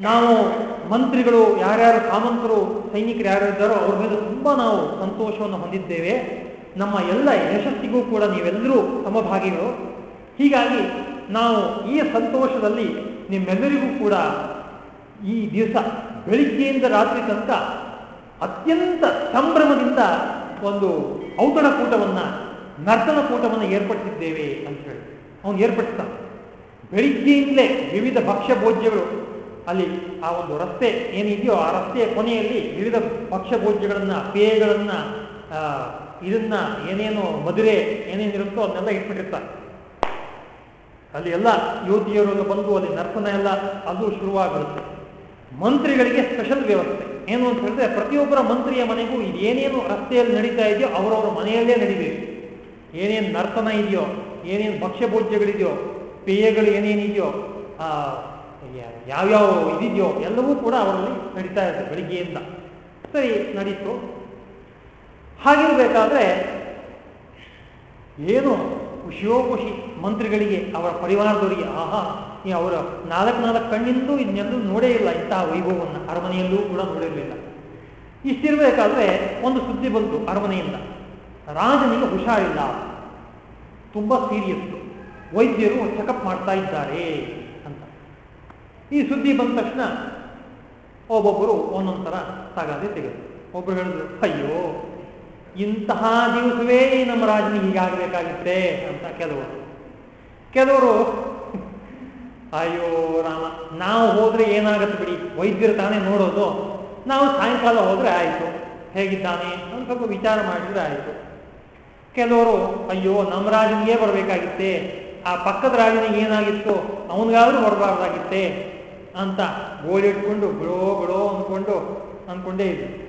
A: ನಾವು ಮಂತ್ರಿಗಳು, ಯಾರ್ಯಾರು ಸಾಮಂತರು ಸೈನಿಕರು ಯಾರು ಇದ್ದಾರೋ ಅವ್ರ ಮೇಲೆ ತುಂಬ ನಾವು ಸಂತೋಷವನ್ನು ಹೊಂದಿದ್ದೇವೆ. ನಮ್ಮ ಎಲ್ಲ ಯಶಸ್ಸಿಗೂ ಕೂಡ ನೀವೆಲ್ಲರೂ ಸಮಭಾಗಿಗಳು ಹೀಗಾಗಿ ನಾವು ಈ ಸಂತೋಷದಲ್ಲಿ ನಿಮ್ಮೆಲ್ಲರಿಗೂ ಕೂಡ ಈ ದಿವಸ ಬೆಳಿಗ್ಗೆಯಿಂದ ರಾತ್ರಿ ತನಕ ಅತ್ಯಂತ ಸಂಭ್ರಮದಿಂದ ಒಂದು ಔತಣ ಕೂಟವನ್ನ, ನರ್ತನ ಕೂಟವನ್ನ ಏರ್ಪಡಿಸಿದ್ದೇವೆ ಅಂತ ಹೇಳಿ. ಅವನು ಏರ್ಪಡಿಸ್ತಾನೆ. ಬೆಳಿಗ್ಗೆಯಿಂದಲೇ ವಿವಿಧ ಭಕ್ಷ್ಯ ಭೋಜ್ಯಗಳು ಅಲ್ಲಿ ಆ ಒಂದು ರಸ್ತೆ ಏನಿದೆಯೋ ಆ ರಸ್ತೆಯ ಕೊನೆಯಲ್ಲಿ ವಿವಿಧ ಭಕ್ಷ್ಯ ಭೋಜ್ಯಗಳನ್ನ ಪೇಯಗಳನ್ನ ಇದನ್ನ ಏನೇನು ಮದುವೆ ಏನೇನಿರುತ್ತೋ ಅದನ್ನೆಲ್ಲ ಇಟ್ಬಿಟ್ಟಿರ್ತಾರೆ. ಅಲ್ಲಿ ಎಲ್ಲ ಯುವತಿಯರೆಲ್ಲ ಬಂದು ಅಲ್ಲಿ ನರ್ತನ ಎಲ್ಲ ಅದು ಶುರುವಾಗುತ್ತೆ. ಮಂತ್ರಿಗಳಿಗೆ ಸ್ಪೆಷಲ್ ವ್ಯವಸ್ಥೆ. ಏನು ಅಂತ ಹೇಳಿದ್ರೆ ಪ್ರತಿಯೊಬ್ಬರ ಮಂತ್ರಿಯ ಮನೆಗೂ ಇದೇನೇನು ರಸ್ತೆಯಲ್ಲಿ ನಡೀತಾ ಇದೆಯೋ ಅವರವರ ಮನೆಯಲ್ಲೇ ನಡಿಬೇಕು. ಏನೇನು ನರ್ತನ ಇದೆಯೋ, ಏನೇನು ಭಕ್ಷ್ಯಭೋಜ್ಯಗಳಿದೆಯೋ, ಪೇಯಗಳು ಏನೇನಿದೆಯೋ ಆ ಯಾವ್ಯಾವ ಇದಿದೆಯೋ ಎಲ್ಲವೂ ಕೂಡ ಅವರಲ್ಲಿ ನಡೀತಾ ಇರುತ್ತೆ ಬೆಳಿಗ್ಗೆಯಿಂದ. ಸರಿ, ನಡೀತು. ಹಾಗಿರ್ಬೇಕಾದ್ರೆ, ಏನು ಖುಷಿಯೋ ಖುಷಿ ಮಂತ್ರಿಗಳಿಗೆ ಅವರ ಪರಿವಾರದವರಿಗೆ, ಆಹಾ ಅವರ ನಾಲ್ಕು ನಾಲ್ಕು ಕಣ್ಣಿಂದೂ ಇದನ್ನೆಲ್ಲೂ ನೋಡೇ ಇಲ್ಲ, ಇಂತಹ ವೈಭವವನ್ನು ಅರಮನೆಯಲ್ಲೂ ಕೂಡ ನೋಡಿರಲಿಲ್ಲ. ಇಷ್ಟಿರಬೇಕಾದ್ರೆ ಒಂದು ಸುದ್ದಿ ಬಂತು ಅರಮನೆಯಿಂದ. ರಾಜನಿಗೆ ಹುಷಾರಿಲ್ಲ. ತುಂಬಾ ಸೀರಿಯಸ್ ವೈದ್ಯರು ಚೆಕಪ್ ಮಾಡ್ತಾ ಇದ್ದಾರೆ ಅಂತ. ಈ ಸುದ್ದಿ ಬಂದ ತಕ್ಷಣ ಒಬ್ಬೊಬ್ಬರು ಒಂದೊಂದು ಥರ ತಗಾದೆ ತೆಗೆದು ಒಬ್ಬರು ಹೇಳಿದ್ರು, ಅಯ್ಯೋ ಇಂತಹ ದಿವಸವೇ ಈ ನಮ್ಮ ರಾಜನಿಗೆ ಹೀಗಾಗಬೇಕಾಗಿತ್ತೆ ಅಂತ ಕೆಲವರು. ಕೆಲವರು, ಅಯ್ಯೋ ರಾಮ, ನಾವು ಹೋದ್ರೆ ಏನಾಗತ್ತೆ ಬಿಡಿ? ವೈದ್ಯರು ತಾನೇ ನೋಡೋದು. ನಾವು ಸಾಯಂಕಾಲ ಹೋದ್ರೆ ಆಯಿತು. ಹೇಗಿದ್ದಾನೆ ಅಂತ ಸ್ವಲ್ಪ ವಿಚಾರ ಮಾಡಿದ್ರೆ ಆಯಿತು. ಕೆಲವರು, ಅಯ್ಯೋ ನಮ್ಮ ರಾಜನಿಗೆ ಬರಬೇಕಾಗಿತ್ತೆ? ಆ ಪಕ್ಕದ ರಾಜನಿಗೆ ಏನಾಗಿತ್ತು? ಅವನಿಗಾದ್ರೂ ಬರಬಾರ್ದಾಗಿತ್ತೆ? ಅಂತ ಗೋಳಿಟ್ಕೊಂಡು ಬಿಡೋ ಬಿಡೋ ಅಂದ್ಕೊಂಡು, ಅಂದ್ಕೊಂಡೇ ಇದ್ರು.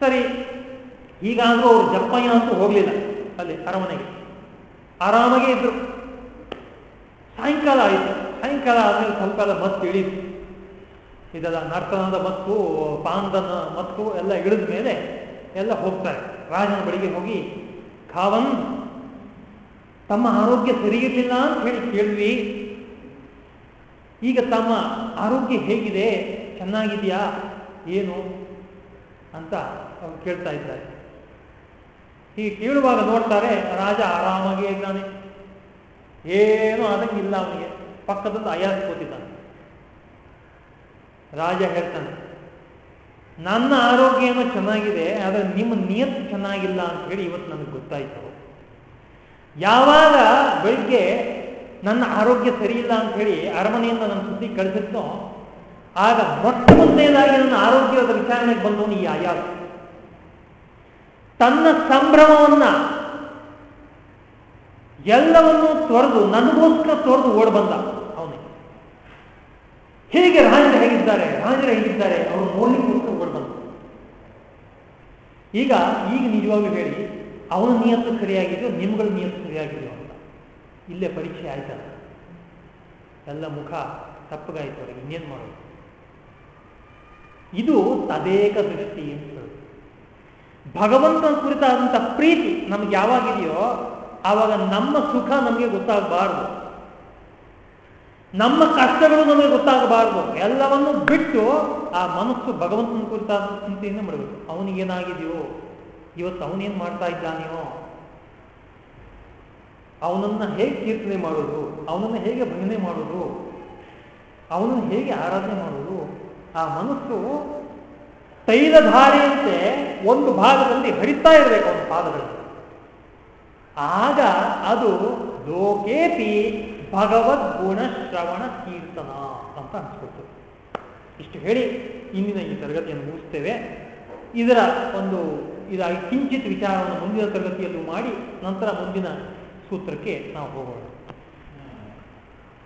A: ಸರಿ ಹೀಗಾದ್ರೂ ಅವರು ಜಪ್ಪಯ್ಯ ಅಂತೂ ಹೋಗಲಿಲ್ಲ ಅಲ್ಲಿ ಅರಮನೆಗೆ. ಆರಾಮಾಗೇ ಇದ್ರು. ಸಾಯಂಕಾಲ ಆಯಿತು. ಸಾಯಂಕಾಲ ಆದಮೇಲೆ ಸ್ವಲ್ಪ ಎಲ್ಲ ಮತ್ತು ಇಳಿತು ಇದೆಲ್ಲ ನರ್ತನದ ಮತ್ತು ಪಾಂದನ ಮತ್ತು ಎಲ್ಲ ಇಳಿದ ಮೇಲೆ ಎಲ್ಲ ಹೋಗ್ತಾರೆ. ರಾಜನ ಬಳಿಗೆ ಹೋಗಿ, ಖಾವನ್, ತಮ್ಮ ಆರೋಗ್ಯ ಸರಿ ಇರಲಿಲ್ಲ ಅಂತ ಹೇಳಿ ಕೇಳಿದ್ವಿ ಈಗ ತಮ್ಮ ಆರೋಗ್ಯ ಹೇಗಿದೆ? ಚೆನ್ನಾಗಿದೆಯಾ? ಏನು? ಅಂತ ಅವ್ರು ಕೇಳ್ತಾ ಇದ್ದಾರೆ. ಹೀಗೆ ಕೇಳುವಾಗ ನೋಡ್ತಾರೆ, ರಾಜ ಆರಾಮಾಗೇ ಇದ್ದಾನೆ. ಏನೂ ಇಲ್ಲ ಅವನಿಗೆ. ಪಕ್ಕದಲ್ಲಿ ಅಯಾಸ್ ಕೂತಿದ್ದಾನೆ. ರಾಜ ಹೇಳ್ತಾನೆ, ನನ್ನ ಆರೋಗ್ಯ ಏನೋ ಚೆನ್ನಾಗಿದೆ, ಆದರೆ ನಿಮ್ಮ ನಿಯತ್ ಚೆನ್ನಾಗಿಲ್ಲ ಅಂತ ಹೇಳಿ ಇವತ್ತು ನನಗೆ ಗೊತ್ತಾಯ್ತು. ಯಾವಾಗ ಬೆಳಿಗ್ಗೆ ನನ್ನ ಆರೋಗ್ಯ ಸರಿಯಿಲ್ಲ ಅಂತ ಹೇಳಿ ಅರಮನೆಯಿಂದ ನನ್ನ ಸುದ್ದಿ ಕಳಿಸಿತ್ತು ಆಗ ಮೊಟ್ಟ ಮೊದಲನೇದಾಗಿ ನನ್ನ ಆರೋಗ್ಯದ ವಿಚಾರಣೆಗೆ ಬಂದವನು ಈ ಅಯಾಸ್ ತನ್ನ ಸಂಭ್ರಮವನ್ನ ಎಲ್ಲವನ್ನೂ ತೊರೆದು, ನನಗೋಸ್ಕರ ತೊರೆದು ಓಡ್ ಬಂದ ಅವನಿಗೆ ಹೇಗೆ ರಾಜರು ಹೇಗಿದ್ದಾರೆ ರಾಜರು ಹೇಗಿದ್ದಾರೆ ಅವರು ನೋಡ್ಲಿಕ್ಕೋಸ್ಕರ ಓಡ್ ಬಂದ. ಈಗ ಈಗ ನಿಜವಾಗಿ ಹೇಳಿ, ಅವನ ನಿಯತ್ತು ಸರಿಯಾಗಿದೆಯೋ, ನಿಮ್ಗಳ ನಿಯತ್ತು ಸರಿಯಾಗಿದೆಯೋ ಅಂತ. ಇಲ್ಲೇ ಪರೀಕ್ಷೆ ಆಯ್ತಲ್ಲ ಎಲ್ಲ ಮುಖ ತಪ್ಪಗಾಯ್ತು, ಅವರಿಗೆ ಇನ್ನೇನು ಮಾಡೋದು? ಇದು ತದೇಕ ದೃಷ್ಟಿ ಅಂತ ಭಗವಂತನ ಕುರಿತಾದಂಥ ಪ್ರೀತಿ ನಮ್ಗೆ ಯಾವಾಗಿದೆಯೋ ಆವಾಗ ನಮ್ಮ ಸುಖ ನಮಗೆ ಗೊತ್ತಾಗಬಾರ್ದು. ನಮ್ಮ ಕಷ್ಟಗಳು ನಮಗೆ ಗೊತ್ತಾಗಬಾರ್ದು. ಎಲ್ಲವನ್ನು ಬಿಟ್ಟು ಆ ಮನಸ್ಸು ಭಗವಂತನ ಕುರಿತಾದ ಚಿಂತೆಯನ್ನು ಮಾಡಬೇಕು. ಅವನಿಗೇನಾಗಿದೆಯೋ? ಇವತ್ತು ಅವನೇನು ಮಾಡ್ತಾ ಇದ್ದಾನೆಯೋ? ಅವನನ್ನು ಹೇಗೆ ಕೀರ್ತನೆ ಮಾಡೋದು? ಅವನನ್ನು ಹೇಗೆ ಭಜನೆ ಮಾಡೋದು? ಅವನನ್ನು ಹೇಗೆ ಆರಾಧನೆ ಮಾಡೋದು? ಆ ಮನಸ್ಸು ತೈಲಧಾರೆಯಂತೆ ಒಂದು ಭಾಗದಲ್ಲಿ ಹರಿತಾ ಇರಬೇಕು ಅವನ ಪಾದಗಳು. ಆಗ ಅದು ಲೋಕೇಪಿ ಭಗವದ್ಗುಣ ಶ್ರವಣ ಕೀರ್ತನ ಅಂತ ಅನ್ಸ್ಕೊಳ್ತದೆ ಇಷ್ಟು ಹೇಳಿ ಇಂದಿನ ಈ ತರಗತಿಯನ್ನು ಮುಗಿಸ್ತೇವೆ. ಇದರ ಒಂದು ಇದಾಗಿ ಕಿಂಚಿತ್ ವಿಚಾರವನ್ನು ಮುಂದಿನ ತರಗತಿಯಲ್ಲೂ ಮಾಡಿ ನಂತರ ಮುಂದಿನ ಸೂತ್ರಕ್ಕೆ ನಾವು ಹೋಗೋಣ.